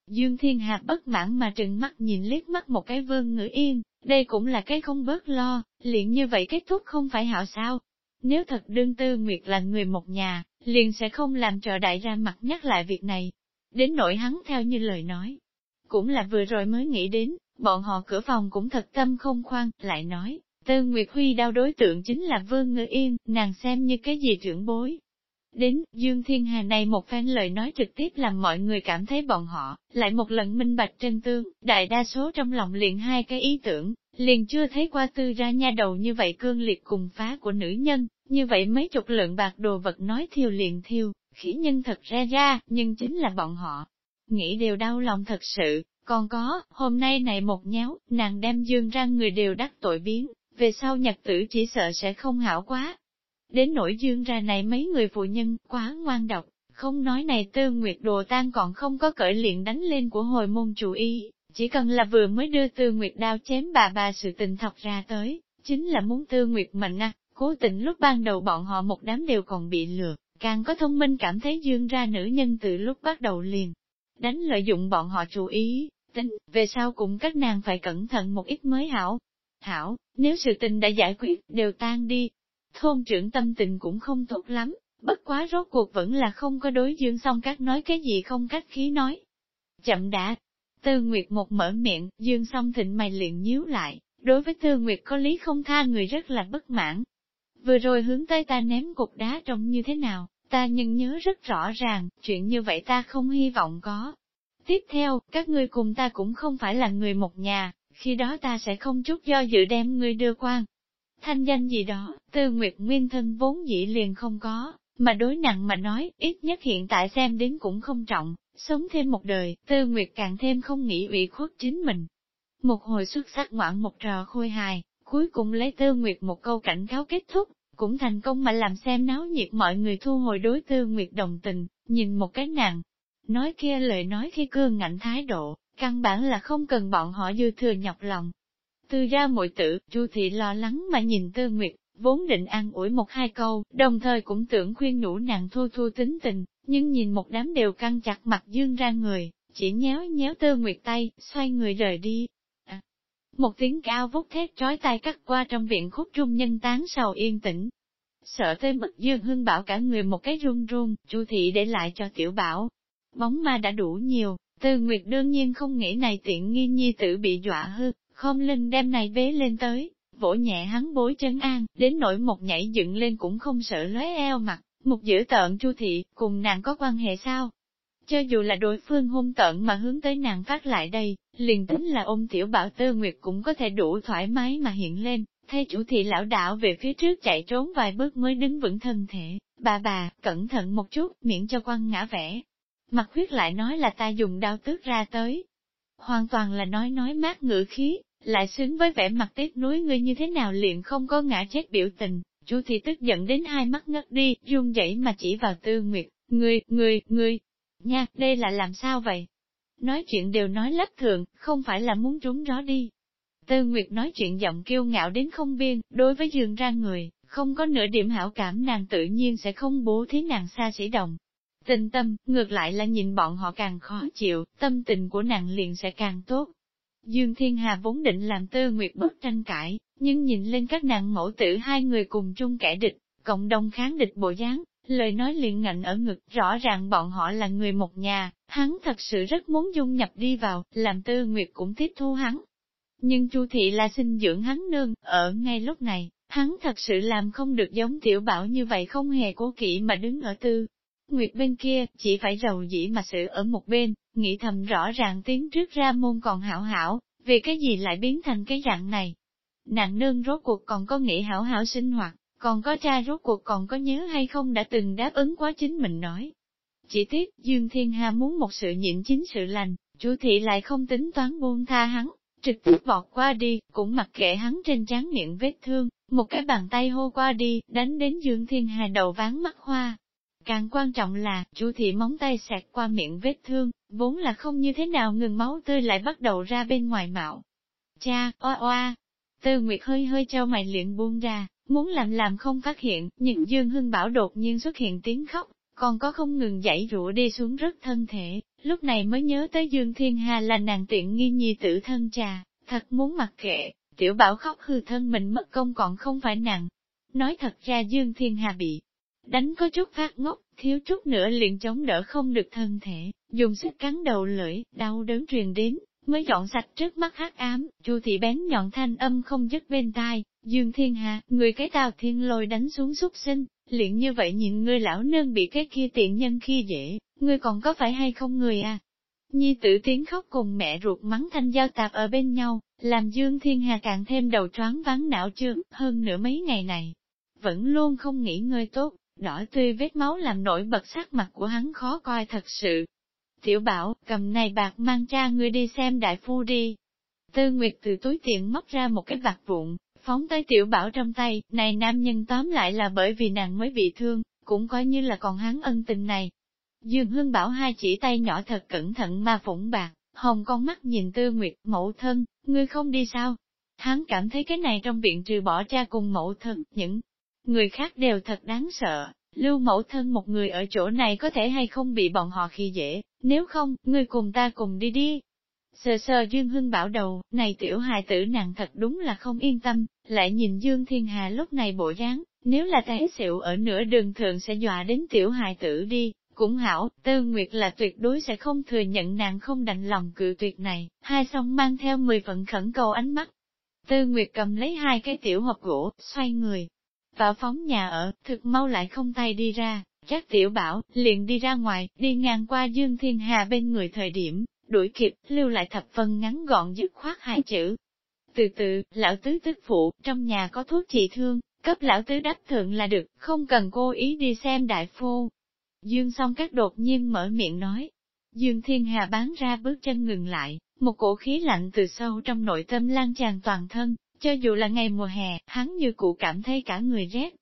Dương Thiên hà bất mãn mà trừng mắt nhìn liếc mắt một cái vương ngữ yên, đây cũng là cái không bớt lo, liền như vậy kết thúc không phải hảo sao. Nếu thật đương tư nguyệt là người một nhà, liền sẽ không làm trò đại ra mặt nhắc lại việc này. Đến nỗi hắn theo như lời nói. Cũng là vừa rồi mới nghĩ đến, bọn họ cửa phòng cũng thật tâm không khoan, lại nói, tư nguyệt huy đau đối tượng chính là vương ngữ yên, nàng xem như cái gì trưởng bối, Đến, Dương Thiên Hà này một phen lời nói trực tiếp làm mọi người cảm thấy bọn họ, lại một lần minh bạch trên tương, đại đa số trong lòng liền hai cái ý tưởng, liền chưa thấy qua tư ra nha đầu như vậy cương liệt cùng phá của nữ nhân, như vậy mấy chục lượng bạc đồ vật nói thiêu liền thiêu, khỉ nhân thật ra ra, nhưng chính là bọn họ. Nghĩ đều đau lòng thật sự, còn có, hôm nay này một nhéo, nàng đem dương ra người đều đắc tội biến, về sau nhật tử chỉ sợ sẽ không hảo quá, Đến nỗi dương ra này mấy người phụ nhân, quá ngoan độc, không nói này tư nguyệt đồ tan còn không có cởi liền đánh lên của hồi môn chủ y, chỉ cần là vừa mới đưa tư nguyệt đao chém bà bà sự tình thật ra tới, chính là muốn tư nguyệt mệnh à, cố tình lúc ban đầu bọn họ một đám đều còn bị lừa, càng có thông minh cảm thấy dương ra nữ nhân từ lúc bắt đầu liền. Đánh lợi dụng bọn họ chú ý, tính, về sau cũng các nàng phải cẩn thận một ít mới hảo. Hảo, nếu sự tình đã giải quyết, đều tan đi, Thôn trưởng tâm tình cũng không tốt lắm, bất quá rốt cuộc vẫn là không có đối dương song các nói cái gì không cách khí nói. Chậm đã, Tư Nguyệt một mở miệng, dương song thịnh mày liền nhíu lại, đối với Tư Nguyệt có lý không tha người rất là bất mãn. Vừa rồi hướng tới ta ném cục đá trông như thế nào, ta nhưng nhớ rất rõ ràng, chuyện như vậy ta không hy vọng có. Tiếp theo, các ngươi cùng ta cũng không phải là người một nhà, khi đó ta sẽ không chút do dự đem ngươi đưa quan, Thanh danh gì đó, tư nguyệt nguyên thân vốn dĩ liền không có, mà đối nặng mà nói, ít nhất hiện tại xem đến cũng không trọng, sống thêm một đời, tư nguyệt càng thêm không nghĩ ủy khuất chính mình. Một hồi xuất sắc ngoạn một trò khôi hài, cuối cùng lấy tư nguyệt một câu cảnh cáo kết thúc, cũng thành công mà làm xem náo nhiệt mọi người thu hồi đối tư nguyệt đồng tình, nhìn một cái nàng. Nói kia lời nói khi cương ngạnh thái độ, căn bản là không cần bọn họ dư thừa nhọc lòng, Tư gia muội tử, Chu thị lo lắng mà nhìn Tư Nguyệt, vốn định ăn ủi một hai câu, đồng thời cũng tưởng khuyên nhủ nàng thu thu tính tình, nhưng nhìn một đám đều căng chặt mặt dương ra người, chỉ nhéo nhéo Tư Nguyệt tay, xoay người rời đi. Một tiếng cao vút thét trói tay cắt qua trong viện khúc trung nhân tán sầu yên tĩnh. Sợ tới mức dương hưng bảo cả người một cái run run, Chu thị để lại cho tiểu bảo. Bóng ma đã đủ nhiều, Tư Nguyệt đương nhiên không nghĩ này tiện nghi nhi tử bị dọa hư, Khom linh đem này bế lên tới, vỗ nhẹ hắn bối chân an, đến nỗi một nhảy dựng lên cũng không sợ lóe eo mặt, một giữ tợn chu thị, cùng nàng có quan hệ sao? Cho dù là đối phương hung tợn mà hướng tới nàng phát lại đây, liền tính là ôm tiểu bảo tơ nguyệt cũng có thể đủ thoải mái mà hiện lên, thay chủ thị lão đảo về phía trước chạy trốn vài bước mới đứng vững thân thể, bà bà, cẩn thận một chút, miễn cho quăng ngã vẽ. Mặt huyết lại nói là ta dùng đao tước ra tới. Hoàn toàn là nói nói mát ngữ khí, lại xứng với vẻ mặt tiếc nuối ngươi như thế nào liền không có ngã chết biểu tình, chú thị tức giận đến hai mắt ngất đi, run dậy mà chỉ vào tư nguyệt, ngươi, ngươi, ngươi, nha, đây là làm sao vậy? Nói chuyện đều nói lách thường, không phải là muốn trúng gió đi. Tư Nguyệt nói chuyện giọng kiêu ngạo đến không biên, đối với dương ra người, không có nửa điểm hảo cảm nàng tự nhiên sẽ không bố thí nàng xa xỉ đồng. Tình tâm, ngược lại là nhìn bọn họ càng khó chịu, tâm tình của nàng liền sẽ càng tốt. Dương Thiên Hà vốn định làm tư nguyệt bất tranh cãi, nhưng nhìn lên các nàng mẫu tử hai người cùng chung kẻ địch, cộng đồng kháng địch bộ dáng, lời nói liền ngạnh ở ngực, rõ ràng bọn họ là người một nhà, hắn thật sự rất muốn dung nhập đi vào, làm tư nguyệt cũng tiếp thu hắn. Nhưng Chu thị là sinh dưỡng hắn nương, ở ngay lúc này, hắn thật sự làm không được giống tiểu bảo như vậy không hề cố kỵ mà đứng ở tư. Nguyệt bên kia, chỉ phải rầu dĩ mà sự ở một bên, nghĩ thầm rõ ràng tiếng trước ra môn còn hảo hảo, vì cái gì lại biến thành cái dạng này. Nàng nương rốt cuộc còn có nghĩ hảo hảo sinh hoạt, còn có cha rốt cuộc còn có nhớ hay không đã từng đáp ứng quá chính mình nói. Chỉ tiếc, Dương Thiên Hà muốn một sự nhịn chính sự lành, Chu thị lại không tính toán buông tha hắn, trực tiếp vọt qua đi, cũng mặc kệ hắn trên trán miệng vết thương, một cái bàn tay hô qua đi, đánh đến Dương Thiên Hà đầu ván mắt hoa. Càng quan trọng là, Chu thị móng tay sạc qua miệng vết thương, vốn là không như thế nào ngừng máu tươi lại bắt đầu ra bên ngoài mạo. Cha, oa oa, Tư Nguyệt hơi hơi trao mày liền buông ra, muốn làm làm không phát hiện, nhưng Dương Hưng Bảo đột nhiên xuất hiện tiếng khóc, còn có không ngừng dãy rủa đi xuống rất thân thể, lúc này mới nhớ tới Dương Thiên Hà là nàng tiện nghi nhi tử thân trà, thật muốn mặc kệ, tiểu bảo khóc hư thân mình mất công còn không phải nặng. Nói thật ra Dương Thiên Hà bị đánh có chút phát ngốc, thiếu chút nữa liền chống đỡ không được thân thể, dùng sức cắn đầu lưỡi, đau đớn truyền đến, mới dọn sạch trước mắt hắc ám, chu thị bén nhọn thanh âm không dứt bên tai, Dương Thiên Hà, người cái tào thiên lôi đánh xuống xúc sinh, liền như vậy nhìn ngươi lão nương bị cái kia tiện nhân khi dễ, ngươi còn có phải hay không người à? Nhi tử tiếng khóc cùng mẹ ruột mắng thanh giao tạp ở bên nhau, làm Dương Thiên Hà càng thêm đầu choáng vắng não trương, hơn nửa mấy ngày này. Vẫn luôn không nghĩ ngơi tốt, đỏ tươi vết máu làm nổi bật sắc mặt của hắn khó coi thật sự. Tiểu bảo, cầm này bạc mang cha ngươi đi xem đại phu đi. Tư Nguyệt từ túi tiền móc ra một cái bạc vụn, phóng tới tiểu bảo trong tay, này nam nhân tóm lại là bởi vì nàng mới bị thương, cũng coi như là còn hắn ân tình này. Dương Hương bảo hai chỉ tay nhỏ thật cẩn thận mà phủng bạc, hồng con mắt nhìn tư nguyệt, mẫu thân, ngươi không đi sao? Hắn cảm thấy cái này trong viện trừ bỏ cha cùng mẫu thân, những người khác đều thật đáng sợ, lưu mẫu thân một người ở chỗ này có thể hay không bị bọn họ khi dễ, nếu không, ngươi cùng ta cùng đi đi, Sờ sờ Dương Hưng bảo đầu, này tiểu hài tử nàng thật đúng là không yên tâm, lại nhìn Dương Thiên Hà lúc này bộ dáng, nếu là té xịu ở nửa đường thường sẽ dọa đến tiểu hài tử đi, cũng hảo, Tư Nguyệt là tuyệt đối sẽ không thừa nhận nàng không đành lòng cự tuyệt này, hai song mang theo mười phần khẩn cầu ánh mắt. Tư Nguyệt cầm lấy hai cái tiểu hộp gỗ, xoay người, vào phóng nhà ở, thực mau lại không tay đi ra, chắc tiểu bảo, liền đi ra ngoài, đi ngang qua Dương Thiên Hà bên người thời điểm, đuổi kịp, lưu lại thập phân ngắn gọn dứt khoát hai chữ. Từ từ, lão tứ tức phụ, trong nhà có thuốc trị thương, cấp lão tứ đắp thượng là được, không cần cô ý đi xem đại phu. Dương song các đột nhiên mở miệng nói. Dương thiên hà bán ra bước chân ngừng lại, một cổ khí lạnh từ sâu trong nội tâm lan tràn toàn thân, cho dù là ngày mùa hè, hắn như cụ cảm thấy cả người rét.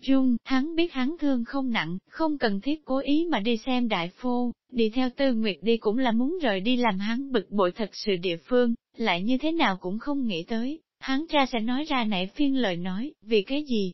Dung, hắn biết hắn thương không nặng, không cần thiết cố ý mà đi xem đại phu, đi theo tư nguyệt đi cũng là muốn rời đi làm hắn bực bội thật sự địa phương, lại như thế nào cũng không nghĩ tới, hắn ra sẽ nói ra nãy phiên lời nói, vì cái gì?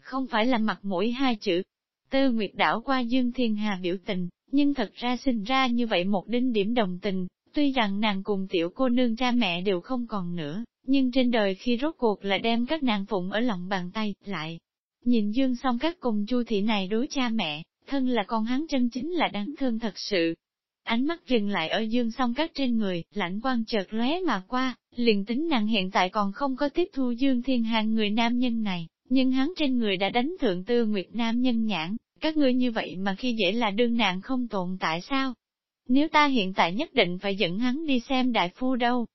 Không phải là mặt mũi hai chữ. Tư nguyệt đảo qua Dương Thiên Hà biểu tình, nhưng thật ra sinh ra như vậy một đinh điểm đồng tình, tuy rằng nàng cùng tiểu cô nương cha mẹ đều không còn nữa, nhưng trên đời khi rốt cuộc là đem các nàng phụng ở lòng bàn tay, lại Nhìn Dương song các cùng chu thị này đối cha mẹ, thân là con hắn chân chính là đáng thương thật sự. Ánh mắt dừng lại ở Dương song các trên người, lãnh quan chợt lóe mà qua, liền tính nàng hiện tại còn không có tiếp thu Dương Thiên Hàng người nam nhân này, nhưng hắn trên người đã đánh thượng tư nguyệt nam nhân nhãn, các ngươi như vậy mà khi dễ là đương nạn không tồn tại sao? Nếu ta hiện tại nhất định phải dẫn hắn đi xem đại phu đâu.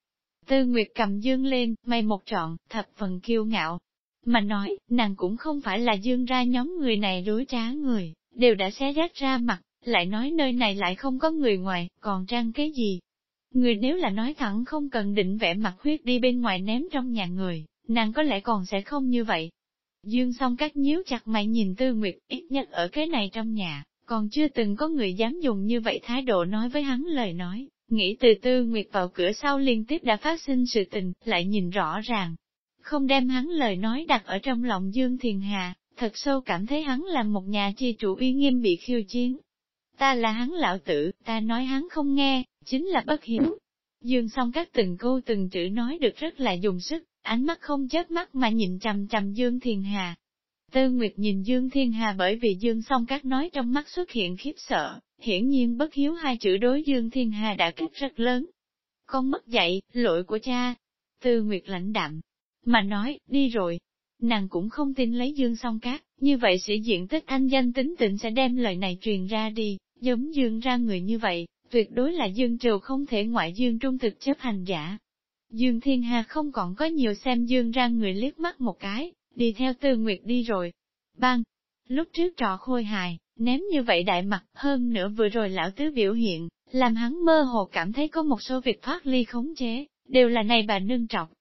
Tư Nguyệt cầm dương lên, mày một trọn, thập phần kiêu ngạo, mà nói, nàng cũng không phải là dương ra nhóm người này đối trá người, đều đã xé rách ra mặt, lại nói nơi này lại không có người ngoài, còn trang cái gì. Người nếu là nói thẳng không cần định vẽ mặt huyết đi bên ngoài ném trong nhà người, nàng có lẽ còn sẽ không như vậy. Dương song các nhíu chặt mày nhìn Tư Nguyệt, ít nhất ở cái này trong nhà, còn chưa từng có người dám dùng như vậy thái độ nói với hắn lời nói, nghĩ từ Tư Nguyệt vào cửa sau liên tiếp đã phát sinh sự tình, lại nhìn rõ ràng, không đem hắn lời nói đặt ở trong lòng Dương Thiền Hà, thật sâu cảm thấy hắn là một nhà chi chủ uy nghiêm bị khiêu chiến. Ta là hắn lão tử, ta nói hắn không nghe, chính là bất hiếu. Dương song các từng câu từng chữ nói được rất là dùng sức, ánh mắt không chớp mắt mà nhìn chằm chằm Dương Thiền Hà. Tư Nguyệt nhìn Dương Thiên Hà bởi vì Dương song các nói trong mắt xuất hiện khiếp sợ, hiển nhiên bất hiếu hai chữ đối Dương Thiên Hà đã kích rất lớn. Con mất dạy, lỗi của cha, Tư Nguyệt lãnh đạm, mà nói, đi rồi. Nàng cũng không tin lấy Dương song cát, như vậy sĩ diện tích anh danh tính tịnh sẽ đem lời này truyền ra đi, giống Dương ra người như vậy, tuyệt đối là Dương Triều không thể ngoại Dương trung thực chấp hành giả. Dương Thiên Hà không còn có nhiều xem Dương ra người liếc mắt một cái, đi theo Tư Nguyệt đi rồi. Bang! Lúc trước trò khôi hài, ném như vậy đại mặt hơn nữa vừa rồi lão tứ biểu hiện, làm hắn mơ hồ cảm thấy có một số việc thoát ly khống chế, đều là này bà nương trọc.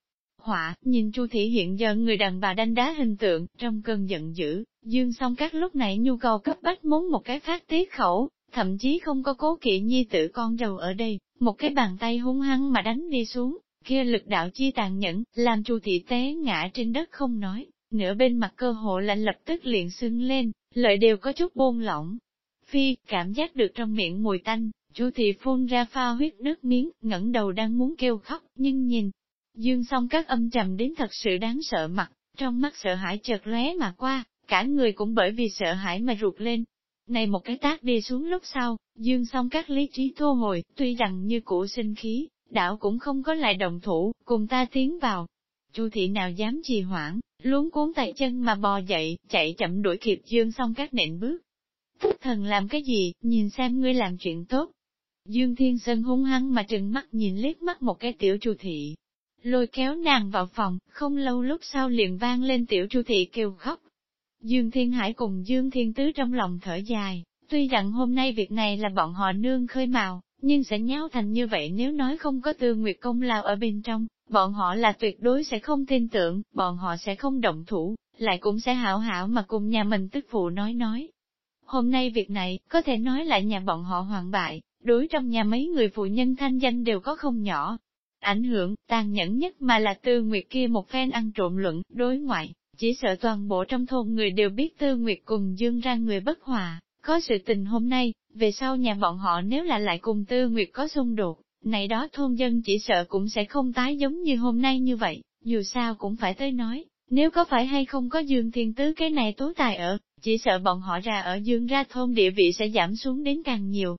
Họa, nhìn Chu Thị hiện giờ người đàn bà đánh đá hình tượng, trong cơn giận dữ, Dương song các lúc này nhu cầu cấp bách muốn một cái phát tiết khẩu, thậm chí không có cố kỵ nhi tử con đầu ở đây, một cái bàn tay hung hăng mà đánh đi xuống, kia lực đạo chi tàn nhẫn, làm Chu Thị té ngã trên đất không nói, nửa bên mặt cơ hộ lạnh lập tức liền sưng lên, lợi đều có chút buông lỏng. Phi, cảm giác được trong miệng mùi tanh, Chu thị phun ra pha huyết nước miếng, ngẩng đầu đang muốn kêu khóc, nhưng nhìn, dương song các âm trầm đến thật sự đáng sợ mặt, trong mắt sợ hãi chợt lóe mà qua, cả người cũng bởi vì sợ hãi mà ruột lên. Này một cái tác đi xuống lúc sau, dương song các lý trí thu hồi, tuy rằng như cũ sinh khí, đạo cũng không có lại đồng thủ, cùng ta tiến vào. Chu thị nào dám trì hoãn, luống cuốn tay chân mà bò dậy, chạy chậm đuổi kịp dương song các nện bước. phúc thần làm cái gì, nhìn xem ngươi làm chuyện tốt, Dương Thiên Sơn hung hăng mà trừng mắt nhìn liếc mắt một cái tiểu chu thị. Lôi kéo nàng vào phòng, không lâu lúc sau liền vang lên tiểu chu thị kêu khóc. Dương Thiên Hải cùng Dương Thiên Tứ trong lòng thở dài, tuy rằng hôm nay việc này là bọn họ nương khơi mào, nhưng sẽ nháo thành như vậy nếu nói không có tư nguyệt công lao ở bên trong, bọn họ là tuyệt đối sẽ không tin tưởng, bọn họ sẽ không động thủ, lại cũng sẽ hảo hảo mà cùng nhà mình tức phụ nói nói. Hôm nay việc này, có thể nói là nhà bọn họ hoàn bại, đối trong nhà mấy người phụ nhân thanh danh đều có không nhỏ. Ảnh hưởng, tàn nhẫn nhất mà là tư nguyệt kia một phen ăn trộm luận, đối ngoại, chỉ sợ toàn bộ trong thôn người đều biết tư nguyệt cùng dương ra người bất hòa, có sự tình hôm nay, về sau nhà bọn họ nếu là lại cùng tư nguyệt có xung đột, này đó thôn dân chỉ sợ cũng sẽ không tái giống như hôm nay như vậy, dù sao cũng phải tới nói, nếu có phải hay không có dương thiên tứ cái này tố tài ở, chỉ sợ bọn họ ra ở dương ra thôn địa vị sẽ giảm xuống đến càng nhiều,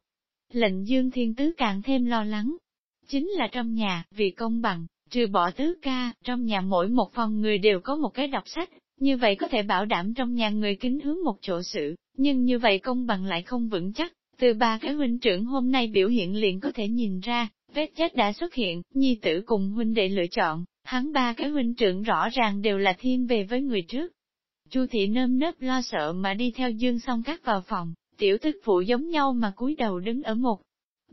lệnh Dương Thiên Tứ càng thêm lo lắng. Chính là trong nhà, vì công bằng, trừ bỏ tứ ca, trong nhà mỗi một phòng người đều có một cái đọc sách, như vậy có thể bảo đảm trong nhà người kính hướng một chỗ sự, nhưng như vậy công bằng lại không vững chắc. Từ ba cái huynh trưởng hôm nay biểu hiện liền có thể nhìn ra, vết chết đã xuất hiện, nhi tử cùng huynh đệ lựa chọn, hắn ba cái huynh trưởng rõ ràng đều là thiên về với người trước. Chu thị nơm nớp lo sợ mà đi theo Dương song cắt vào phòng, Tiểu thức phụ giống nhau mà cúi đầu đứng ở một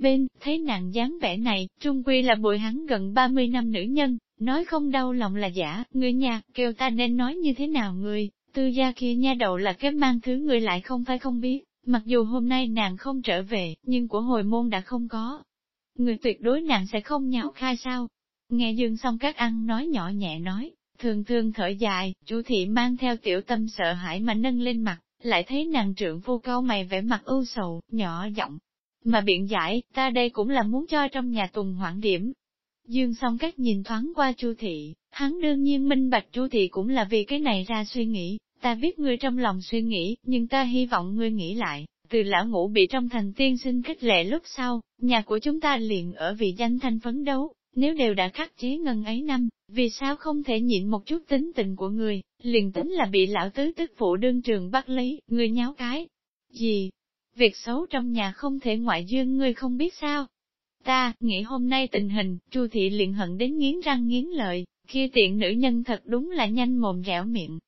bên, thấy nàng dáng vẻ này, trung quy là bồi hắn gần 30 năm nữ nhân, nói không đau lòng là giả, người nhà, kêu ta nên nói như thế nào người, tư gia kia nha đầu là cái mang thứ người lại không phải không biết, mặc dù hôm nay nàng không trở về, nhưng của hồi môn đã không có. Người tuyệt đối nàng sẽ không nhạo khai sao. Nghe dương xong các ăn nói nhỏ nhẹ nói, thường thường thở dài, chủ thị mang theo tiểu tâm sợ hãi mà nâng lên mặt, lại thấy nàng trượng phu cao mày vẻ mặt ưu sầu, nhỏ giọng. Mà biện giải, ta đây cũng là muốn cho trong nhà tùng hoảng điểm. Dương song cách nhìn thoáng qua chu thị, hắn đương nhiên minh bạch chu thị cũng là vì cái này ra suy nghĩ, ta biết ngươi trong lòng suy nghĩ, nhưng ta hy vọng ngươi nghĩ lại, từ lão ngũ bị trong thành tiên sinh khích lệ lúc sau, nhà của chúng ta liền ở vị danh thanh phấn đấu, nếu đều đã khắc chế ngân ấy năm, vì sao không thể nhịn một chút tính tình của người, liền tính là bị lão tứ tức phụ đương trường bắt lấy, người nháo cái. Gì? Việc xấu trong nhà không thể ngoại dương ngươi không biết sao? Ta, nghĩ hôm nay tình hình, Chu thị liền hận đến nghiến răng nghiến lợi, kia tiện nữ nhân thật đúng là nhanh mồm rẻo miệng.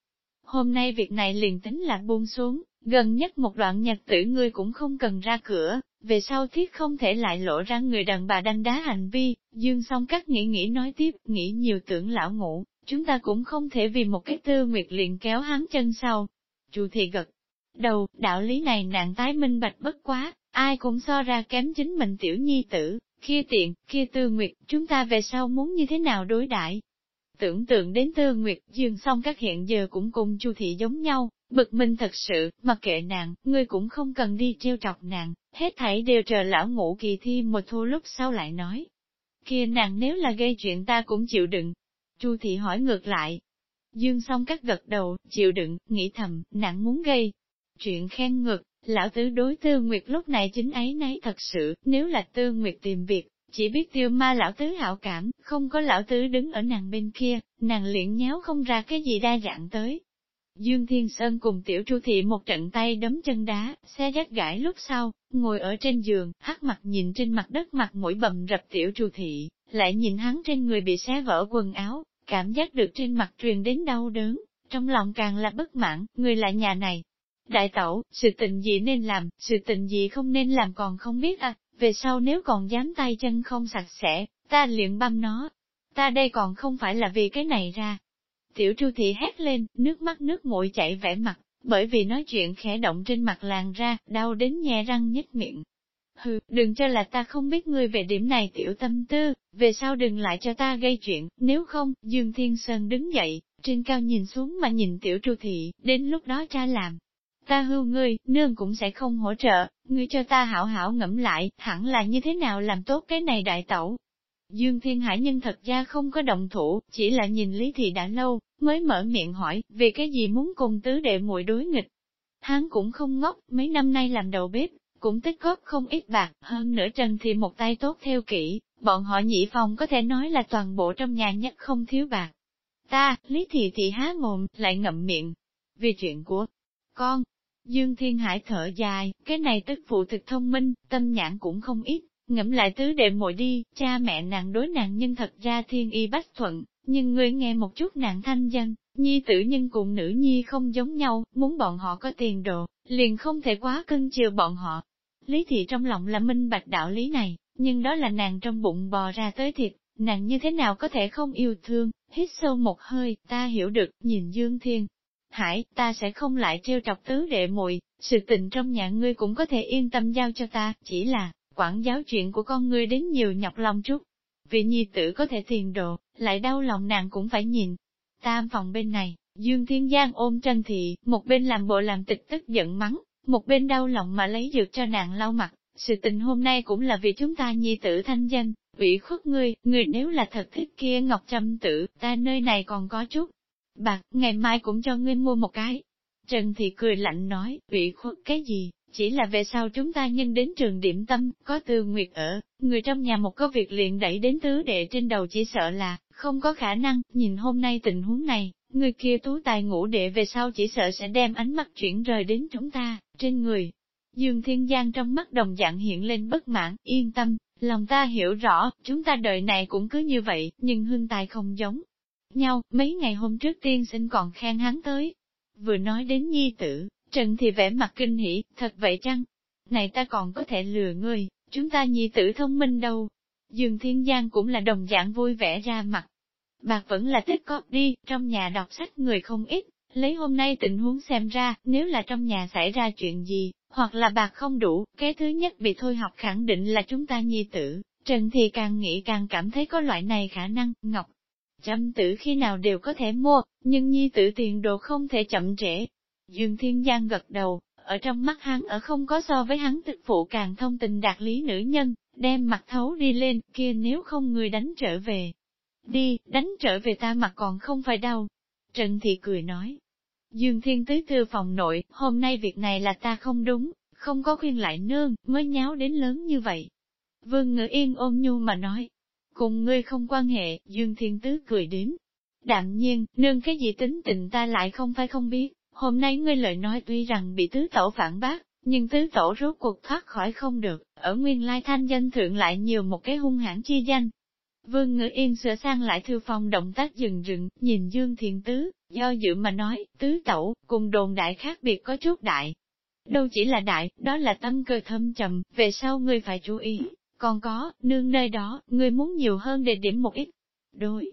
Hôm nay việc này liền tính là buông xuống, gần nhất một đoạn nhật tử ngươi cũng không cần ra cửa, về sau thiết không thể lại lộ ra người đàn bà đanh đá hành vi, dương song các nghĩ nghĩ nói tiếp, nghĩ nhiều tưởng lão ngủ, chúng ta cũng không thể vì một cái tư nguyệt liền kéo hắn chân sau. chu thị gật đầu, đạo lý này nạn tái minh bạch bất quá, ai cũng so ra kém chính mình tiểu nhi tử, kia tiện, kia tư nguyệt, chúng ta về sau muốn như thế nào đối đãi Tưởng tượng đến tư nguyệt, dương song các hiện giờ cũng cùng chu thị giống nhau, bực mình thật sự, mặc kệ nàng, ngươi cũng không cần đi trêu chọc nàng, hết thảy đều chờ lão ngũ kỳ thi một thu lúc sau lại nói. Kia nàng nếu là gây chuyện ta cũng chịu đựng. Chu thị hỏi ngược lại. Dương song các gật đầu, chịu đựng, nghĩ thầm, nàng muốn gây. Chuyện khen ngực, lão tứ đối tư nguyệt lúc này chính ấy nấy thật sự, nếu là tư nguyệt tìm việc, chỉ biết tiêu ma lão tứ hảo cảm, không có lão tứ đứng ở nàng bên kia, nàng liền nhéo không ra cái gì đa dạng tới. Dương Thiên Sơn cùng tiểu Chu Thị một trận tay đấm chân đá, xe rách gãi lúc sau, ngồi ở trên giường, hắt mặt nhìn trên mặt đất mặt mũi bầm rập tiểu Chu Thị, lại nhìn hắn trên người bị xé vỡ quần áo, cảm giác được trên mặt truyền đến đau đớn, trong lòng càng là bất mãn, người lại nhà này. Đại tẩu, sự tình gì nên làm, sự tình gì không nên làm còn không biết à, về sau nếu còn dám tay chân không sạch sẽ, ta liền băm nó. Ta đây còn không phải là vì cái này ra. Tiểu Chu Thị hét lên, nước mắt nước mũi chảy vẻ mặt, bởi vì nói chuyện khẽ động trên mặt làn ra, đau đến nhè răng nhếch miệng. Hừ, đừng cho là ta không biết ngươi về điểm này tiểu tâm tư, về sau đừng lại cho ta gây chuyện, nếu không, Dương Thiên Sơn đứng dậy, trên cao nhìn xuống mà nhìn tiểu Chu Thị, đến lúc đó cha làm, ta hưu ngươi, nương cũng sẽ không hỗ trợ, ngươi cho ta hảo hảo ngẫm lại, hẳn là như thế nào làm tốt cái này đại tẩu. Dương Thiên Hải nhân thật ra không có động thủ, chỉ là nhìn Lý Thị đã lâu, mới mở miệng hỏi, vì cái gì muốn cùng tứ đệ muội đối nghịch. Hắn cũng không ngốc, mấy năm nay làm đầu bếp, cũng tích góp không ít bạc, hơn nữa Trần thì một tay tốt theo kỹ, bọn họ nhị phòng có thể nói là toàn bộ trong nhà nhất không thiếu bạc. Ta, Lý Thị Thị há mồm, lại ngậm miệng. Vì chuyện của con, Dương Thiên Hải thở dài, cái này tức phụ thực thông minh, tâm nhãn cũng không ít, ngẫm lại tứ đệ muội đi, cha mẹ nàng đối nàng nhưng thật ra thiên y bách thuận, nhưng người nghe một chút nàng thanh danh, nhi tử nhân cùng nữ nhi không giống nhau, muốn bọn họ có tiền đồ, liền không thể quá cân chừa bọn họ. Lý thị trong lòng là minh bạch đạo lý này, nhưng đó là nàng trong bụng bò ra tới thịt, nàng như thế nào có thể không yêu thương, hít sâu một hơi, ta hiểu được, nhìn Dương Thiên, Hải, ta sẽ không lại trêu trọc tứ đệ muội, sự tình trong nhà ngươi cũng có thể yên tâm giao cho ta, chỉ là, quản giáo chuyện của con ngươi đến nhiều nhọc lòng chút. Vì nhi tử có thể thiền độ, lại đau lòng nàng cũng phải nhìn. Tam phòng bên này, Dương Thiên Giang ôm Trân Thị, một bên làm bộ làm tịch tức giận mắng, một bên đau lòng mà lấy dược cho nàng lau mặt. Sự tình hôm nay cũng là vì chúng ta nhi tử thanh danh, ủy khuất ngươi, ngươi nếu là thật thích kia Ngọc Trâm tử, ta nơi này còn có chút, bạc, ngày mai cũng cho ngươi mua một cái. Trần Thị cười lạnh nói, bị khuất cái gì, chỉ là về sau chúng ta nhân đến trường điểm tâm, có tư nguyệt ở, người trong nhà một có việc liền đẩy đến tứ đệ trên đầu chỉ sợ là, không có khả năng, nhìn hôm nay tình huống này, người kia tú tài ngũ đệ về sau chỉ sợ sẽ đem ánh mắt chuyển rời đến chúng ta, trên người. Dương Thiên Giang trong mắt đồng dạng hiện lên bất mãn, yên tâm, lòng ta hiểu rõ, chúng ta đời này cũng cứ như vậy, nhưng hương tài không giống, nhau, mấy ngày hôm trước tiên sinh còn khen hắn tới. Vừa nói đến nhi tử, Trần thì vẻ mặt kinh hỉ, thật vậy chăng? Này ta còn có thể lừa ngươi, chúng ta nhi tử thông minh đâu. Dương Thiên Giang cũng là đồng dạng vui vẻ ra mặt. Bạc vẫn là thích có đi, trong nhà đọc sách người không ít, lấy hôm nay tình huống xem ra, nếu là trong nhà xảy ra chuyện gì, hoặc là bạc không đủ, cái thứ nhất bị thôi học khẳng định là chúng ta nhi tử. Trần thì càng nghĩ càng cảm thấy có loại này khả năng, Ngọc chăm tử khi nào đều có thể mua, nhưng nhi tử tiền đồ không thể chậm trễ. Dương Thiên Giang gật đầu, ở trong mắt hắn ở không có so với hắn tịch phụ càng thông tình đạt lý nữ nhân, đem mặt thấu đi lên, kia nếu không người đánh trở về. Đi, đánh trở về ta mặt còn không phải đau. Trần Thị cười nói. Dương Thiên tới Thư phòng nội, hôm nay việc này là ta không đúng, không có khuyên lại nương, mới nháo đến lớn như vậy. Vương Ngữ Yên ôm nhu mà nói, Cùng ngươi không quan hệ, Dương Thiên Tứ cười đến. Đạm nhiên, nương cái gì tính tình ta lại không phải không biết, hôm nay ngươi lời nói tuy rằng bị tứ tổ phản bác, nhưng tứ tổ rốt cuộc thoát khỏi không được, ở nguyên lai thanh danh thượng lại nhiều một cái hung hãn chi danh. Vương Ngữ Yên sửa sang lại thư phòng động tác dừng rừng, nhìn Dương Thiên Tứ, do dự mà nói, tứ tẩu, cùng đồn đại khác biệt có chút đại. Đâu chỉ là đại, đó là tâm cơ thâm trầm, về sau ngươi phải chú ý, còn có, nương nơi đó, người muốn nhiều hơn để điểm một ít. Đối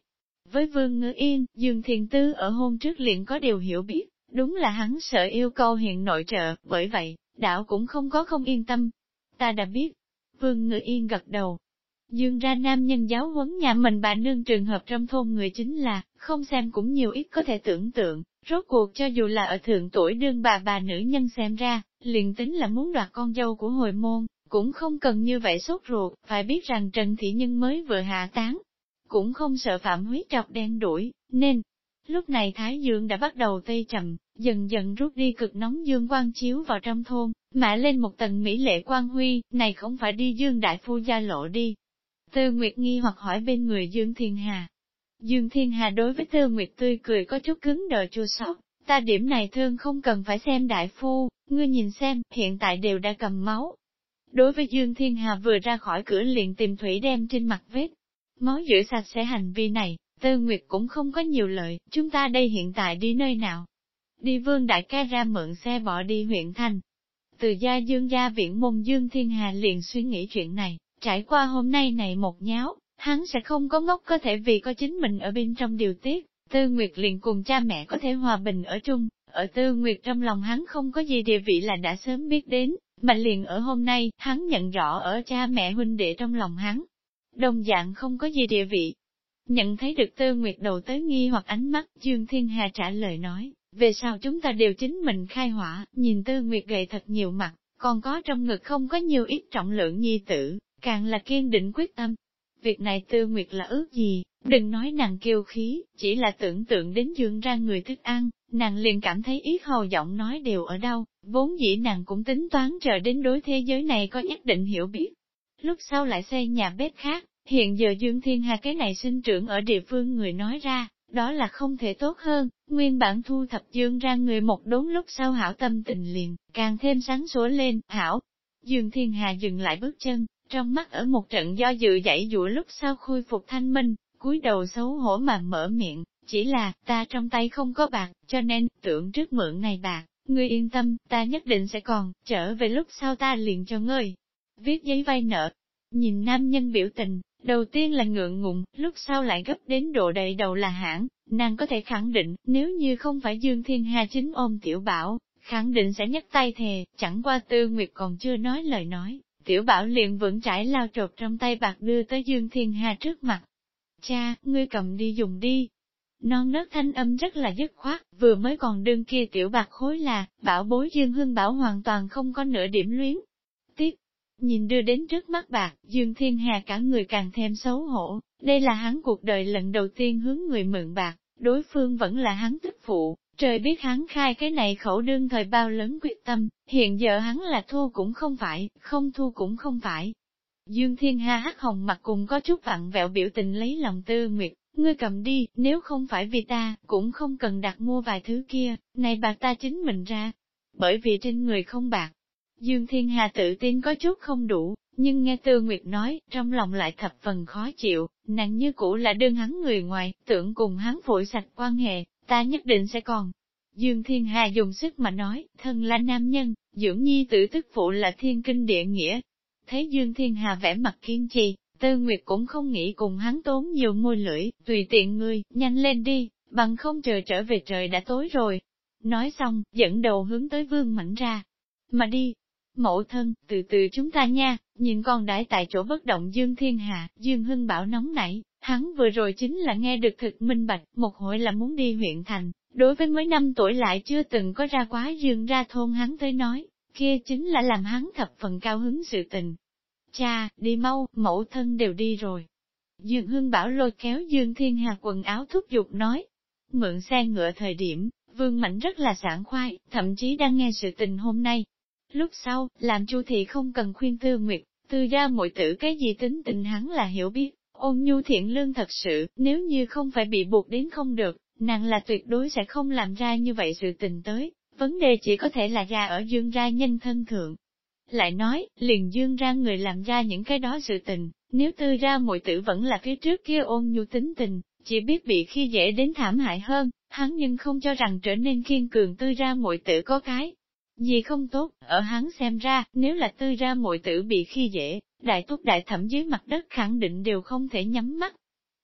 với Vương Ngữ Yên, Dương Thiền Tư ở hôn trước liền có điều hiểu biết, đúng là hắn sợ yêu cầu hiện nội trợ, bởi vậy, đạo cũng không có không yên tâm. Ta đã biết. Vương Ngữ Yên gật đầu. Dương ra nam nhân giáo huấn nhà mình bà nương trường hợp trong thôn người chính là, không xem cũng nhiều ít có thể tưởng tượng, rốt cuộc cho dù là ở thượng tuổi đương bà bà nữ nhân xem ra, liền tính là muốn đoạt con dâu của hồi môn, cũng không cần như vậy sốt ruột, phải biết rằng Trần Thị Nhân mới vừa hạ tán, cũng không sợ phạm huyết trọc đen đuổi, nên, lúc này Thái Dương đã bắt đầu tây trầm, dần dần rút đi cực nóng dương quang chiếu vào trong thôn, mạ lên một tầng mỹ lệ quang huy, này không phải đi dương đại phu gia lộ đi. Tư Nguyệt nghi hoặc hỏi bên người Dương Thiên Hà. Dương Thiên Hà đối với Tư Nguyệt tươi cười có chút cứng đờ chua sót, ta điểm này thương không cần phải xem đại phu, ngươi nhìn xem, hiện tại đều đã cầm máu. Đối với Dương Thiên Hà vừa ra khỏi cửa liền tìm thủy đem trên mặt vết. Máu giữ sạch sẽ hành vi này, Tư Nguyệt cũng không có nhiều lợi, chúng ta đây hiện tại đi nơi nào? Đi vương đại ca ra mượn xe bỏ đi huyện thành. Từ gia dương gia viện môn Dương Thiên Hà liền suy nghĩ chuyện này, trải qua hôm nay này một nháo, hắn sẽ không có ngốc có thể vì có chính mình ở bên trong điều tiết, Tư Nguyệt liền cùng cha mẹ có thể hòa bình ở chung, ở Tư Nguyệt trong lòng hắn không có gì địa vị là đã sớm biết đến, mà liền ở hôm nay, hắn nhận rõ ở cha mẹ huynh đệ trong lòng hắn. Đồng dạng không có gì địa vị. Nhận thấy được Tư Nguyệt đầu tới nghi hoặc ánh mắt, Dương Thiên Hà trả lời nói, về sau chúng ta đều chính mình khai hỏa, nhìn Tư Nguyệt gầy thật nhiều mặt, còn có trong ngực không có nhiều ít trọng lượng nhi tử, càng là kiên định quyết tâm. Việc này Tư Nguyệt là ước gì, đừng nói nàng kiêu khí, chỉ là tưởng tượng đến dương ra người thức ăn, nàng liền cảm thấy ít hầu giọng nói đều ở đâu, vốn dĩ nàng cũng tính toán chờ đến đối thế giới này có nhất định hiểu biết. Lúc sau lại xây nhà bếp khác, hiện giờ Dương Thiên Hà cái này sinh trưởng ở địa phương người nói ra, đó là không thể tốt hơn, nguyên bản thu thập Dương ra người một đốn lúc sau hảo tâm tình liền, càng thêm sáng sủa lên, hảo. Dương Thiên Hà dừng lại bước chân, trong mắt ở một trận do dự dãy dụa lúc sau khôi phục thanh minh, cúi đầu xấu hổ mà mở miệng, chỉ là, ta trong tay không có bạc, cho nên, tưởng trước mượn này bạc, ngươi yên tâm, ta nhất định sẽ còn, trở về lúc sau ta liền cho ngươi. Viết giấy vay nợ, nhìn nam nhân biểu tình, đầu tiên là ngượng ngùng, lúc sau lại gấp đến độ đầy đầu là hãng, nàng có thể khẳng định, nếu như không phải Dương Thiên Hà chính ôm tiểu bảo, khẳng định sẽ nhấc tay thề, chẳng qua tư nguyệt còn chưa nói lời nói, tiểu bảo liền vững trải lao trột trong tay bạc đưa tới Dương Thiên Hà trước mặt. Cha, ngươi cầm đi dùng đi, non nớt thanh âm rất là dứt khoát, vừa mới còn đương kia tiểu bạc khối là, bảo bối Dương Hương Bảo hoàn toàn không có nửa điểm luyến. Tiếp, nhìn đưa đến trước mắt bạc, Dương Thiên Hà cả người càng thêm xấu hổ, đây là hắn cuộc đời lần đầu tiên hướng người mượn bạc, đối phương vẫn là hắn tức phụ, trời biết hắn khai cái này khẩu đương thời bao lớn quyết tâm, hiện giờ hắn là thua cũng không phải, không thua cũng không phải. Dương Thiên Hà hắc hồng mặt cùng có chút vặn vẹo biểu tình lấy lòng tư nguyệt, Ngươi cầm đi, nếu không phải vì ta, cũng không cần đặt mua vài thứ kia, này bạc ta chính mình ra. Bởi vì trên người không bạc. Dương Thiên Hà tự tin có chút không đủ, nhưng nghe Tư Nguyệt nói, trong lòng lại thập phần khó chịu, nàng như cũ là đương hắn người ngoài, tưởng cùng hắn phổi sạch quan hệ, ta nhất định sẽ còn. Dương Thiên Hà dùng sức mà nói, thân là nam nhân, dưỡng nhi tử tức phụ là thiên kinh địa nghĩa. Thấy Dương Thiên Hà vẽ mặt kiên trì, Tư Nguyệt cũng không nghĩ cùng hắn tốn nhiều môi lưỡi, tùy tiện ngươi, nhanh lên đi, bằng không chờ trở về trời đã tối rồi. Nói xong, dẫn đầu hướng tới vương mảnh ra. Mà đi, mẫu thân, từ từ chúng ta nha, nhìn con đãi tại chỗ bất động Dương Thiên Hạ, Dương Hưng bảo nóng nảy, hắn vừa rồi chính là nghe được thực minh bạch, một hội là muốn đi huyện thành, đối với mấy năm tuổi lại chưa từng có ra quá Dương ra thôn hắn tới nói, kia chính là làm hắn thập phần cao hứng sự tình, Cha, đi mau, mẫu thân đều đi rồi. Dương Hưng Bảo lôi kéo Dương Thiên Hà quần áo thúc giục nói. Mượn xe ngựa thời điểm, Vương Mạnh rất là sảng khoai, thậm chí đang nghe sự tình hôm nay. Lúc sau, làm chu thị không cần khuyên tư nguyệt, tư gia mọi tử cái gì tính tình hắn là hiểu biết, ôn nhu thiện lương thật sự, nếu như không phải bị buộc đến không được, nàng là tuyệt đối sẽ không làm ra như vậy sự tình tới, vấn đề chỉ có thể là ra ở dương gia nhân thân thượng, lại nói, liền dương ra người làm ra những cái đó sự tình, nếu tư ra muội tử vẫn là phía trước kia ôn nhu tính tình, chỉ biết bị khi dễ đến thảm hại hơn, hắn nhưng không cho rằng trở nên kiên cường tư ra muội tử có cái. Gì không tốt, ở hắn xem ra, nếu là tư ra muội tử bị khi dễ, đại túc đại thẩm dưới mặt đất khẳng định đều không thể nhắm mắt.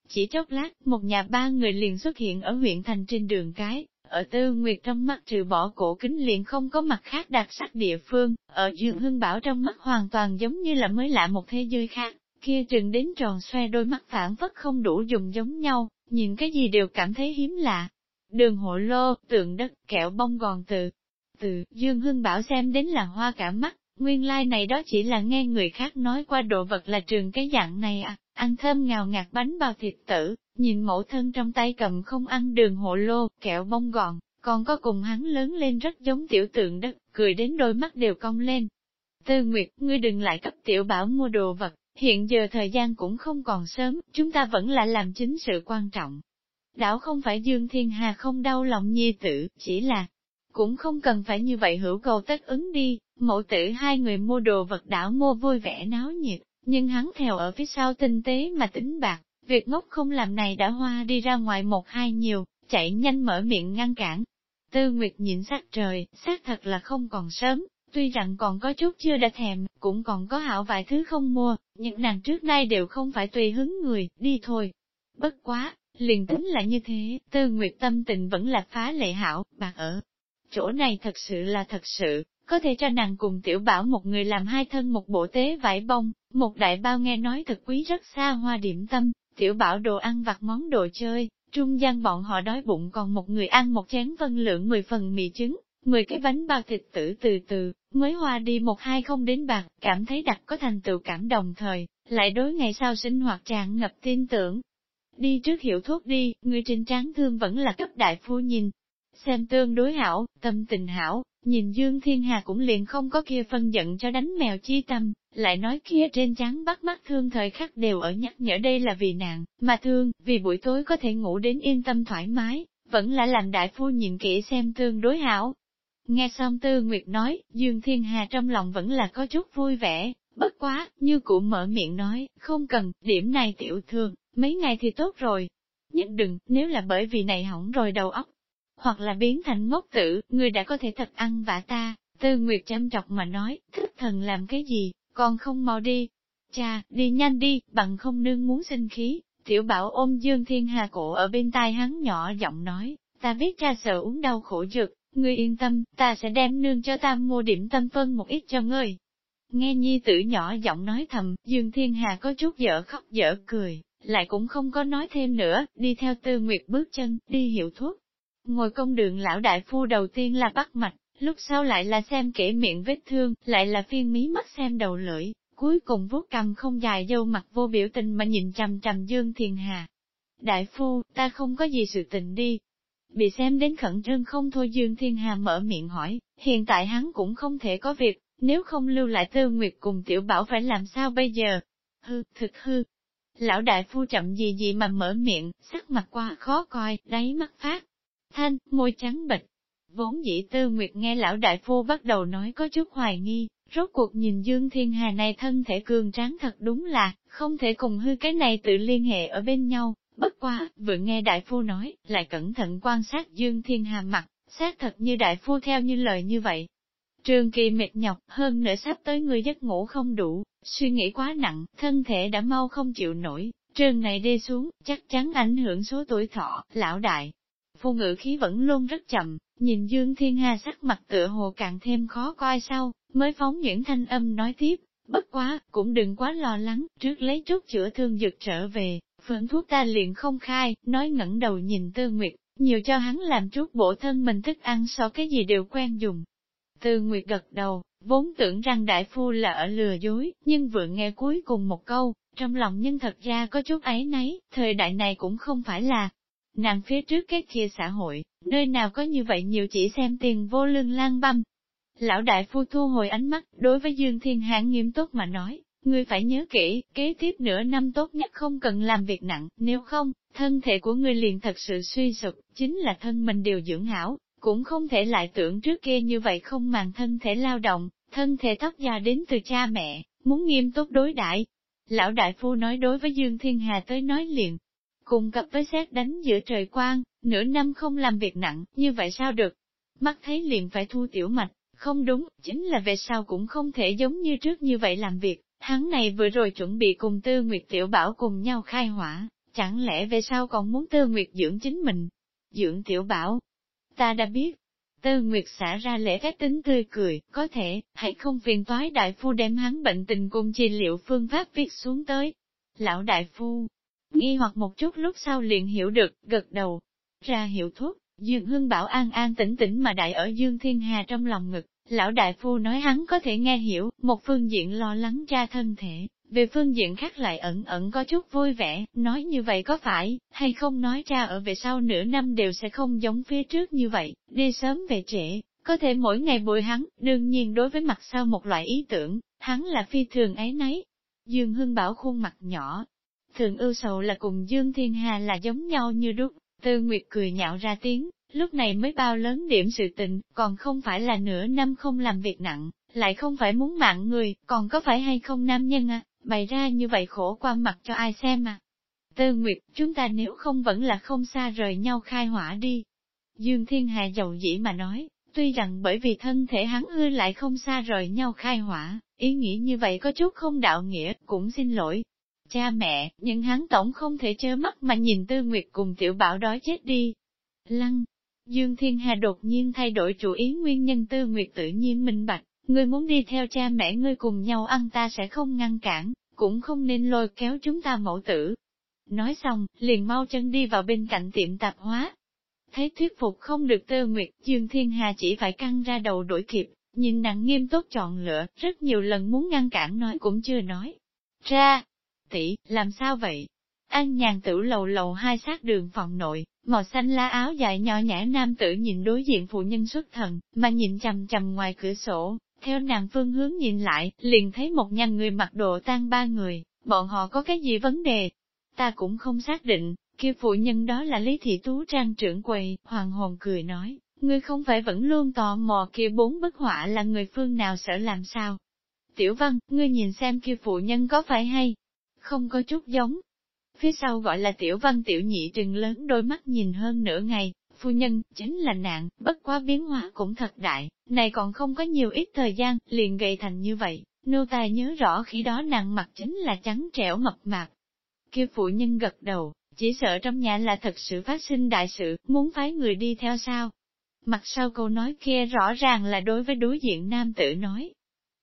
Chỉ chốc lát, một nhà ba người liền xuất hiện ở huyện thành trên đường cái, ở tư nguyệt trong mắt trừ bỏ cổ kính liền không có mặt khác đặc sắc địa phương, ở dương Hưng bảo trong mắt hoàn toàn giống như là mới lạ một thế giới khác, kia trừng đến tròn xoe đôi mắt phản vất không đủ dùng giống nhau, nhìn cái gì đều cảm thấy hiếm lạ. Đường hộ lô, tượng đất, kẹo bông gòn từ. Từ, Dương Hưng Bảo xem đến là hoa cả mắt, nguyên lai like này đó chỉ là nghe người khác nói qua đồ vật là trường cái dạng này à, ăn thơm ngào ngạt bánh bao thịt tử, nhìn mẫu thân trong tay cầm không ăn đường hộ lô, kẹo bông gòn, còn có cùng hắn lớn lên rất giống tiểu tượng đất, cười đến đôi mắt đều cong lên. Tư Nguyệt, ngươi đừng lại cấp tiểu bảo mua đồ vật, hiện giờ thời gian cũng không còn sớm, chúng ta vẫn là làm chính sự quan trọng. Đảo không phải Dương Thiên Hà không đau lòng nhi tử, chỉ là, cũng không cần phải như vậy hữu cầu tất ứng đi, mẫu tử hai người mua đồ vật đảo mua vui vẻ náo nhiệt, nhưng hắn theo ở phía sau tinh tế mà tính bạc, việc ngốc không làm này đã hoa đi ra ngoài một hai nhiều, chạy nhanh mở miệng ngăn cản. Tư Nguyệt nhìn sắc trời, xác thật là không còn sớm, tuy rằng còn có chút chưa đã thèm, cũng còn có hảo vài thứ không mua, nhưng nàng trước nay đều không phải tùy hứng người, đi thôi. Bất quá, liền tính là như thế, Tư Nguyệt tâm tình vẫn là phá lệ hảo, bạc ở. Chỗ này thật sự là thật sự, có thể cho nàng cùng tiểu bảo một người làm hai thân một bộ tế vải bông, một đại bao nghe nói thật quý rất xa hoa điểm tâm, tiểu bảo đồ ăn vặt món đồ chơi, trung gian bọn họ đói bụng còn một người ăn một chén phân lượng 10 phần mì trứng, 10 cái bánh bao thịt tử từ từ, mới hoa đi một hai không đến bạc, cảm thấy đặc có thành tựu cảm đồng thời, lại đối ngày sau sinh hoạt tràn ngập tin tưởng. Đi trước hiệu thuốc đi, người trên tráng thương vẫn là cấp đại phu nhìn. Xem tương đối hảo, tâm tình hảo, nhìn Dương Thiên Hà cũng liền không có kia phân giận cho đánh mèo chi tâm, lại nói kia trên trán bắt mắt thương thời khắc đều ở nhắc nhở đây là vì nạn, mà thương, vì buổi tối có thể ngủ đến yên tâm thoải mái, vẫn là làm đại phu nhìn kỹ xem tương đối hảo. Nghe xong Tư Nguyệt nói, Dương Thiên Hà trong lòng vẫn là có chút vui vẻ, bất quá, như cụ mở miệng nói, không cần, điểm này tiểu thương, mấy ngày thì tốt rồi. Nhưng đừng, nếu là bởi vì này hỏng rồi đầu óc, hoặc là biến thành ngốc tử, người đã có thể thật ăn vả ta. Tư Nguyệt chăm chọc mà nói, thức thần làm cái gì, còn không mau đi. Cha, đi nhanh đi, bằng không nương muốn sinh khí. Tiểu bảo ôm Dương Thiên Hà cổ ở bên tai hắn nhỏ giọng nói, ta biết cha sợ uống đau khổ dược, ngươi yên tâm, ta sẽ đem nương cho ta mua điểm tâm phân một ít cho ngươi. Nghe nhi tử nhỏ giọng nói thầm, Dương Thiên Hà có chút dở khóc dở cười, lại cũng không có nói thêm nữa, đi theo tư nguyệt bước chân, đi hiệu thuốc. Ngồi công đường lão đại phu đầu tiên là bắt mạch, lúc sau lại là xem kể miệng vết thương, lại là phiên mí mắt xem đầu lưỡi, cuối cùng vuốt cầm không dài dâu mặt vô biểu tình mà nhìn trầm trầm Dương Thiền Hà. Đại phu, ta không có gì sự tình đi. Bị xem đến khẩn trương không thôi Dương Thiên Hà mở miệng hỏi, hiện tại hắn cũng không thể có việc, nếu không lưu lại tư nguyệt cùng tiểu bảo phải làm sao bây giờ? Hư, thực hư. Lão đại phu chậm gì gì mà mở miệng, sắc mặt qua khó coi, đáy mắt phát. Thanh, môi trắng bệch, Vốn dĩ tư nguyệt nghe lão đại phu bắt đầu nói có chút hoài nghi, rốt cuộc nhìn Dương Thiên Hà này thân thể cường tráng thật đúng là, không thể cùng hư cái này tự liên hệ ở bên nhau, bất quá vừa nghe đại phu nói, lại cẩn thận quan sát Dương Thiên Hà mặt, xác thật như đại phu theo như lời như vậy. Trường kỳ mệt nhọc, hơn nữa sắp tới người giấc ngủ không đủ, suy nghĩ quá nặng, thân thể đã mau không chịu nổi, trường này đi xuống, chắc chắn ảnh hưởng số tuổi thọ, lão đại. Phu ngữ khí vẫn luôn rất chậm, Nhìn Dương Thiên Hà sắc mặt tựa hồ càng thêm khó coi sau, mới phóng những thanh âm nói tiếp, bất quá, cũng đừng quá lo lắng, trước lấy chút chữa thương dược trở về, phượng thuốc ta liền không khai, nói ngẩng đầu nhìn Tư Nguyệt, nhiều cho hắn làm chút bổ thân mình thức ăn so cái gì đều quen dùng. Tư Nguyệt gật đầu, vốn tưởng rằng đại phu là ở lừa dối, nhưng vừa nghe cuối cùng một câu, trong lòng nhân thật ra có chút ấy nấy, thời đại này cũng không phải là nàng phía trước cái kia xã hội, nơi nào có như vậy nhiều chỉ xem tiền vô lương lang băm. Lão đại phu thu hồi ánh mắt, đối với Dương Thiên Hãn nghiêm túc mà nói, ngươi phải nhớ kỹ, kế tiếp nửa năm tốt nhất không cần làm việc nặng, nếu không, thân thể của ngươi liền thật sự suy sụp, chính là thân mình điều dưỡng hảo, cũng không thể lại tưởng trước kia như vậy không màng thân thể lao động, thân thể tóc già đến từ cha mẹ, muốn nghiêm túc đối đãi. Lão đại phu nói đối với Dương Thiên Hà tới nói liền, cùng cặp với xét đánh giữa trời quang, nửa năm không làm việc nặng, như vậy sao được? Mắt thấy liền phải thu tiểu mạch, không đúng, chính là về sau cũng không thể giống như trước như vậy làm việc, hắn này vừa rồi chuẩn bị cùng Tư Nguyệt Tiểu Bảo cùng nhau khai hỏa, chẳng lẽ về sau còn muốn Tư Nguyệt dưỡng chính mình? Dưỡng Tiểu Bảo, ta đã biết. Tư Nguyệt xả ra lễ phép tính tươi cười, có thể, hãy không phiền toái đại phu đem hắn bệnh tình cùng trị liệu phương pháp viết xuống tới. Lão đại phu, Nghi hoặc một chút lúc sau liền hiểu được, gật đầu, ra hiệu thuốc, Dương Hưng bảo an an tĩnh tĩnh mà đại ở Dương Thiên Hà trong lòng ngực, lão đại phu nói hắn có thể nghe hiểu, một phương diện lo lắng cha thân thể, về phương diện khác lại ẩn ẩn có chút vui vẻ, nói như vậy có phải, hay không nói cha ở về sau nửa năm đều sẽ không giống phía trước như vậy, đi sớm về trễ, có thể mỗi ngày bồi hắn, đương nhiên đối với mặt sau một loại ý tưởng, hắn là phi thường ấy nấy. Dương Hưng Bảo khuôn mặt nhỏ. Thường ưu sầu là cùng Dương Thiên Hà là giống nhau như đúc, Tư Nguyệt cười nhạo ra tiếng, lúc này mới bao lớn điểm sự tình, còn không phải là nửa năm không làm việc nặng, lại không phải muốn mạng người, còn có phải hay không nam nhân à, bày ra như vậy khổ qua mặt cho ai xem à. Tư Nguyệt, chúng ta nếu không vẫn là không xa rời nhau khai hỏa đi. Dương Thiên Hà giàu dĩ mà nói, tuy rằng bởi vì thân thể hắn ưa lại không xa rời nhau khai hỏa, ý nghĩ như vậy có chút không đạo nghĩa, cũng xin lỗi. Cha mẹ, nhưng hắn tổng không thể chớ mắt mà nhìn Tư Nguyệt cùng tiểu bảo đói chết đi. Lăng, Dương Thiên Hà đột nhiên thay đổi chủ ý nguyên nhân Tư Nguyệt tự nhiên minh bạch, ngươi muốn đi theo cha mẹ ngươi cùng nhau ăn ta sẽ không ngăn cản, cũng không nên lôi kéo chúng ta mẫu tử. Nói xong, liền mau chân đi vào bên cạnh tiệm tạp hóa. Thấy thuyết phục không được Tư Nguyệt, Dương Thiên Hà chỉ phải căng ra đầu đuổi kịp, nhìn nặng nghiêm túc chọn lựa, rất nhiều lần muốn ngăn cản nói cũng chưa nói. Ra, tỷ, làm sao vậy? An nhàn tử lầu lầu hai sát đường phòng nội, màu xanh lá áo dài nhỏ nhã nam tử nhìn đối diện phụ nhân xuất thần, mà nhìn chầm chầm ngoài cửa sổ, theo nàng phương hướng nhìn lại, liền thấy một nhành người mặc đồ tan ba người, bọn họ có cái gì vấn đề? Ta cũng không xác định, kia phụ nhân đó là Lý Thị Tú Trang trưởng quầy, hoàng hồn cười nói, ngươi không phải vẫn luôn tò mò kia bốn bức họa là người phương nào sợ làm sao? Tiểu văn, ngươi nhìn xem kia phụ nhân có phải hay? Không có chút giống, Phía sau gọi là tiểu văn tiểu nhị trừng lớn đôi mắt nhìn hơn nửa ngày, phu nhân, chính là nạn, bất quá biến hóa cũng thật đại, này còn không có nhiều ít thời gian, liền gầy thành như vậy, nô tài nhớ rõ khi đó nàng mặt chính là trắng trẻo mập mạp. Kia phụ nhân gật đầu, chỉ sợ trong nhà là thật sự phát sinh đại sự, muốn phái người đi theo sao. Mặt sau câu nói kia rõ ràng là đối với đối diện nam tử nói.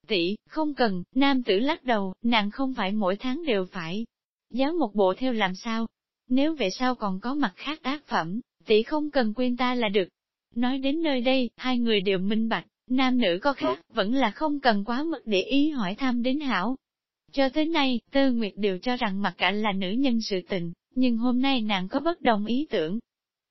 Tỷ, không cần, nam tử lắc đầu, nàng không phải mỗi tháng đều phải, giáo một bộ theo làm sao? Nếu về sau còn có mặt khác tác phẩm, tỷ không cần quên ta là được. Nói đến nơi đây, hai người đều minh bạch, nam nữ có khác, vẫn là không cần quá mức để ý hỏi thăm đến hảo. Cho tới nay, Tư Nguyệt đều cho rằng mặt cả là nữ nhân sự tình, nhưng hôm nay nàng có bất đồng ý tưởng.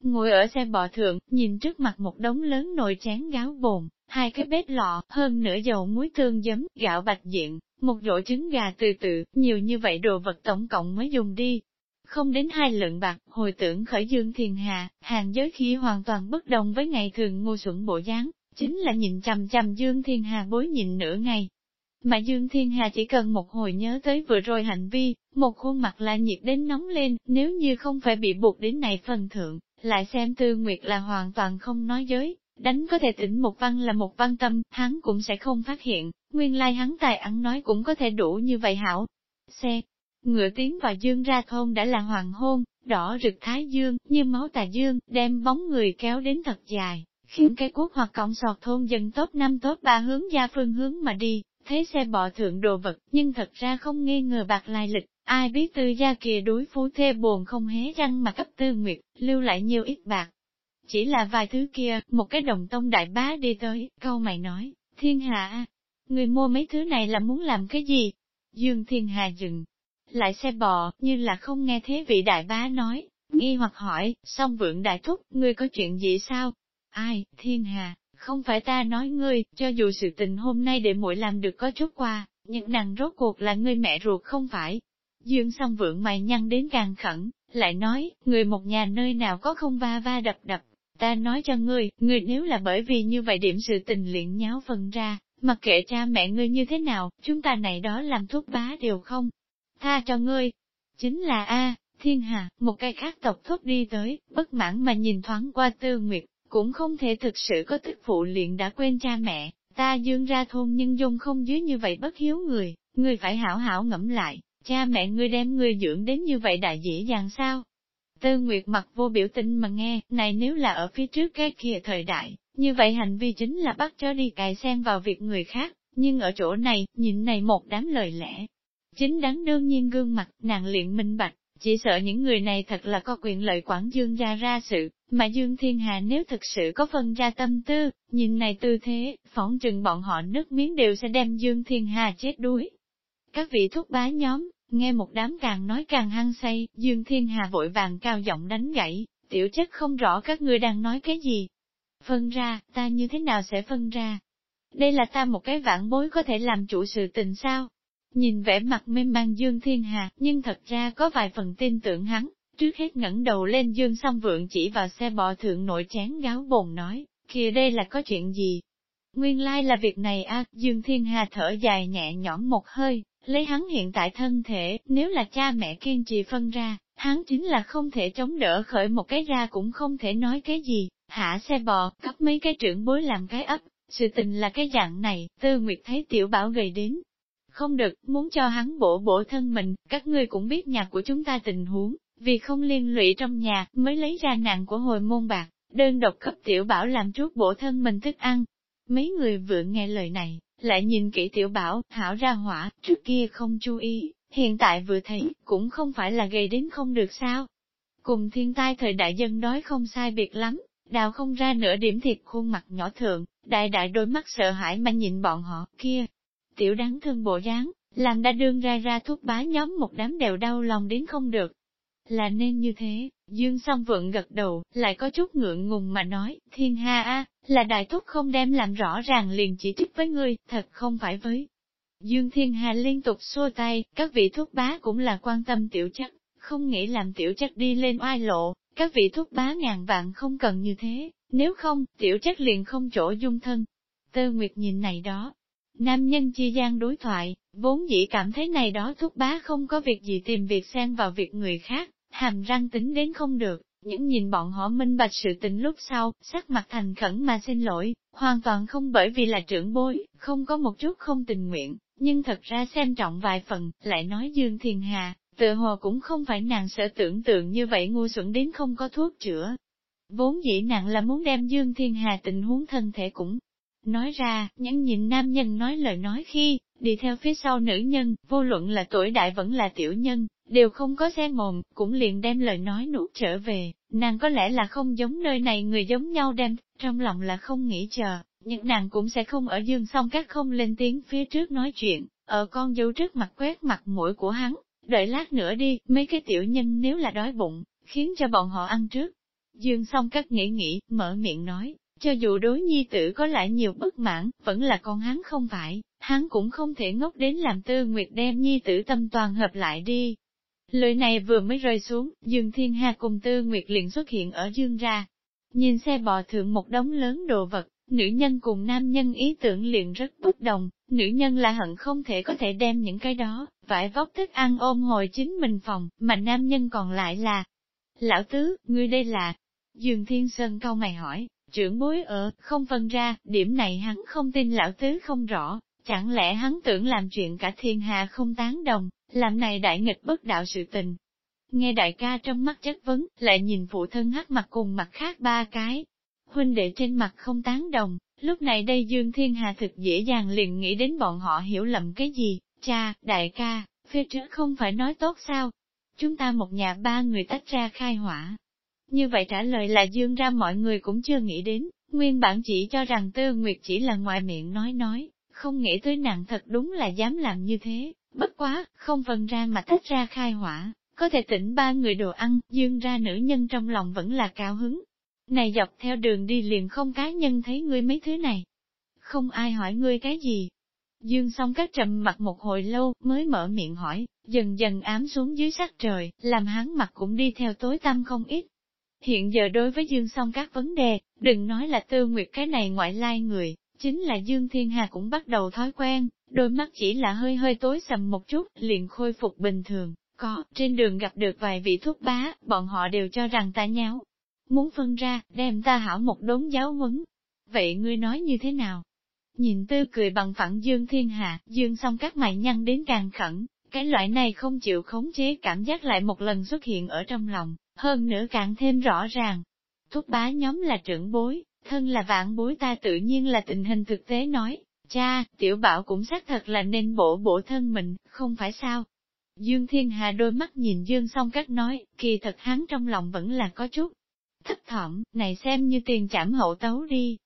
Ngồi ở xe bò thượng, nhìn trước mặt một đống lớn nồi chén gáo bồn, hai cái bếp lọ, hơn nửa dầu muối tương giấm, gạo bạch diện, một rổ trứng gà từ từ, nhiều như vậy đồ vật tổng cộng mới dùng đi. Không đến hai lượng bạc, hồi tưởng khởi dương thiền hà, hàng giới khí hoàn toàn bất đồng với ngày thường ngu xuẩn bộ dáng, chính là nhìn chằm chằm dương thiên hà bối nhìn nửa ngày. Mà dương thiên hà chỉ cần một hồi nhớ tới vừa rồi hành vi, một khuôn mặt là nhiệt đến nóng lên, nếu như không phải bị buộc đến này phần thượng, lại xem tư nguyệt là hoàn toàn không nói giới, đánh có thể tỉnh một văn là một văn tâm, hắn cũng sẽ không phát hiện, nguyên lai hắn tài ăn nói cũng có thể đủ như vậy hảo. Xe, ngựa tiến vào dương ra thôn đã là hoàng hôn, đỏ rực thái dương, như máu tà dương, đem bóng người kéo đến thật dài, khiến cái cuốc hoặc cọng sọt thôn dân tốt năm tốt ba hướng ra phương hướng mà đi, thấy xe bọ thượng đồ vật, nhưng thật ra không nghi ngờ bạc lai lịch, ai biết tư gia kìa đối phú thê buồn không hé răng mà cấp tư nguyệt, lưu lại nhiều ít bạc, chỉ là vài thứ kia, một cái đồng tông đại bá đi tới, câu mày nói, thiên hạ, người mua mấy thứ này là muốn làm cái gì? Dương thiên hà dừng, lại xe bò, như là không nghe thế vị đại bá nói, nghi hoặc hỏi, song vượng đại thúc, ngươi có chuyện gì sao? Ai, thiên hà, không phải ta nói ngươi, cho dù sự tình hôm nay để muội làm được có chút qua, nhưng nàng rốt cuộc là ngươi mẹ ruột không phải. Dương song vượng mày nhăn đến càng khẩn, lại nói, người một nhà nơi nào có không va va đập đập, Ta nói cho ngươi, ngươi nếu là bởi vì như vậy điểm sự tình luyện nháo phần ra, mặc kệ cha mẹ ngươi như thế nào, chúng ta này đó làm thuốc bá đều không. Tha cho ngươi. Chính là A, thiên hà, một cái khác tộc thuốc đi tới, bất mãn mà nhìn thoáng qua tư nguyệt, cũng không thể thực sự có thức phụ luyện đã quên cha mẹ, ta dương ra thôn nhân dung không dưới như vậy bất hiếu người, người phải hảo hảo ngẫm lại, cha mẹ ngươi đem ngươi dưỡng đến như vậy đại dễ dàng sao? Tư Nguyệt mặt vô biểu tình mà nghe, này nếu là ở phía trước cái kia thời đại, như vậy hành vi chính là bắt chó đi cài sen vào việc người khác, nhưng ở chỗ này, nhìn này một đám lời lẽ. Chính đáng đương nhiên gương mặt, nàng luyện minh bạch, chỉ sợ những người này thật là có quyền lợi quản Dương gia ra sự, mà Dương Thiên Hà nếu thực sự có phân ra tâm tư, nhìn này tư thế, phỏng chừng bọn họ nước miếng đều sẽ đem Dương Thiên Hà chết đuối. Các vị thúc bá nhóm, Nghe một đám càng nói càng hăng say, Dương Thiên Hà vội vàng cao giọng đánh gãy, tiểu chất không rõ các ngươi đang nói cái gì. Phân ra, ta như thế nào sẽ phân ra? Đây là ta một cái vãn bối có thể làm chủ sự tình sao? Nhìn vẻ mặt mê mang Dương Thiên Hà, nhưng thật ra có vài phần tin tưởng hắn, trước hết ngẩng đầu lên Dương song vượng chỉ vào xe bò thượng nội chén gáo bồn nói, kìa đây là có chuyện gì? Nguyên lai là việc này a Dương Thiên Hà thở dài nhẹ nhõm một hơi, lấy hắn hiện tại thân thể, nếu là cha mẹ kiên trì phân ra, hắn chính là không thể chống đỡ khởi một cái ra cũng không thể nói cái gì, hạ xe bò, cấp mấy cái trưởng bối làm cái ấp, sự tình là cái dạng này, tư nguyệt thấy tiểu bảo gầy đến. Không được, muốn cho hắn bổ bổ thân mình, các ngươi cũng biết nhà của chúng ta tình huống, vì không liên lụy trong nhà, mới lấy ra nạn của hồi môn bạc, đơn độc cấp tiểu bảo làm chút bổ thân mình thức ăn. Mấy người vừa nghe lời này, lại nhìn kỹ tiểu bảo, thảo ra hỏa, trước kia không chú ý, hiện tại vừa thấy, cũng không phải là gây đến không được sao. Cùng thiên tai thời đại dân đói không sai biệt lắm, đào không ra nửa điểm thịt khuôn mặt nhỏ thượng, đại đại đôi mắt sợ hãi mà nhìn bọn họ, kia. Tiểu đáng thương bộ dáng, làm đã đương ra ra thuốc bá nhóm một đám đều đau lòng đến không được. Là nên như thế, Dương song vượng gật đầu, lại có chút ngượng ngùng mà nói, thiên ha a, là đại thúc không đem làm rõ ràng liền chỉ trích với ngươi, thật không phải với. Dương Thiên Hà liên tục xua tay, các vị thuốc bá cũng là quan tâm tiểu chất, không nghĩ làm tiểu chất đi lên oai lộ, các vị thuốc bá ngàn vạn không cần như thế, nếu không, tiểu chất liền không chỗ dung thân. Tơ Nguyệt nhìn này đó, nam nhân chi gian đối thoại, vốn dĩ cảm thấy này đó thuốc bá không có việc gì tìm việc xen vào việc người khác, hàm răng tính đến không được, những nhìn bọn họ minh bạch sự tình lúc sau, sắc mặt thành khẩn mà xin lỗi, hoàn toàn không bởi vì là trưởng bối, không có một chút không tình nguyện, nhưng thật ra xem trọng vài phần, lại nói Dương Thiền Hà, tự hồ cũng không phải nàng sợ tưởng tượng như vậy ngu xuẩn đến không có thuốc chữa. Vốn dĩ nàng là muốn đem Dương Thiên Hà tình huống thân thể cũng nói ra, nhẫn nhìn nam nhân nói lời nói khi, đi theo phía sau nữ nhân, vô luận là tuổi đại vẫn là tiểu nhân, đều không có xe mồm, cũng liền đem lời nói nuốt trở về, nàng có lẽ là không giống nơi này người giống nhau đem, trong lòng là không nghĩ chờ, nhưng nàng cũng sẽ không ở dương song các không lên tiếng phía trước nói chuyện, ở con dâu trước mặt quét mặt mũi của hắn, đợi lát nữa đi, mấy cái tiểu nhân nếu là đói bụng, khiến cho bọn họ ăn trước. Dương song các nghĩ nghĩ, mở miệng nói, cho dù đối nhi tử có lại nhiều bất mãn, vẫn là con hắn không phải, hắn cũng không thể ngốc đến làm tư nguyệt đem nhi tử tâm toàn hợp lại đi. Lời này vừa mới rơi xuống, Dương Thiên Hà cùng tư nguyệt liền xuất hiện ở Dương ra. Nhìn xe bò thượng một đống lớn đồ vật, nữ nhân cùng nam nhân ý tưởng liền rất bất đồng, nữ nhân là hận không thể có thể đem những cái đó, vải vóc thức ăn ôm hồi chính mình phòng, mà nam nhân còn lại là, Lão Tứ, ngươi đây là, Dương Thiên Sơn câu mày hỏi, trưởng bối ở, không phân ra, điểm này hắn không tin Lão Tứ không rõ, chẳng lẽ hắn tưởng làm chuyện cả thiên hà không tán đồng, làm này đại nghịch bất đạo sự tình. Nghe đại ca trong mắt chất vấn, lại nhìn phụ thân hắc mặt cùng mặt khác ba cái, huynh đệ trên mặt không tán đồng, lúc này đây Dương Thiên Hà thực dễ dàng liền nghĩ đến bọn họ hiểu lầm cái gì, cha, đại ca, phía trước không phải nói tốt sao? Chúng ta một nhà ba người tách ra khai hỏa. Như vậy trả lời là Dương ra mọi người cũng chưa nghĩ đến, nguyên bản chỉ cho rằng Tư Nguyệt chỉ là ngoài miệng nói nói, không nghĩ tới nàng thật đúng là dám làm như thế, bất quá, không phần ra mà tách ra khai hỏa, có thể tỉnh ba người đồ ăn, Dương ra nữ nhân trong lòng vẫn là cao hứng, này dọc theo đường đi liền không cá nhân thấy ngươi mấy thứ này. Không ai hỏi ngươi cái gì. Dương song các trầm mặt một hồi lâu mới mở miệng hỏi, dần dần ám xuống dưới sắc trời, làm hắn mặt cũng đi theo tối tăm không ít. Hiện giờ đối với Dương song các vấn đề, đừng nói là tư nguyệt cái này ngoại lai người, chính là Dương Thiên Hà cũng bắt đầu thói quen, đôi mắt chỉ là hơi hơi tối sầm một chút, liền khôi phục bình thường. Có, trên đường gặp được vài vị thuốc bá, bọn họ đều cho rằng ta nháo, muốn phân ra, đem ta hảo một đốn giáo huấn. Vậy ngươi nói như thế nào? Nhìn tư cười bằng phẳng Dương Thiên Hạ, Dương xong các mày nhăn đến càng khẩn, cái loại này không chịu khống chế cảm giác lại một lần xuất hiện ở trong lòng, hơn nữa càng thêm rõ ràng. thúc bá nhóm là trưởng bối, thân là vạn bối ta tự nhiên là tình hình thực tế nói, cha, tiểu bảo cũng xác thật là nên bổ bổ thân mình, không phải sao? Dương Thiên Hà đôi mắt nhìn Dương song các nói, kỳ thật hắn trong lòng vẫn là có chút thấp thỏm, này xem như tiền chảm hậu tấu đi.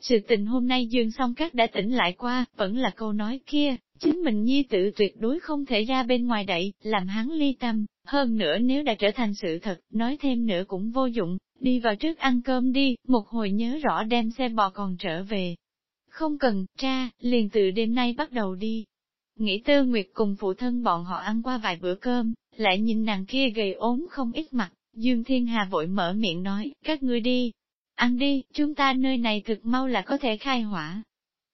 Sự tình hôm nay Dương song các đã tỉnh lại qua, vẫn là câu nói kia, chính mình nhi tự tuyệt đối không thể ra bên ngoài đậy, làm hắn ly tâm, hơn nữa nếu đã trở thành sự thật, nói thêm nữa cũng vô dụng, đi vào trước ăn cơm đi, một hồi nhớ rõ đem xe bò còn trở về. Không cần, cha, liền từ đêm nay bắt đầu đi. nghĩ tư nguyệt cùng phụ thân bọn họ ăn qua vài bữa cơm, lại nhìn nàng kia gầy ốm không ít mặt, Dương Thiên Hà vội mở miệng nói, các ngươi đi, ăn đi, chúng ta nơi này thực mau là có thể khai hỏa.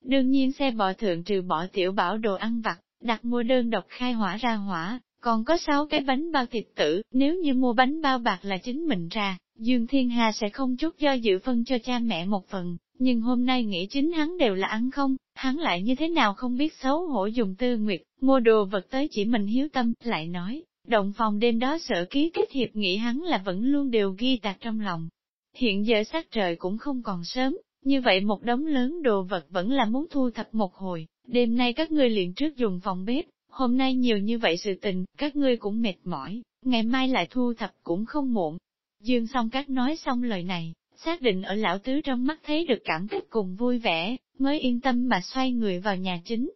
Đương nhiên xe bò thượng trừ bỏ tiểu bảo đồ ăn vặt, đặt mua đơn độc khai hỏa ra hỏa, còn có 6 cái bánh bao thịt tử, nếu như mua bánh bao bạc là chính mình ra, Dương Thiên Hà sẽ không chút do dự phân cho cha mẹ một phần, nhưng hôm nay nghĩ chính hắn đều là ăn không, hắn lại như thế nào không biết xấu hổ dùng tư nguyệt, mua đồ vật tới chỉ mình hiếu tâm, lại nói, động phòng đêm đó sợ ký kết hiệp nghị hắn là vẫn luôn đều ghi tạc trong lòng. Hiện giờ sát trời cũng không còn sớm, như vậy một đống lớn đồ vật vẫn là muốn thu thập một hồi, đêm nay các ngươi liền trước dùng phòng bếp, hôm nay nhiều như vậy sự tình, các ngươi cũng mệt mỏi, ngày mai lại thu thập cũng không muộn. Dương song các nói xong lời này, xác định ở lão tứ trong mắt thấy được cảm kích cùng vui vẻ, mới yên tâm mà xoay người vào nhà chính.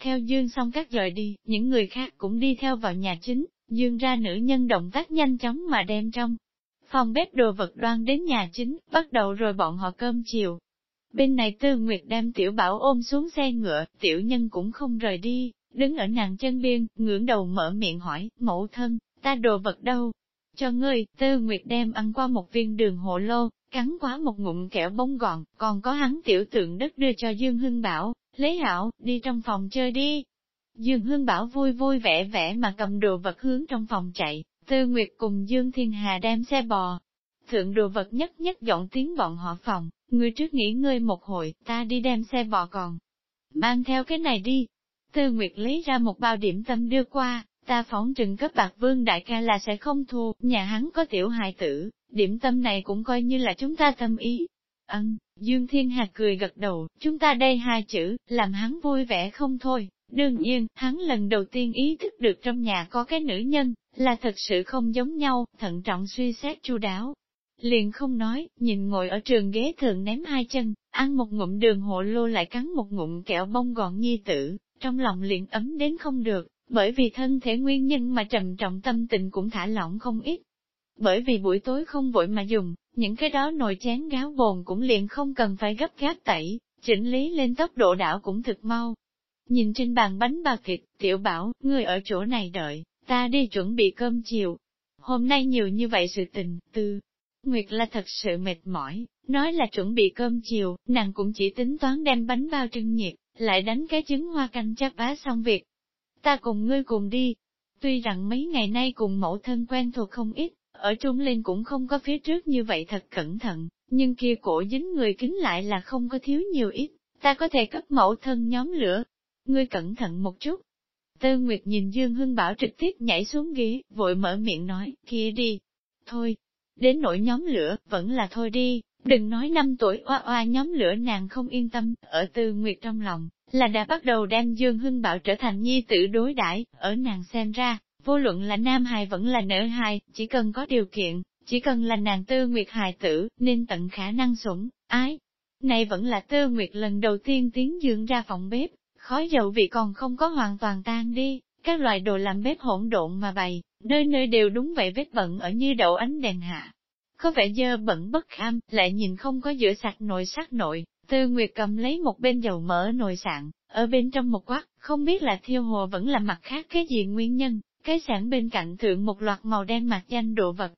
Theo Dương xong các rời đi, những người khác cũng đi theo vào nhà chính, Dương ra nữ nhân động tác nhanh chóng mà đem trong. Phòng bếp đồ vật đoan đến nhà chính, bắt đầu rồi bọn họ cơm chiều. Bên này Tư Nguyệt đem tiểu bảo ôm xuống xe ngựa, tiểu nhân cũng không rời đi, đứng ở nàng chân biên, ngưỡng đầu mở miệng hỏi, mẫu thân, ta đồ vật đâu? Cho ngươi, Tư Nguyệt đem ăn qua một viên đường hộ lô, cắn quá một ngụm kẹo bông gòn, còn có hắn tiểu tượng đất đưa cho Dương Hưng Bảo, lấy hảo, đi trong phòng chơi đi. Dương Hưng Bảo vui vui vẻ vẻ mà cầm đồ vật hướng trong phòng chạy, Tư Nguyệt cùng Dương Thiên Hà đem xe bò. Thượng đồ vật nhất nhất dọn tiếng bọn họ phòng, người trước nghỉ ngơi một hồi, ta đi đem xe bò còn. Mang theo cái này đi. Tư Nguyệt lấy ra một bao điểm tâm đưa qua, ta phóng trừng cấp bạc vương đại ca là sẽ không thua, nhà hắn có tiểu hài tử, điểm tâm này cũng coi như là chúng ta tâm ý. Ân, Dương Thiên Hạc cười gật đầu, chúng ta đây hai chữ, làm hắn vui vẻ không thôi. Đương nhiên, hắn lần đầu tiên ý thức được trong nhà có cái nữ nhân, là thật sự không giống nhau, thận trọng suy xét chu đáo. Liền không nói, nhìn ngồi ở trường ghế thường ném hai chân, ăn một ngụm đường hộ lô lại cắn một ngụm kẹo bông gọn nhi tử, trong lòng liền ấm đến không được, bởi vì thân thể nguyên nhân mà trầm trọng tâm tình cũng thả lỏng không ít. Bởi vì buổi tối không vội mà dùng, những cái đó nồi chén gáo bồn cũng liền không cần phải gấp gáp tẩy, chỉnh lý lên tốc độ đảo cũng thực mau. Nhìn trên bàn bánh bà thịt, tiểu bảo, người ở chỗ này đợi, ta đi chuẩn bị cơm chiều. Hôm nay nhiều như vậy sự tình, tư. Nguyệt là thật sự mệt mỏi, nói là chuẩn bị cơm chiều, nàng cũng chỉ tính toán đem bánh bao trưng nhiệt, lại đánh cái trứng hoa canh chắc bá xong việc, ta cùng ngươi cùng đi. Tuy rằng mấy ngày nay cùng mẫu thân quen thuộc không ít, ở Trung Linh cũng không có phía trước như vậy thật cẩn thận, nhưng kia cổ dính người kính lại là không có thiếu nhiều ít, ta có thể cấp mẫu thân nhóm lửa. Ngươi cẩn thận một chút. Tư Nguyệt nhìn Dương Hưng Bảo trực tiếp nhảy xuống ghế, vội mở miệng nói, kia đi. Thôi, đến nỗi nhóm lửa, vẫn là thôi đi, đừng nói năm tuổi oa oa nhóm lửa nàng không yên tâm, ở Tư Nguyệt trong lòng, là đã bắt đầu đem Dương Hưng Bảo trở thành nhi tử đối đãi ở nàng xem ra, vô luận là nam hài vẫn là nữ hài, chỉ cần có điều kiện, chỉ cần là nàng tư nguyệt hài tử, nên tận khả năng sủng, ái. Này vẫn là tư nguyệt lần đầu tiên tiến dương ra phòng bếp, khói dầu vị còn không có hoàn toàn tan đi, các loại đồ làm bếp hỗn độn mà bày, nơi nơi đều đúng vậy vết bẩn ở như đậu ánh đèn hạ. Có vẻ dơ bẩn bất kham, lại nhìn không có giữa sạch nội sắc nội, Tư Nguyệt cầm lấy một bên dầu mỡ nồi sạn, ở bên trong một quát, không biết là thiêu hồ vẫn là mặt khác cái gì nguyên nhân, cái sản bên cạnh thượng một loạt màu đen mặt danh đồ vật.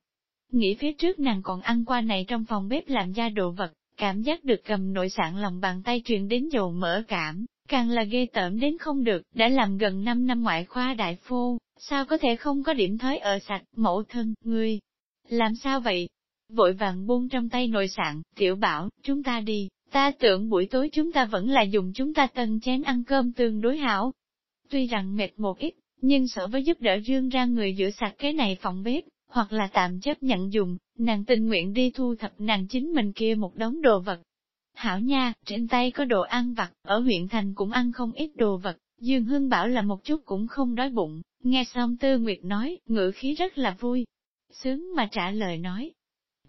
Nghĩ phía trước nàng còn ăn qua này trong phòng bếp làm ra đồ vật, cảm giác được cầm nội sạn lòng bàn tay truyền đến dầu mỡ cảm, càng là ghê tởm đến không được, đã làm gần 5 năm ngoại khoa đại phu, sao có thể không có điểm thới ở sạch, mẫu thân, ngươi. Làm sao vậy? Vội vàng buông trong tay nội sạn, tiểu bảo, chúng ta đi, Ta tưởng buổi tối chúng ta vẫn là dùng chúng ta tân chén ăn cơm tương đối hảo. Tuy rằng mệt một ít, nhưng so với giúp đỡ dương ra người giữa sạch cái này phòng bếp, hoặc là tạm chấp nhận dùng, nàng tình nguyện đi thu thập nàng chính mình kia một đống đồ vật. Hảo nha, trên tay có đồ ăn vặt, ở huyện thành cũng ăn không ít đồ vật, Dương Hương bảo là một chút cũng không đói bụng, nghe xong Tư Nguyệt nói, ngữ khí rất là vui. Sướng mà trả lời nói,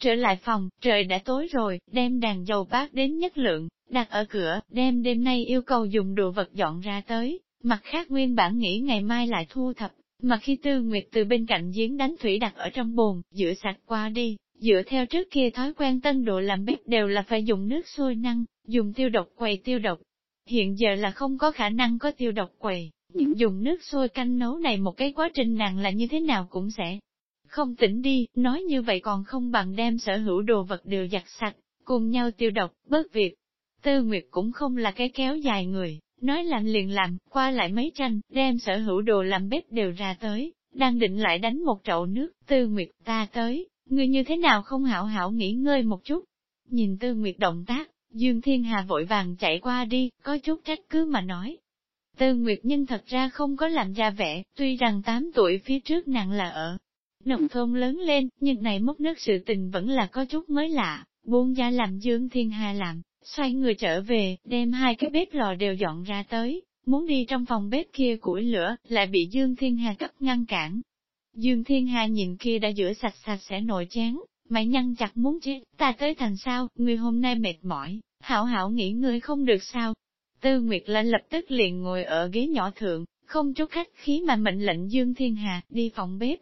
Trở lại phòng, trời đã tối rồi, đem đàn dầu bát đến nhất lượng, đặt ở cửa, đem đêm nay yêu cầu dùng đồ vật dọn ra tới, mặt khác nguyên bản nghĩ ngày mai lại thu thập, mà khi Tư Nguyệt từ bên cạnh giếng đánh thủy đặt ở trong bồn, rửa sạch qua đi, dựa theo trước kia thói quen tân độ làm bếp đều là phải dùng nước sôi năng, dùng tiêu độc quầy tiêu độc. Hiện giờ là không có khả năng có tiêu độc quầy, nhưng dùng nước sôi canh nấu này một cái quá trình nàng là như thế nào cũng sẽ không tỉnh đi, nói như vậy còn không bằng đem sở hữu đồ vật đều giặt sạch, cùng nhau tiêu độc, bớt việc. Tư Nguyệt cũng không là cái kéo dài người, nói làm liền làm, qua lại mấy tranh, đem sở hữu đồ làm bếp đều ra tới, đang định lại đánh một chậu nước, Tư Nguyệt ta tới, người như thế nào không hảo hảo nghỉ ngơi một chút. Nhìn Tư Nguyệt động tác, Dương Thiên Hà vội vàng chạy qua đi, có chút trách cứ mà nói. Tư Nguyệt nhưng thật ra không có làm ra vẻ, tuy rằng 8 tuổi phía trước nàng là ở nông thôn lớn lên, nhưng này mất nước sự tình vẫn là có chút mới lạ, buông ra làm Dương Thiên Hà làm, xoay người trở về, đem hai cái bếp lò đều dọn ra tới, muốn đi trong phòng bếp kia củi lửa, lại bị Dương Thiên Hà cấp ngăn cản. Dương Thiên Hà nhìn kia đã rửa sạch sạch sẽ nồi chén, mày nhăn chặt muốn chết, ta tới thành sao, người hôm nay mệt mỏi, hảo hảo nghỉ người không được sao. Tư Nguyệt lên lập tức liền ngồi ở ghế nhỏ thượng, không chút khách khí mà mệnh lệnh Dương Thiên Hà đi phòng bếp.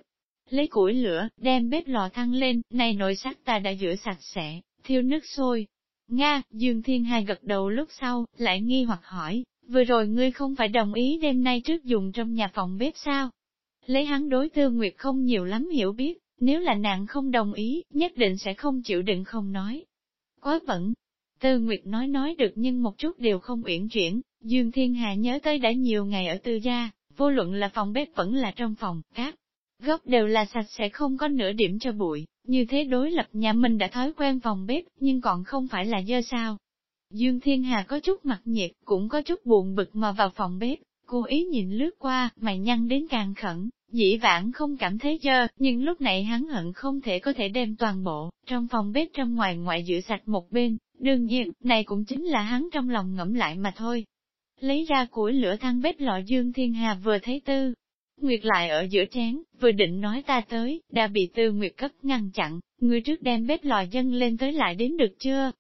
Lấy củi lửa, đem bếp lò thăng lên, này nồi sắt ta đã rửa sạch sẽ, thiêu nước sôi. Nga, Dương Thiên Hà gật đầu lúc sau, lại nghi hoặc hỏi, vừa rồi ngươi không phải đồng ý đêm nay trước dùng trong nhà phòng bếp sao? Lấy hắn đối tư Nguyệt không nhiều lắm hiểu biết, nếu là nàng không đồng ý, nhất định sẽ không chịu đựng không nói. Quá vẫn, Tư Nguyệt nói nói được nhưng một chút đều không uyển chuyển, Dương Thiên Hà nhớ tới đã nhiều ngày ở tư gia, vô luận là phòng bếp vẫn là trong phòng, các góc đều là sạch sẽ không có nửa điểm cho bụi, như thế đối lập nhà mình đã thói quen phòng bếp, nhưng còn không phải là dơ sao. Dương Thiên Hà có chút mặt nhiệt, cũng có chút buồn bực mà vào phòng bếp, cô ý nhìn lướt qua, mày nhăn đến càng khẩn, dĩ vãng không cảm thấy dơ, nhưng lúc này hắn hận không thể có thể đem toàn bộ, trong phòng bếp trong ngoài ngoại giữ sạch một bên, đương nhiên, này cũng chính là hắn trong lòng ngẫm lại mà thôi. Lấy ra củi lửa thang bếp lọ Dương Thiên Hà vừa thấy tư, Nguyệt lại ở giữa chén, vừa định nói ta tới, đã bị Tư Nguyệt cấp ngăn chặn, người trước đem bếp lò dân lên tới lại đến được chưa?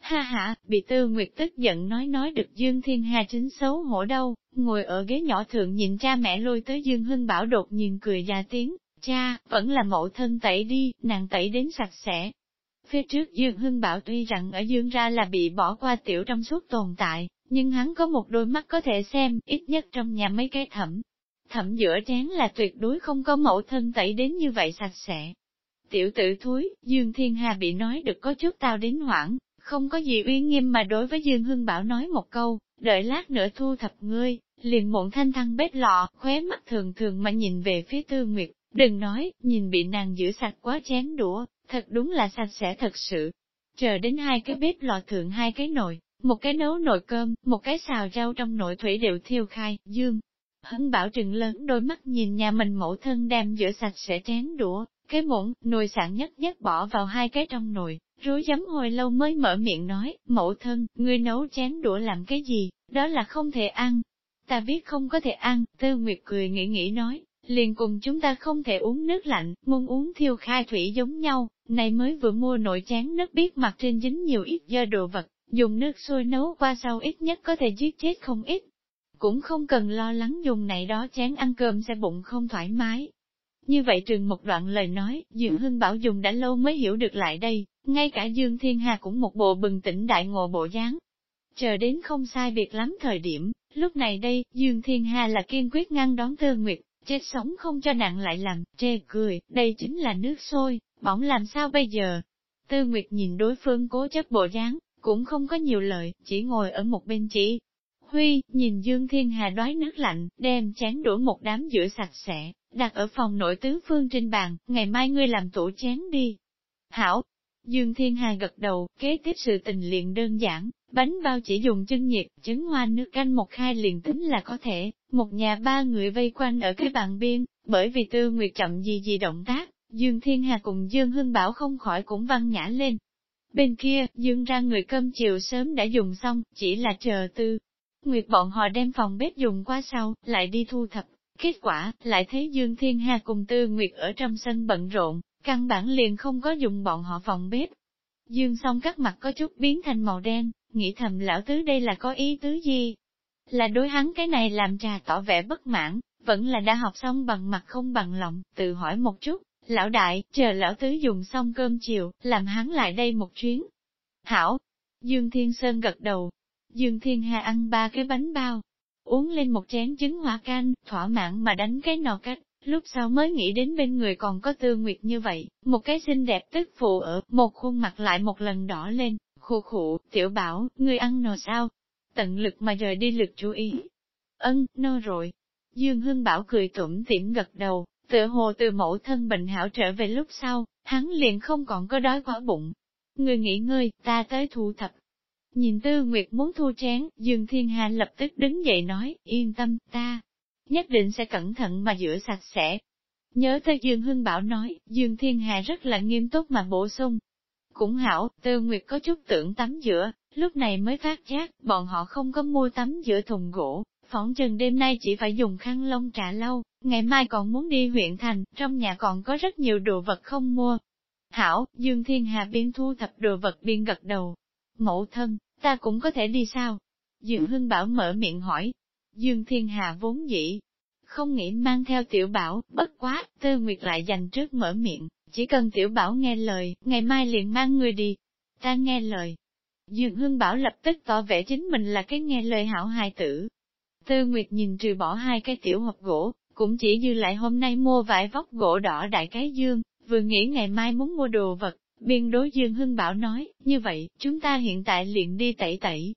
Ha ha, bị Tư Nguyệt tức giận nói nói được Dương Thiên Hà chính xấu hổ đâu, ngồi ở ghế nhỏ thượng nhìn cha mẹ lôi tới Dương Hưng Bảo đột nhiên cười ra tiếng, cha, vẫn là mẫu thân tẩy đi, nàng tẩy đến sạch sẽ. Phía trước Dương Hưng Bảo tuy rằng ở Dương ra là bị bỏ qua tiểu trong suốt tồn tại, nhưng hắn có một đôi mắt có thể xem, ít nhất trong nhà mấy cái thẩm, thẩm giữa chén là tuyệt đối không có mẫu thân tẩy đến như vậy sạch sẽ. Tiểu tử thúi, Dương Thiên Hà bị nói được có chút tao đến hoảng, không có gì uy nghiêm mà đối với Dương Hưng Bảo nói một câu, đợi lát nữa thu thập ngươi, liền muộn thanh thăng bếp lọ, khóe mắt thường thường mà nhìn về phía Tư Nguyệt, đừng nói, nhìn bị nàng giữ sạch quá chén đũa, thật đúng là sạch sẽ thật sự. Chờ đến hai cái bếp lò thượng hai cái nồi, một cái nấu nồi cơm, một cái xào rau trong nồi thủy đều thiêu khai, Dương. Hắn bảo trừng lớn đôi mắt nhìn nhà mình mẫu thân đem rửa sạch sẽ chén đũa, cái muỗng, nồi sạn nhất nhất bỏ vào hai cái trong nồi, rối giấm hồi lâu mới mở miệng nói, mẫu thân, ngươi nấu chén đũa làm cái gì, đó là không thể ăn. Ta biết không có thể ăn, tư nguyệt cười nghĩ nghĩ nói, liền cùng chúng ta không thể uống nước lạnh, muốn uống thiêu khai thủy giống nhau, này mới vừa mua nồi chén nước biết mặt trên dính nhiều ít dơ đồ vật, dùng nước sôi nấu qua sau ít nhất có thể giết chết không ít cũng không cần lo lắng dùng này đó chén ăn cơm sẽ bụng không thoải mái. Như vậy trường một đoạn lời nói, Dương Hưng Bảo dùng đã lâu mới hiểu được lại đây, ngay cả Dương Thiên Hà cũng một bộ bừng tỉnh đại ngộ bộ dáng. Chờ đến không sai biệt lắm thời điểm, lúc này đây, Dương Thiên Hà là kiên quyết ngăn đón Tư Nguyệt, chết sống không cho nặng lại làm, chê cười, đây chính là nước sôi, bỏng làm sao bây giờ? Tư Nguyệt nhìn đối phương cố chấp bộ dáng, cũng không có nhiều lời, chỉ ngồi ở một bên chỉ, Huy, nhìn Dương Thiên Hà đói nước lạnh, đem chén đũa một đám rửa sạch sẽ, đặt ở phòng nội tứ phương trên bàn, ngày mai ngươi làm tủ chén đi. Hảo, Dương Thiên Hà gật đầu, kế tiếp sự tình liền đơn giản, bánh bao chỉ dùng chân nhiệt, trứng hoa nước canh một khai liền tính là có thể, một nhà ba người vây quanh ở cái bàn biên, bởi vì tư nguyệt chậm gì gì động tác, Dương Thiên Hà cùng Dương Hưng Bảo không khỏi cũng văn nhã lên. Bên kia, Dương ra người cơm chiều sớm đã dùng xong, chỉ là chờ tư. Nguyệt bọn họ đem phòng bếp dùng qua sau, lại đi thu thập. Kết quả, lại thấy Dương Thiên Hà cùng Tư Nguyệt ở trong sân bận rộn, căn bản liền không có dùng bọn họ phòng bếp. Dương song các mặt có chút biến thành màu đen, nghĩ thầm lão tứ đây là có ý tứ gì? Là đối hắn cái này làm trà tỏ vẻ bất mãn, vẫn là đã học xong bằng mặt không bằng lòng, tự hỏi một chút, lão đại, chờ lão tứ dùng xong cơm chiều, làm hắn lại đây một chuyến. Hảo! Dương Thiên Sơn gật đầu, Dương Thiên Hà ăn ba cái bánh bao. uống lên một chén trứng hoa canh, thỏa mãn mà đánh cái nò cách, lúc sau mới nghĩ đến bên người còn có tư nguyệt như vậy, một cái xinh đẹp tức phụ ở, một khuôn mặt lại một lần đỏ lên, khô khụ, tiểu bảo, người ăn nò sao? Tận lực mà rời đi lực chú ý. Ân, no rồi. Dương Hưng Bảo cười tủm tỉm gật đầu, tựa hồ từ mẫu thân bệnh hảo trở về lúc sau, hắn liền không còn có đói quá bụng. Người nghỉ ngơi, ta tới thu thập. Nhìn Tư Nguyệt muốn thu chén, Dương Thiên Hà lập tức đứng dậy nói, yên tâm, ta nhất định sẽ cẩn thận mà rửa sạch sẽ. Nhớ tới Dương Hưng Bảo nói, Dương Thiên Hà rất là nghiêm túc mà bổ sung. Cũng hảo, Tư Nguyệt có chút tưởng tắm giữa, lúc này mới phát giác, bọn họ không có mua tắm giữa thùng gỗ, phỏng chừng đêm nay chỉ phải dùng khăn lông trả lâu, ngày mai còn muốn đi huyện thành, trong nhà còn có rất nhiều đồ vật không mua. Hảo, Dương Thiên Hà biên thu thập đồ vật biên gật đầu. Mẫu thân, ta cũng có thể đi sao? Dương Hưng Bảo mở miệng hỏi. Dương Thiên Hà vốn dĩ, không nghĩ mang theo tiểu bảo, bất quá, tư nguyệt lại dành trước mở miệng, chỉ cần tiểu bảo nghe lời, ngày mai liền mang người đi. Ta nghe lời. Dương Hưng Bảo lập tức tỏ vẻ chính mình là cái nghe lời hảo hài tử, Tư Nguyệt nhìn trừ bỏ hai cái tiểu hộp gỗ, cũng chỉ dư lại hôm nay mua vải vóc gỗ đỏ đại cái dương, vừa nghĩ ngày mai muốn mua đồ vật, biên đối Dương Hưng Bảo nói, như vậy, chúng ta hiện tại liền đi tẩy tẩy.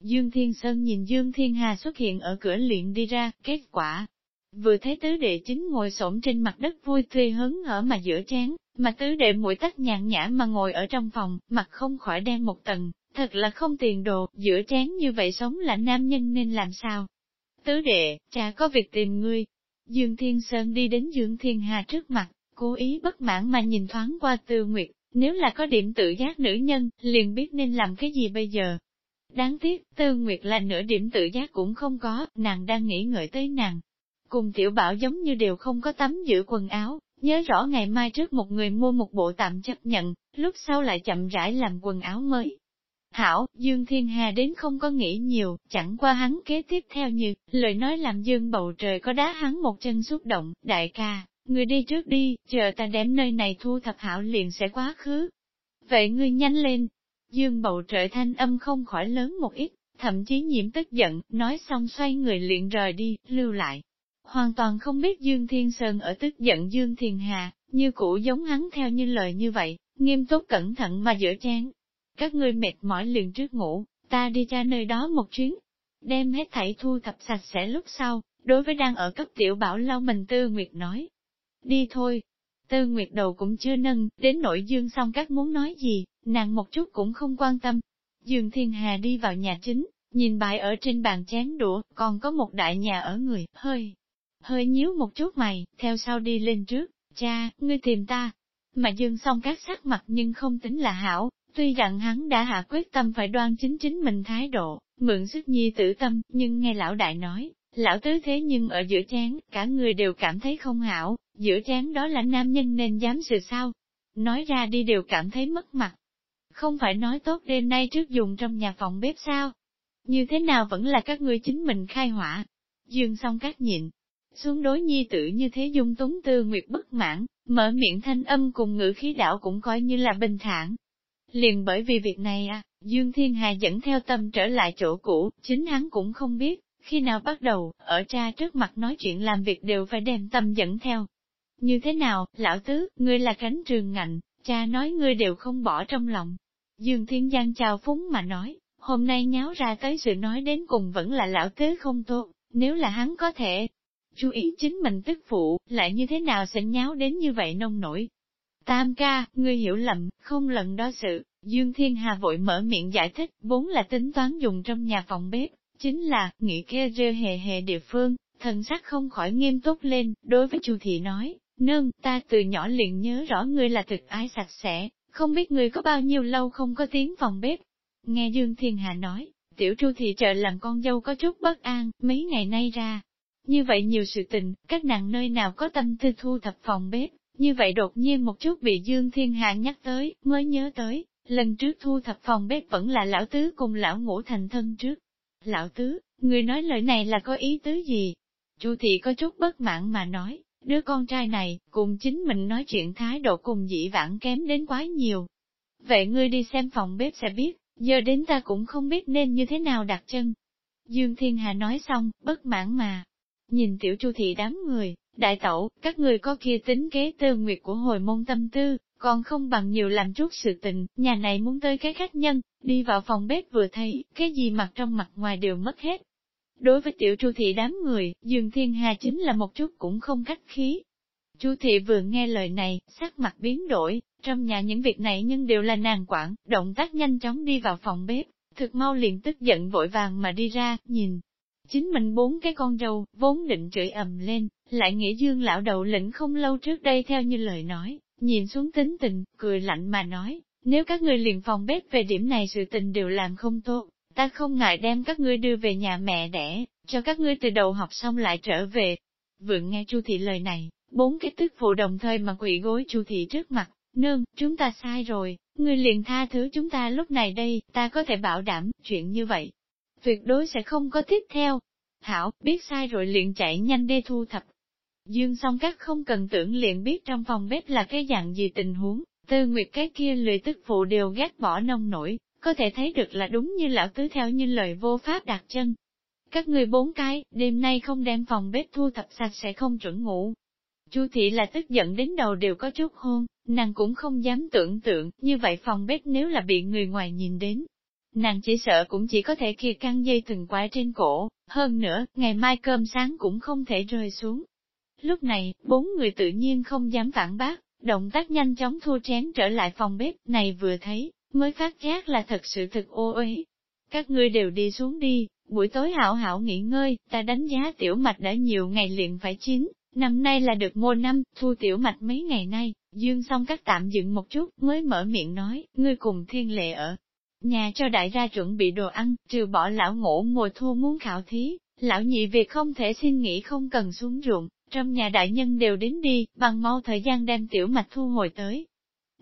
Dương Thiên Sơn nhìn Dương Thiên Hà xuất hiện ở cửa liền đi ra, kết quả. Vừa thấy tứ đệ chính ngồi xổm trên mặt đất vui tươi hứng ở mà giữa chén, mà tứ đệ mũi tắt nhàn nhã mà ngồi ở trong phòng, mặt không khỏi đen một tầng, thật là không tiền đồ, giữa chén như vậy sống là nam nhân nên làm sao, Tứ đệ, cha có việc tìm ngươi. Dương Thiên Sơn đi đến Dương Thiên Hà trước mặt, cố ý bất mãn mà nhìn thoáng qua Tư Nguyệt, nếu là có điểm tự giác nữ nhân, liền biết nên làm cái gì bây giờ. Đáng tiếc, Tư Nguyệt là nửa điểm tự giác cũng không có, nàng đang nghĩ ngợi tới nàng. Cùng tiểu bảo giống như đều không có tắm giữ quần áo, nhớ rõ ngày mai trước một người mua một bộ tạm chấp nhận, lúc sau lại chậm rãi làm quần áo mới. Hảo, Dương Thiên Hà đến không có nghĩ nhiều, chẳng qua hắn kế tiếp theo như, lời nói làm Dương bầu trời có đá hắn một chân xúc động, đại ca, người đi trước đi, chờ ta đem nơi này thu thập hảo liền sẽ quá khứ. Vậy ngươi nhanh lên, Dương bầu trời thanh âm không khỏi lớn một ít, thậm chí nhiễm tức giận, nói xong xoay người liền rời đi, lưu lại. Hoàn toàn không biết Dương Thiên Sơn ở tức giận Dương Thiên Hà, như cũ giống hắn theo như lời như vậy, nghiêm túc cẩn thận mà giữa chán. các ngươi mệt mỏi liền trước ngủ, ta đi ra nơi đó một chuyến. Đem hết thảy thu thập sạch sẽ lúc sau, đối với đang ở cấp tiểu bảo lau mình Tư Nguyệt nói. Đi thôi. Tư Nguyệt đầu cũng chưa nâng, đến nội dương song các muốn nói gì, nàng một chút cũng không quan tâm. Dương Thiên Hà đi vào nhà chính, nhìn bãi ở trên bàn chén đũa, còn có một đại nhà ở người, hơi, hơi nhíu một chút mày, theo sau đi lên trước, cha, ngươi tìm ta. Mà dương Song các sắc mặt nhưng không tính là hảo, Tuy rằng hắn đã hạ quyết tâm phải đoan chính chính mình thái độ, mượn sức nhi tử tâm, nhưng nghe lão đại nói, lão tứ thế nhưng ở giữa chén, cả người đều cảm thấy không hảo, giữa chén đó là nam nhân nên dám sự sao. Nói ra đi đều cảm thấy mất mặt. Không phải nói tốt đêm nay trước dùng trong nhà phòng bếp sao? Như thế nào vẫn là các ngươi chính mình khai hỏa. Dương xong các nhịn, xuống đối nhi tử như thế dung túng tư nguyệt bất mãn, mở miệng thanh âm cùng ngữ khí đạo cũng coi như là bình thản, Liền bởi vì việc này à, Dương Thiên Hà dẫn theo tâm trở lại chỗ cũ, chính hắn cũng không biết, khi nào bắt đầu, ở cha trước mặt nói chuyện làm việc đều phải đem tâm dẫn theo. Như thế nào, lão tứ, ngươi là cánh trường ngạnh, cha nói ngươi đều không bỏ trong lòng. Dương Thiên Giang chào phúng mà nói, hôm nay nháo ra tới sự nói đến cùng vẫn là lão tứ không tốt, nếu là hắn có thể chú ý chính mình tức phụ, lại như thế nào sẽ nháo đến như vậy nông nổi. Tam ca, ngươi hiểu lầm, không lần đó sự, Dương Thiên Hà vội mở miệng giải thích, vốn là tính toán dùng trong nhà phòng bếp, chính là, nghĩ kia rêu hề hề địa phương, thần sắc không khỏi nghiêm túc lên, đối với Chu Thị nói, nương, ta từ nhỏ liền nhớ rõ ngươi là thực ái sạch sẽ, không biết ngươi có bao nhiêu lâu không có tiếng phòng bếp. Nghe Dương Thiên Hà nói, tiểu tru Thị trợ làm con dâu có chút bất an, mấy ngày nay ra. Như vậy nhiều sự tình, các nàng nơi nào có tâm tư thu thập phòng bếp, như vậy đột nhiên một chút bị Dương Thiên hà nhắc tới, mới nhớ tới, lần trước thu thập phòng bếp vẫn là lão tứ cùng lão ngũ thành thân trước. Lão tứ, người nói lời này là có ý tứ gì? Chu thị có chút bất mãn mà nói, đứa con trai này, cùng chính mình nói chuyện thái độ cùng dĩ vãng kém đến quá nhiều. Vậy ngươi đi xem phòng bếp sẽ biết, giờ đến ta cũng không biết nên như thế nào đặt chân. Dương Thiên Hà nói xong, bất mãn mà. Nhìn tiểu chu thị đám người, đại tẩu, các người có kia tính kế tư nguyệt của hồi môn tâm tư, còn không bằng nhiều làm chút sự tình, nhà này muốn tới cái khách nhân, đi vào phòng bếp vừa thấy, cái gì mặt trong mặt ngoài đều mất hết. Đối với tiểu chu thị đám người, Dương Thiên Hà chính là một chút cũng không khách khí. Chu thị vừa nghe lời này, sắc mặt biến đổi, trong nhà những việc này nhưng đều là nàng quản, động tác nhanh chóng đi vào phòng bếp, thực mau liền tức giận vội vàng mà đi ra, nhìn. Chính mình bốn cái con râu, vốn định chửi ầm lên, lại nghĩ dương lão đầu lĩnh không lâu trước đây theo như lời nói, nhìn xuống tính tình, cười lạnh mà nói, nếu các người liền phòng bếp về điểm này sự tình đều làm không tốt, ta không ngại đem các ngươi đưa về nhà mẹ đẻ, cho các ngươi từ đầu học xong lại trở về. Vượng nghe Chu thị lời này, bốn cái tức phụ đồng thời mà quỷ gối Chu thị trước mặt, nương, chúng ta sai rồi, ngươi liền tha thứ chúng ta lúc này đây, ta có thể bảo đảm, chuyện như vậy, tuyệt đối sẽ không có tiếp theo. Hảo, biết sai rồi liền chạy nhanh đi thu thập. Dương song các không cần tưởng liền biết trong phòng bếp là cái dạng gì tình huống, tư nguyệt cái kia lười tức phụ đều ghét bỏ nông nổi, có thể thấy được là đúng như lão tứ theo như lời vô pháp đặt chân. Các người bốn cái, đêm nay không đem phòng bếp thu thập sạch sẽ không chuẩn ngủ. Chu thị là tức giận đến đầu đều có chút hôn, nàng cũng không dám tưởng tượng, như vậy phòng bếp nếu là bị người ngoài nhìn đến. Nàng chỉ sợ cũng chỉ có thể kia căng dây từng quái trên cổ, hơn nữa, ngày mai cơm sáng cũng không thể rơi xuống. Lúc này, bốn người tự nhiên không dám phản bác, động tác nhanh chóng thua chén trở lại phòng bếp, này vừa thấy, mới phát giác là thật sự thực ô uế. Các ngươi đều đi xuống đi, buổi tối hảo hảo nghỉ ngơi, ta đánh giá tiểu mạch đã nhiều ngày liền phải chín, năm nay là được mùa năm, thu tiểu mạch mấy ngày nay, dương xong các tạm dựng một chút, mới mở miệng nói, ngươi cùng thiên lệ ở. Nhà cho đại gia chuẩn bị đồ ăn, trừ bỏ lão ngộ mùa thu muốn khảo thí, lão nhị việc không thể xin nghỉ không cần xuống ruộng, trong nhà đại nhân đều đến đi, bằng mau thời gian đem tiểu mạch thu hồi tới,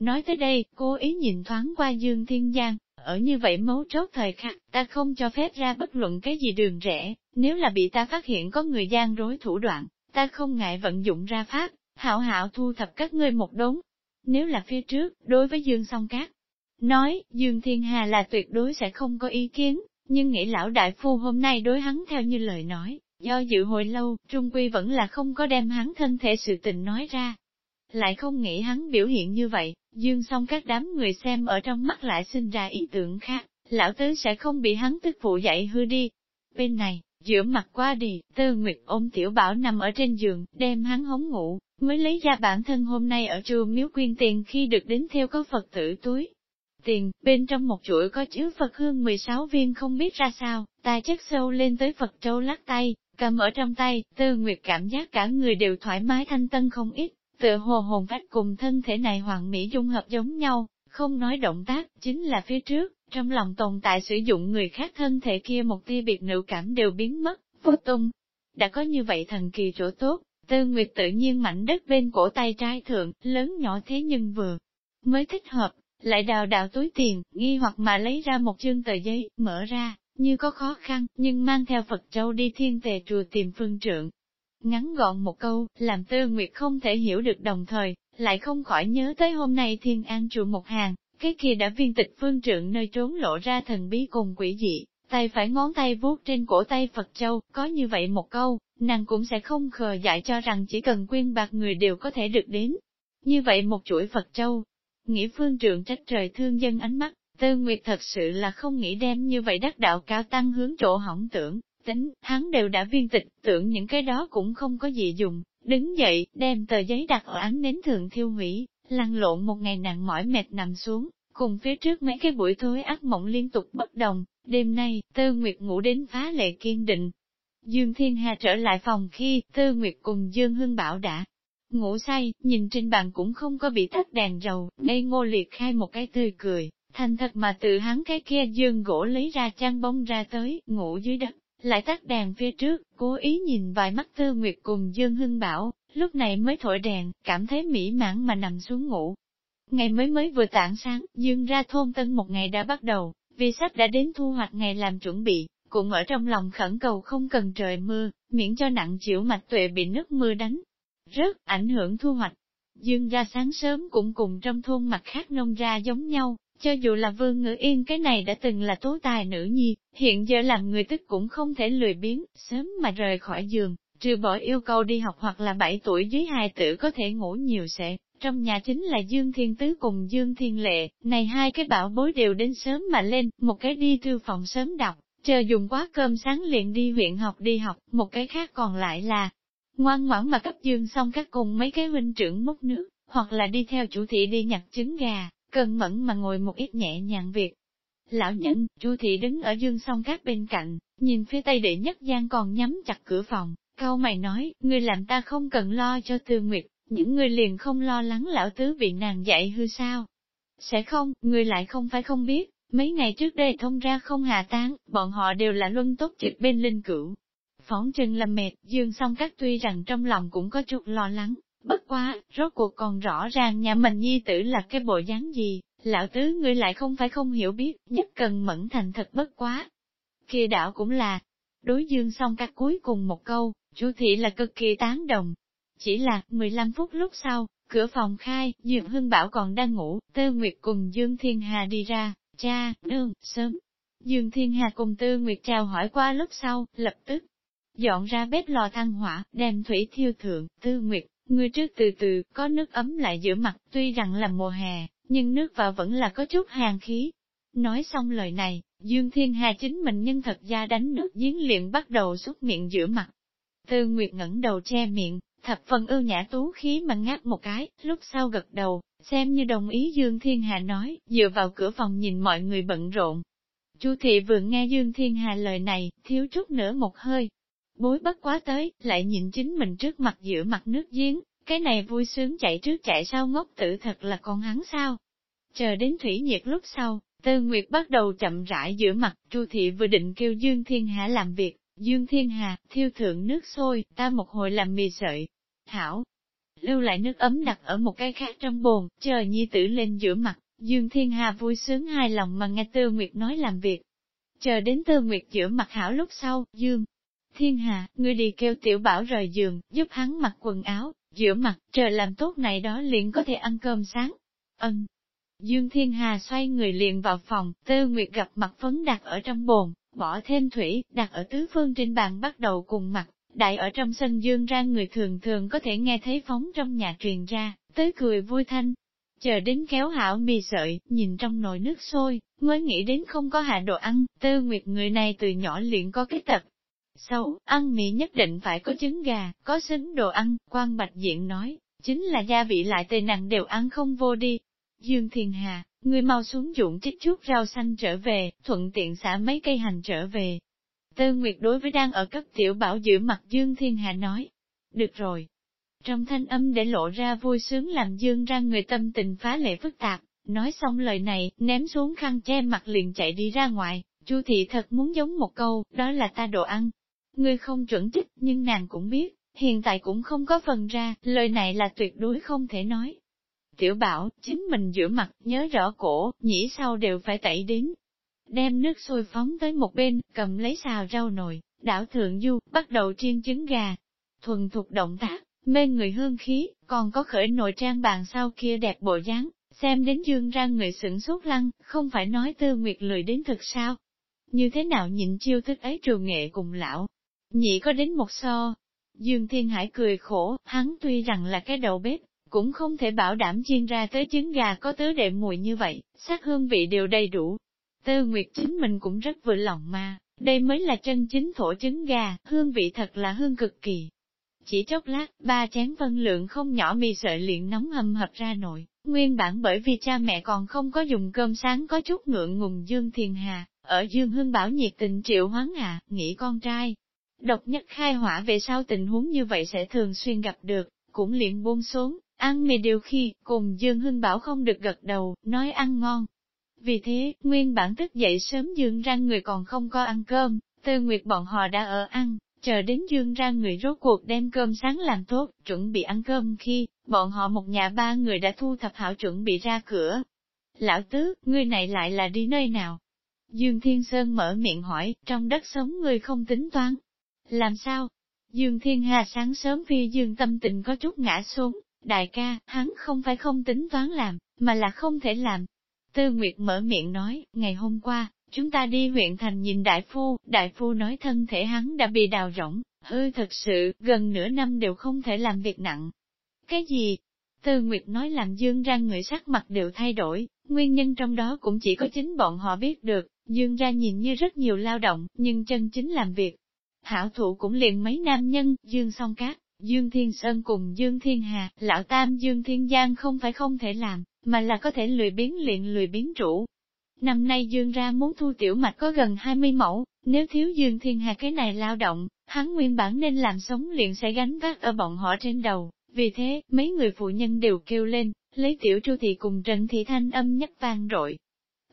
Nói tới đây, cô ý nhìn thoáng qua Dương Thiên Giang, ở như vậy mấu chốt thời khắc, ta không cho phép ra bất luận cái gì đường rẽ, nếu là bị ta phát hiện có người gian rối thủ đoạn, ta không ngại vận dụng ra pháp, hảo hảo thu thập các ngươi một đống. Nếu là phía trước, đối với Dương song cát, nói, Dương Thiên Hà là tuyệt đối sẽ không có ý kiến, nhưng nghĩ lão đại phu hôm nay đối hắn theo như lời nói, do dự hồi lâu, Trung Quy vẫn là không có đem hắn thân thể sự tình nói ra. Lại không nghĩ hắn biểu hiện như vậy, Dương xong các đám người xem ở trong mắt lại sinh ra ý tưởng khác, lão tứ sẽ không bị hắn tức phụ dậy hư đi. Bên này, giữa mặt qua đi, tư nguyệt ôm tiểu bảo nằm ở trên giường, đem hắn hống ngủ, mới lấy ra bản thân hôm nay ở chùa miếu quyên tiền khi được đến theo có Phật tử túi. Tiền, bên trong một chuỗi có chứa Phật hương 16 viên không biết ra sao, tài chất sâu lên tới Phật trâu lắc tay, cầm ở trong tay, tư nguyệt cảm giác cả người đều thoải mái thanh tân không ít, Tựa hồ hồn phách cùng thân thể này hoàn mỹ dung hợp giống nhau, không nói động tác, chính là phía trước, trong lòng tồn tại sử dụng người khác thân thể kia một tia biệt nữ cảm đều biến mất, vô tung. Đã có như vậy thần kỳ chỗ tốt, tư nguyệt tự nhiên mảnh đất bên cổ tay trái thượng, lớn nhỏ thế nhưng vừa, mới thích hợp, lại đào đào túi tiền, nghi hoặc mà lấy ra một chương tờ giấy, mở ra, như có khó khăn, nhưng mang theo Phật châu đi thiên tề chùa tìm phương trượng, Ngắn gọn một câu, làm tư nguyệt không thể hiểu được đồng thời, lại không khỏi nhớ tới hôm nay thiên an trụ một hàng, cái kia đã viên tịch phương trượng nơi trốn lộ ra thần bí cùng quỷ dị, tay phải ngón tay vuốt trên cổ tay Phật Châu, có như vậy một câu, nàng cũng sẽ không khờ dại cho rằng chỉ cần quyên bạc người đều có thể được đến. Như vậy một chuỗi Phật Châu, nghĩ phương trượng trách trời thương dân ánh mắt, tư nguyệt thật sự là không nghĩ đem như vậy đắc đạo cao tăng hướng chỗ hỏng tưởng, tính, hắn đều đã viên tịch, tưởng những cái đó cũng không có gì dùng, đứng dậy, đem tờ giấy đặt ở án nến thường thiêu hủy, lăn lộn một ngày nặng mỏi mệt nằm xuống, cùng phía trước mấy cái buổi tối ác mộng liên tục bất đồng, đêm nay, Tư Nguyệt ngủ đến phá lệ kiên định. Dương Thiên Hà trở lại phòng khi, Tư Nguyệt cùng Dương Hưng Bảo đã ngủ say, nhìn trên bàn cũng không có bị tắt đèn dầu, ngây ngô liệt khai một cái tươi cười, thành thật mà tự hắn cái kia dương gỗ lấy ra chăn bông ra tới, ngủ dưới đất lại tắt đèn phía trước, cố ý nhìn vài mắt Tư Nguyệt cùng Dương Hưng Bảo, lúc này mới thổi đèn, cảm thấy mỹ mãn mà nằm xuống ngủ. Ngày mới mới vừa tảng sáng, Dương ra thôn tân một ngày đã bắt đầu, vì sắp đã đến thu hoạch ngày làm chuẩn bị, cũng ở trong lòng khẩn cầu không cần trời mưa, miễn cho nặng chịu mạch tuệ bị nước mưa đánh. rất ảnh hưởng thu hoạch. Dương ra sáng sớm cũng cùng trong thôn mặt khác nông ra giống nhau, cho dù là vương ngữ yên cái này đã từng là tố tài nữ nhi, hiện giờ làm người tức cũng không thể lười biếng, sớm mà rời khỏi giường, trừ bỏ yêu cầu đi học hoặc là 7 tuổi dưới hài tử có thể ngủ nhiều sẽ. Trong nhà chính là Dương Thiên Tứ cùng Dương Thiên Lệ, này hai cái bảo bối đều đến sớm mà lên, một cái đi thư phòng sớm đọc, chờ dùng quá cơm sáng liền đi huyện học đi học, một cái khác còn lại là ngoan ngoãn mà cấp Dương xong các cùng mấy cái huynh trưởng múc nước, hoặc là đi theo chủ thị đi nhặt trứng gà, cần mẫn mà ngồi một ít nhẹ nhàng việc. Lão nhẫn, chu thị đứng ở dương song các bên cạnh, nhìn phía tây đệ nhất gian còn nhắm chặt cửa phòng, câu mày nói, ngươi làm ta không cần lo cho tư nguyệt, những người liền không lo lắng lão tứ bị nàng dạy hư sao. Sẽ không, ngươi lại không phải không biết, mấy ngày trước đây thông ra không hà tán, bọn họ đều là luân tốt trực bên linh cửu. Phóng chừng làm mệt, dương song các tuy rằng trong lòng cũng có chút lo lắng, Bất quá, rốt cuộc còn rõ ràng nhà mình nhi tử là cái bộ dáng gì, lão tứ ngươi lại không phải không hiểu biết, nhất cần mẫn thành thật bất quá. Kia đạo cũng là, đối dương xong các cuối cùng một câu, chú thị là cực kỳ tán đồng. Chỉ là, 15 phút lúc sau, cửa phòng khai, Dương Hưng Bảo còn đang ngủ, Tư Nguyệt cùng Dương Thiên Hà đi ra, cha, nương, sớm. Dương Thiên Hà cùng Tư Nguyệt chào hỏi qua lúc sau, lập tức dọn ra bếp lò than hỏa, đem thủy thiêu thượng, Tư Nguyệt, Người trước từ từ, có nước ấm lại giữa mặt, tuy rằng là mùa hè, nhưng nước vào vẫn là có chút hàng khí. Nói xong lời này, Dương Thiên Hà chính mình nhân thật ra đánh nước giếng liền bắt đầu xuất miệng giữa mặt. Tư Nguyệt ngẩng đầu che miệng, thập phần ưu nhã tú khí mà ngáp một cái, lúc sau gật đầu, xem như đồng ý Dương Thiên Hà nói, dựa vào cửa phòng nhìn mọi người bận rộn. Chu thị vừa nghe Dương Thiên Hà lời này, thiếu chút nữa một hơi, bối bất quá tới, lại nhìn chính mình trước mặt giữa mặt nước giếng, cái này vui sướng chạy trước chạy sau ngốc tử thật là con hắn sao. Chờ đến thủy nhiệt lúc sau, Tư Nguyệt bắt đầu chậm rãi giữa mặt, Chu Thị vừa định kêu Dương Thiên Hà làm việc, Dương Thiên Hà, thiêu thượng nước sôi, ta một hồi làm mì sợi. Thảo, lưu lại nước ấm đặt ở một cái khác trong bồn, chờ nhi tử lên giữa mặt, Dương Thiên Hà vui sướng hài lòng mà nghe Tư Nguyệt nói làm việc. Chờ đến Tư Nguyệt giữa mặt hảo lúc sau, Dương Thiên Hà, ngươi đi kêu tiểu bảo rời giường, giúp hắn mặc quần áo, giữa mặt, trời làm tốt này đó liền có thể ăn cơm sáng. Ân. Dương Thiên Hà xoay người liền vào phòng, Tư Nguyệt gặp mặt phấn đặt ở trong bồn, bỏ thêm thủy, đặt ở tứ phương trên bàn bắt đầu cùng mặt, đại ở trong sân dương ra người thường thường có thể nghe thấy phóng trong nhà truyền ra, tới cười vui thanh. Chờ đến kéo hảo mì sợi, nhìn trong nồi nước sôi, mới nghĩ đến không có hạ đồ ăn, Tư Nguyệt người này từ nhỏ liền có cái tập, Sâu, ăn mì nhất định phải có trứng gà, có xứng đồ ăn, quan bạch diện nói, chính là gia vị lại tề nặng đều ăn không vô đi. Dương Thiên Hà, người mau xuống dụng chích chút rau xanh trở về, thuận tiện xả mấy cây hành trở về. Tư Nguyệt đối với đang ở cấp tiểu bảo giữ mặt Dương Thiên Hà nói, được rồi. Trong thanh âm để lộ ra vui sướng làm Dương ra người tâm tình phá lệ phức tạp, nói xong lời này, ném xuống khăn che mặt liền chạy đi ra ngoài, Chu thị thật muốn giống một câu, đó là ta đồ ăn, Ngươi không chuẩn trích, nhưng nàng cũng biết, hiện tại cũng không có phần ra, lời này là tuyệt đối không thể nói. Tiểu bảo, chính mình giữa mặt, nhớ rõ cổ, nhĩ sau đều phải tẩy đến. Đem nước sôi phóng tới một bên, cầm lấy xào rau nồi, đảo thượng du, bắt đầu chiên trứng gà. Thuần thuộc động tác, mê người hương khí, còn có khởi nồi trang bàn sau kia đẹp bộ dáng, xem đến dương ra người sửng sốt lăng, không phải nói tư nguyệt lười đến thực sao. Như thế nào nhịn chiêu thức ấy trường nghệ cùng lão, nhị có đến một so. Dương Thiên Hải cười khổ, hắn tuy rằng là cái đầu bếp, cũng không thể bảo đảm chiên ra tới trứng gà có tứ đệ mùi như vậy, sát hương vị đều đầy đủ. Tư Nguyệt chính mình cũng rất vừa lòng mà, đây mới là chân chính thổ trứng gà, hương vị thật là hương cực kỳ. Chỉ chốc lát, ba chén phân lượng không nhỏ mì sợi liền nóng hầm hập ra nồi, nguyên bản bởi vì cha mẹ còn không có dùng cơm sáng có chút ngượng ngùng Dương Thiên Hà, ở Dương Hương Bảo nhiệt tình triệu hoáng à, nghĩ con trai, Độc nhất khai hỏa về sau tình huống như vậy sẽ thường xuyên gặp được, cũng liền buông xuống, ăn mì điều khi, cùng Dương Hưng Bảo không được gật đầu, nói ăn ngon. Vì thế, nguyên bản thức dậy sớm Dương ra người còn không có ăn cơm, tư nguyệt bọn họ đã ở ăn, chờ đến Dương ra người rốt cuộc đem cơm sáng làm tốt, chuẩn bị ăn cơm khi, bọn họ một nhà ba người đã thu thập hảo chuẩn bị ra cửa. Lão tứ, ngươi này lại là đi nơi nào? Dương Thiên Sơn mở miệng hỏi, trong đất sống ngươi không tính toán, làm sao? Dương Thiên Hà sáng sớm phi dương tâm tình có chút ngã xuống, đại ca, hắn không phải không tính toán làm, mà là không thể làm. Tư Nguyệt mở miệng nói, ngày hôm qua, chúng ta đi huyện thành nhìn đại phu, đại phu nói thân thể hắn đã bị đào rỗng, hư thật sự, gần nửa năm đều không thể làm việc nặng. Cái gì? Tư Nguyệt nói làm dương ra người sắc mặt đều thay đổi, nguyên nhân trong đó cũng chỉ có chính bọn họ biết được, dương ra nhìn như rất nhiều lao động, nhưng chân chính làm việc. Hảo thủ cũng liền mấy nam nhân, dương song cát, Dương Thiên Sơn cùng Dương Thiên Hà, lão tam Dương Thiên Giang không phải không thể làm, mà là có thể lười biến luyện lười biến chủ. Năm nay Dương ra muốn thu tiểu mạch có gần 20 mẫu, nếu thiếu Dương Thiên Hà cái này lao động, hắn nguyên bản nên làm sống liền sẽ gánh vác ở bọn họ trên đầu. Vì thế, mấy người phụ nhân đều kêu lên, lấy tiểu tru thị cùng Trần Thị Thanh âm nhất vang rội.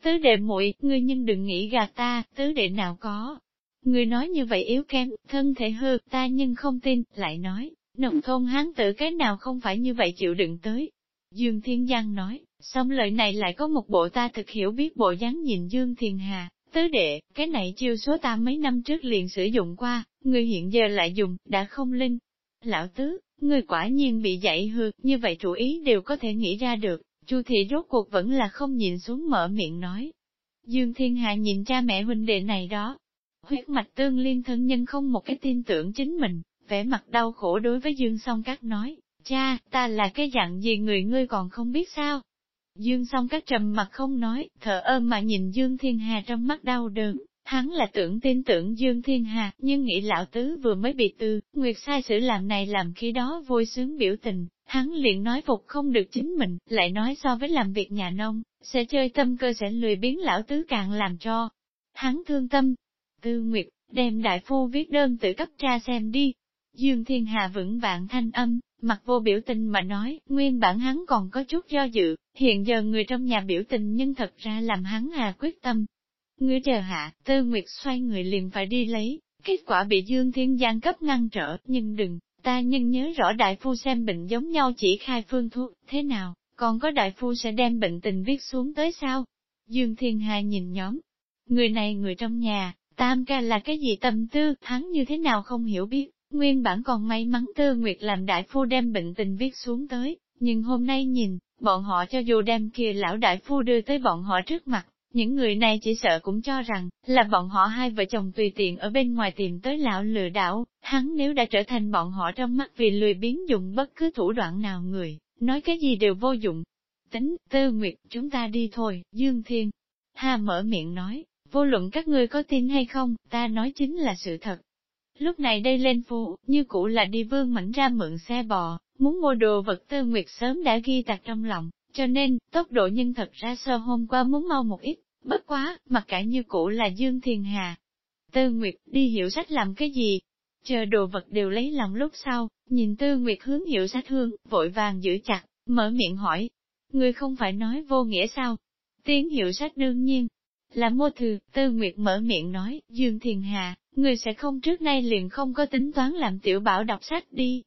Tứ đệ muội ngươi nhưng đừng nghĩ gạt ta, tứ đệ nào có, Người nói như vậy yếu kém, thân thể hư, ta nhưng không tin, lại nói, nông thôn hán tử cái nào không phải như vậy chịu đựng tới. Dương Thiên Giang nói, xong lời này lại có một bộ ta thực hiểu biết bộ dáng nhìn Dương Thiên Hà, tứ đệ, cái này chiêu số ta mấy năm trước liền sử dụng qua, người hiện giờ lại dùng, đã không linh. Lão tứ, người quả nhiên bị dạy hư, như vậy chủ ý đều có thể nghĩ ra được, Chu thị rốt cuộc vẫn là không nhìn xuống mở miệng nói. Dương Thiên Hà nhìn cha mẹ huynh đệ này đó, huyết mạch tương liên thân nhân không một cái tin tưởng chính mình, vẻ mặt đau khổ đối với Dương Song Cát nói, cha, ta là cái dạng gì người ngươi còn không biết sao. Dương Song Cát trầm mặt không nói, thở ơ mà nhìn Dương Thiên Hà trong mắt đau đớn, hắn là tưởng tin tưởng Dương Thiên Hà, nhưng nghĩ lão tứ vừa mới bị tư, Nguyệt sai sự làm này làm khi đó vui sướng biểu tình, hắn liền nói phục không được chính mình, lại nói so với làm việc nhà nông, sẽ chơi tâm cơ sẽ lười biến lão tứ càng làm cho. Hắn thương tâm, Tư Nguyệt, đem đại phu viết đơn tự cấp cha xem đi. Dương Thiên Hà vững vạn thanh âm, mặt vô biểu tình mà nói, nguyên bản hắn còn có chút do dự, hiện giờ người trong nhà biểu tình nhưng thật ra làm hắn hà quyết tâm. Ngươi chờ hạ, Tư Nguyệt xoay người liền phải đi lấy, kết quả bị Dương Thiên Giang cấp ngăn trở, nhưng đừng, ta nhưng nhớ rõ đại phu xem bệnh giống nhau chỉ khai phương thuốc, thế nào, còn có đại phu sẽ đem bệnh tình viết xuống tới sao? Dương Thiên Hà nhìn nhóm, người này người trong nhà, Tam ca là cái gì tâm tư, hắn như thế nào không hiểu biết, nguyên bản còn may mắn tư nguyệt làm đại phu đem bệnh tình viết xuống tới, nhưng hôm nay nhìn, bọn họ cho dù đem kia lão đại phu đưa tới bọn họ trước mặt, những người này chỉ sợ cũng cho rằng, là bọn họ hai vợ chồng tùy tiện ở bên ngoài tìm tới lão lừa đảo, hắn nếu đã trở thành bọn họ trong mắt vì lười biến dùng bất cứ thủ đoạn nào người, nói cái gì đều vô dụng. Tính, tư nguyệt, chúng ta đi thôi, Dương Thiên. ha mở miệng nói, vô luận các ngươi có tin hay không, ta nói chính là sự thật. Lúc này đây lên phu, như cũ là đi vương mảnh ra mượn xe bò, muốn mua đồ vật tư nguyệt sớm đã ghi tạc trong lòng, cho nên, tốc độ nhân thật ra sơ hôm qua muốn mau một ít, bất quá, mặc cả như cũ là Dương Thiền Hà. Tư Nguyệt đi hiểu sách làm cái gì? Chờ đồ vật đều lấy lòng lúc sau, nhìn Tư Nguyệt hướng hiểu sách hương, vội vàng giữ chặt, mở miệng hỏi. Người không phải nói vô nghĩa sao? Tiếng hiệu sách đương nhiên, là mô thư, Tư Nguyệt mở miệng nói, Dương Thiền Hà, người sẽ không trước nay liền không có tính toán làm tiểu bảo đọc sách đi.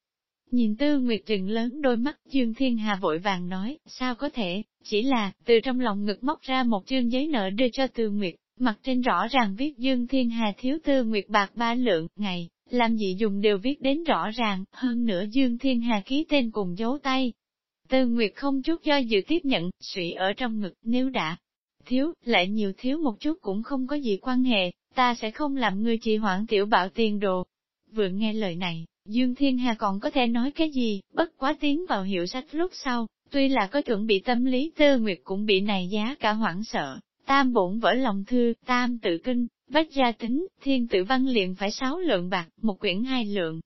Nhìn Tư Nguyệt trừng lớn đôi mắt, Dương Thiên Hà vội vàng nói, sao có thể, chỉ là, từ trong lòng ngực móc ra một chương giấy nợ đưa cho Tư Nguyệt, mặt trên rõ ràng viết Dương Thiên Hà thiếu Tư Nguyệt bạc ba lượng, ngày, làm gì dùng đều viết đến rõ ràng, hơn nữa Dương Thiên Hà ký tên cùng dấu tay. Tư Nguyệt không chút do dự tiếp nhận, sủy ở trong ngực, nếu đã thiếu, lại nhiều thiếu một chút cũng không có gì quan hệ, ta sẽ không làm ngươi trì hoãn tiểu bảo tiền đồ. Vừa nghe lời này, Dương Thiên Hà còn có thể nói cái gì, bất quá tiến vào hiệu sách lúc sau, tuy là có chuẩn bị tâm lý tơ nguyệt cũng bị này giá cả hoảng sợ, tam bổn vỡ lòng thư, tam tự kinh, bách gia tính, thiên tử văn liền phải sáu lượng bạc, một quyển hai lượng.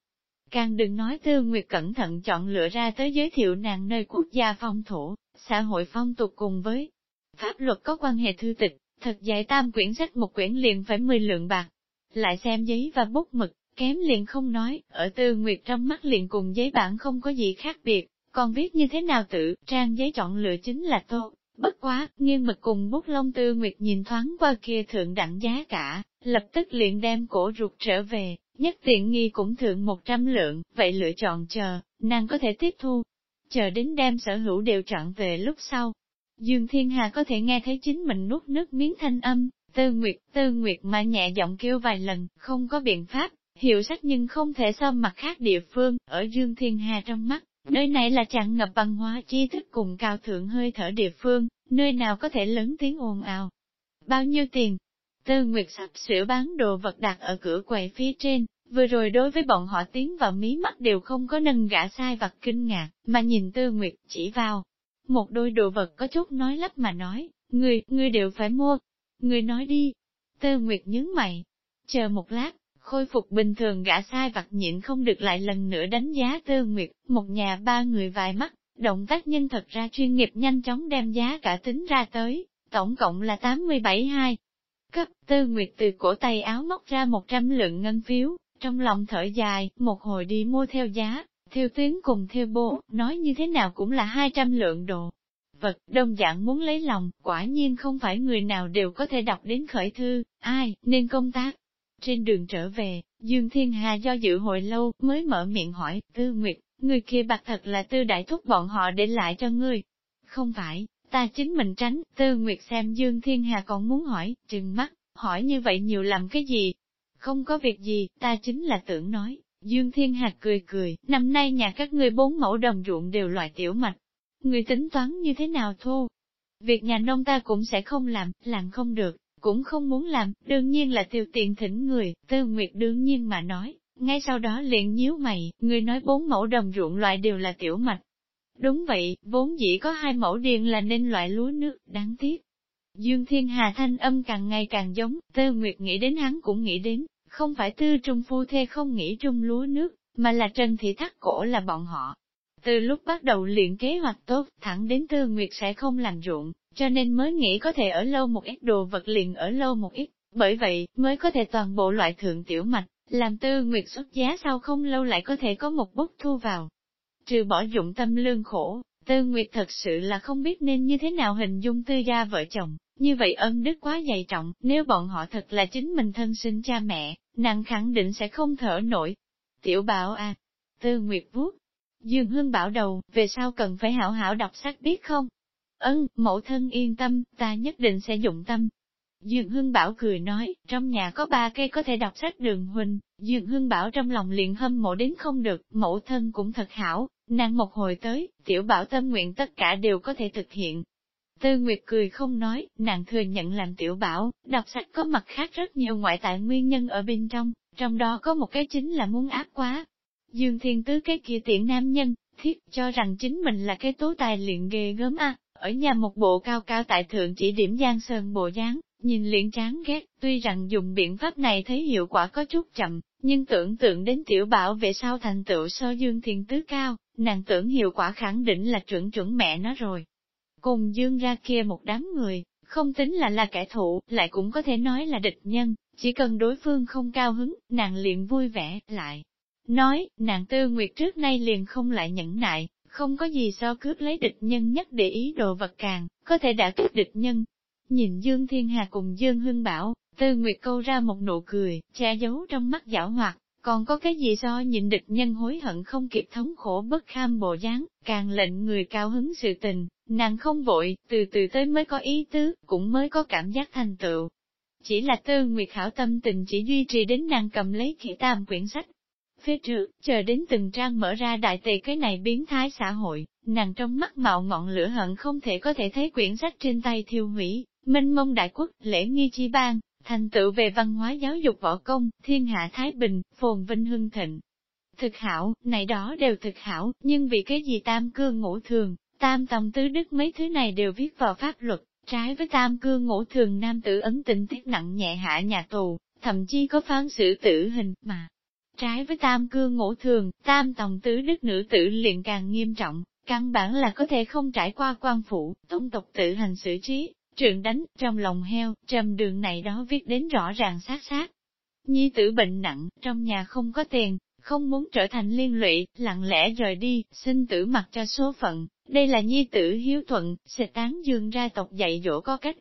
Càng đừng nói tư nguyệt cẩn thận chọn lựa ra tới giới thiệu nàng nơi quốc gia phong thổ, xã hội phong tục cùng với Pháp luật có quan hệ thư tịch, thật dạy tam quyển sách một quyển liền phải 10 lượng bạc. Lại xem giấy và bút mực, kém liền không nói, ở tư nguyệt trong mắt liền cùng giấy bản không có gì khác biệt, còn viết như thế nào tự, trang giấy chọn lựa chính là tốt. Bất quá, nghiêng mực cùng bút lông tư nguyệt nhìn thoáng qua kia thượng đẳng giá cả, lập tức liền đem cổ ruột trở về, nhất tiện nghi cũng thượng 100 lượng, vậy lựa chọn chờ, nàng có thể tiếp thu. Chờ đến đem sở hữu đều chọn về lúc sau, Dương Thiên Hà có thể nghe thấy chính mình nuốt nước miếng thanh âm, tư nguyệt, tư nguyệt mà nhẹ giọng kêu vài lần, không có biện pháp, hiệu sách nhưng không thể so mặt khác địa phương, ở Dương Thiên Hà trong mắt, Nơi này là tràn ngập văn hóa tri thức cùng cao thượng hơi thở địa phương, nơi nào có thể lớn tiếng ồn ào. Bao nhiêu tiền? Tư Nguyệt sắp sửa bán đồ vật đặt ở cửa quầy phía trên, vừa rồi đối với bọn họ tiến vào mí mắt đều không có nâng gã sai vặt kinh ngạc, mà nhìn Tư Nguyệt chỉ vào. Một đôi đồ vật có chút nói lắp mà nói, người, người đều phải mua. Người nói đi. Tơ Nguyệt nhướng mày. Chờ một lát, khôi phục bình thường gã sai vặt nhịn không được lại lần nữa đánh giá Tơ Nguyệt, một nhà ba người vài mắt, động tác nhân thật ra chuyên nghiệp nhanh chóng đem giá cả tính ra tới, tổng cộng là 87 hai. Cấp Tơ Nguyệt từ cổ tay áo móc ra 100 lượng ngân phiếu, trong lòng thở dài, một hồi đi mua theo giá, theo tuyến cùng theo bố nói như thế nào cũng là 200 lượng đồ. Vật, đông dạng muốn lấy lòng, quả nhiên không phải người nào đều có thể đọc đến khởi thư, ai, nên công tác. Trên đường trở về, Dương Thiên Hà do dự hồi lâu, mới mở miệng hỏi, Tư Nguyệt, người kia bạc thật là tư đại thúc bọn họ để lại cho ngươi. Không phải, ta chính mình tránh, Tư Nguyệt xem Dương Thiên Hà còn muốn hỏi, trừng mắt, hỏi như vậy nhiều làm cái gì, không có việc gì, ta chính là tưởng nói. Dương Thiên Hạc cười cười, năm nay nhà các ngươi bốn mẫu đồng ruộng đều loại tiểu mạch. Người tính toán như thế nào thu? Việc nhà nông ta cũng sẽ không làm, làm không được, cũng không muốn làm, đương nhiên là tiêu tiền thỉnh người, tư nguyệt đương nhiên mà nói. Ngay sau đó liền nhíu mày, người nói bốn mẫu đồng ruộng loại đều là tiểu mạch. Đúng vậy, vốn dĩ có hai mẫu điền là nên loại lúa nước, đáng tiếc. Dương Thiên Hà thanh âm càng ngày càng giống, Tư Nguyệt nghĩ đến hắn cũng nghĩ đến, không phải tư trung phu thê không nghĩ trung lúa nước, mà là Trần Thị Thắt Cổ là bọn họ. Từ lúc bắt đầu luyện kế hoạch tốt, thẳng đến Tư Nguyệt sẽ không làm ruộng, cho nên mới nghĩ có thể ở lâu một ít đồ vật liền ở lâu một ít, bởi vậy, mới có thể toàn bộ loại thượng tiểu mạch, làm Tư Nguyệt xuất giá sau không lâu lại có thể có một bút thu vào. Trừ bỏ dụng tâm lương khổ, Tư Nguyệt thật sự là không biết nên như thế nào hình dung tư gia vợ chồng, như vậy ân đức quá dày trọng, nếu bọn họ thật là chính mình thân sinh cha mẹ, nàng khẳng định sẽ không thở nổi. Tiểu bảo à, tư nguyệt vuốt. Dương Hương bảo đầu, về sau cần phải hảo hảo đọc sách biết không? Ân, mẫu thân yên tâm, ta nhất định sẽ dụng tâm. Dương Hương Bảo cười nói, trong nhà có ba cây có thể đọc sách đường huynh, Dương Hương Bảo trong lòng liền hâm mộ đến không được, mẫu thân cũng thật hảo, nàng một hồi tới, tiểu bảo tâm nguyện tất cả đều có thể thực hiện, Tư Nguyệt cười không nói, nàng thừa nhận làm tiểu bảo, đọc sách có mặt khác rất nhiều ngoại tại nguyên nhân ở bên trong, trong đó có một cái chính là muốn ác quá. Dương Thiên Tứ cái kia tiện nam nhân, thiết cho rằng chính mình là cái tố tài luyện ghê gớm a ở nhà một bộ cao cao tại thượng chỉ điểm giang sơn bộ dáng, nhìn liền chán ghét, tuy rằng dùng biện pháp này thấy hiệu quả có chút chậm, nhưng tưởng tượng đến tiểu bảo về sau thành tựu so Dương Thiên Tứ cao, nàng tưởng hiệu quả khẳng định là chuẩn chuẩn mẹ nó rồi. Cùng dương ra kia một đám người, không tính là là kẻ thù, lại cũng có thể nói là địch nhân, chỉ cần đối phương không cao hứng, nàng liền vui vẻ, lại. Nói, nàng tư nguyệt trước nay liền không lại nhẫn nại, không có gì so cướp lấy địch nhân nhất để ý đồ vật càng, có thể đã kích địch nhân. Nhìn Dương Thiên Hà cùng Dương Hưng Bảo, Tư Nguyệt câu ra một nụ cười, che giấu trong mắt giảo hoạt, còn có cái gì do nhịn địch nhân hối hận không kịp thống khổ bất kham bộ dáng, càng lệnh người cao hứng sự tình, nàng không vội, từ từ tới mới có ý tứ, cũng mới có cảm giác thành tựu. Chỉ là tư nguyệt khảo tâm tình chỉ duy trì đến nàng cầm lấy khỉ tam quyển sách. Phía trước, chờ đến từng trang mở ra đại tề cái này biến thái xã hội, nàng trong mắt mạo ngọn lửa hận không thể có thể thấy quyển sách trên tay thiêu hủy, minh mông đại quốc, lễ nghi chi bang thành tựu về văn hóa giáo dục võ công, thiên hạ thái bình, phồn vinh hưng thịnh. Thực hảo, này đó đều thực hảo, nhưng vì cái gì tam cương ngũ thường, tam tòng tứ đức mấy thứ này đều viết vào pháp luật, trái với tam cương ngũ thường nam tử ấn tình tiết nặng nhẹ hạ nhà tù, thậm chí có phán xử tử hình, mà. Trái với tam cương ngũ thường, tam tòng tứ đức nữ tử liền càng nghiêm trọng, căn bản là có thể không trải qua quan phủ, tổng tộc tự hành xử trí, Trượng đánh, trong lòng heo, trầm đường này đó viết đến rõ ràng sát sát. Nhi tử bệnh nặng, trong nhà không có tiền, không muốn trở thành liên lụy, lặng lẽ rời đi, xin tử mặc cho số phận, đây là nhi tử hiếu thuận, sẽ tán dương ra tộc dạy dỗ có cách.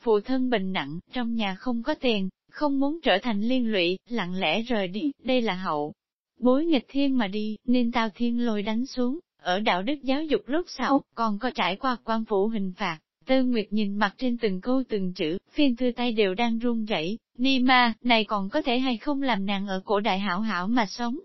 Phụ thân bệnh nặng, trong nhà không có tiền, không muốn trở thành liên lụy, lặng lẽ rời đi, đây là hậu. Bối nghịch thiên mà đi, nên tao thiên lôi đánh xuống, ở đạo đức giáo dục lúc sau, còn có trải qua quan phủ hình phạt, Tư Nguyệt nhìn mặt trên từng câu từng chữ, phiên thư tay đều đang run rẩy. Ni ma, này còn có thể hay không làm nàng ở cổ đại hảo hảo mà sống,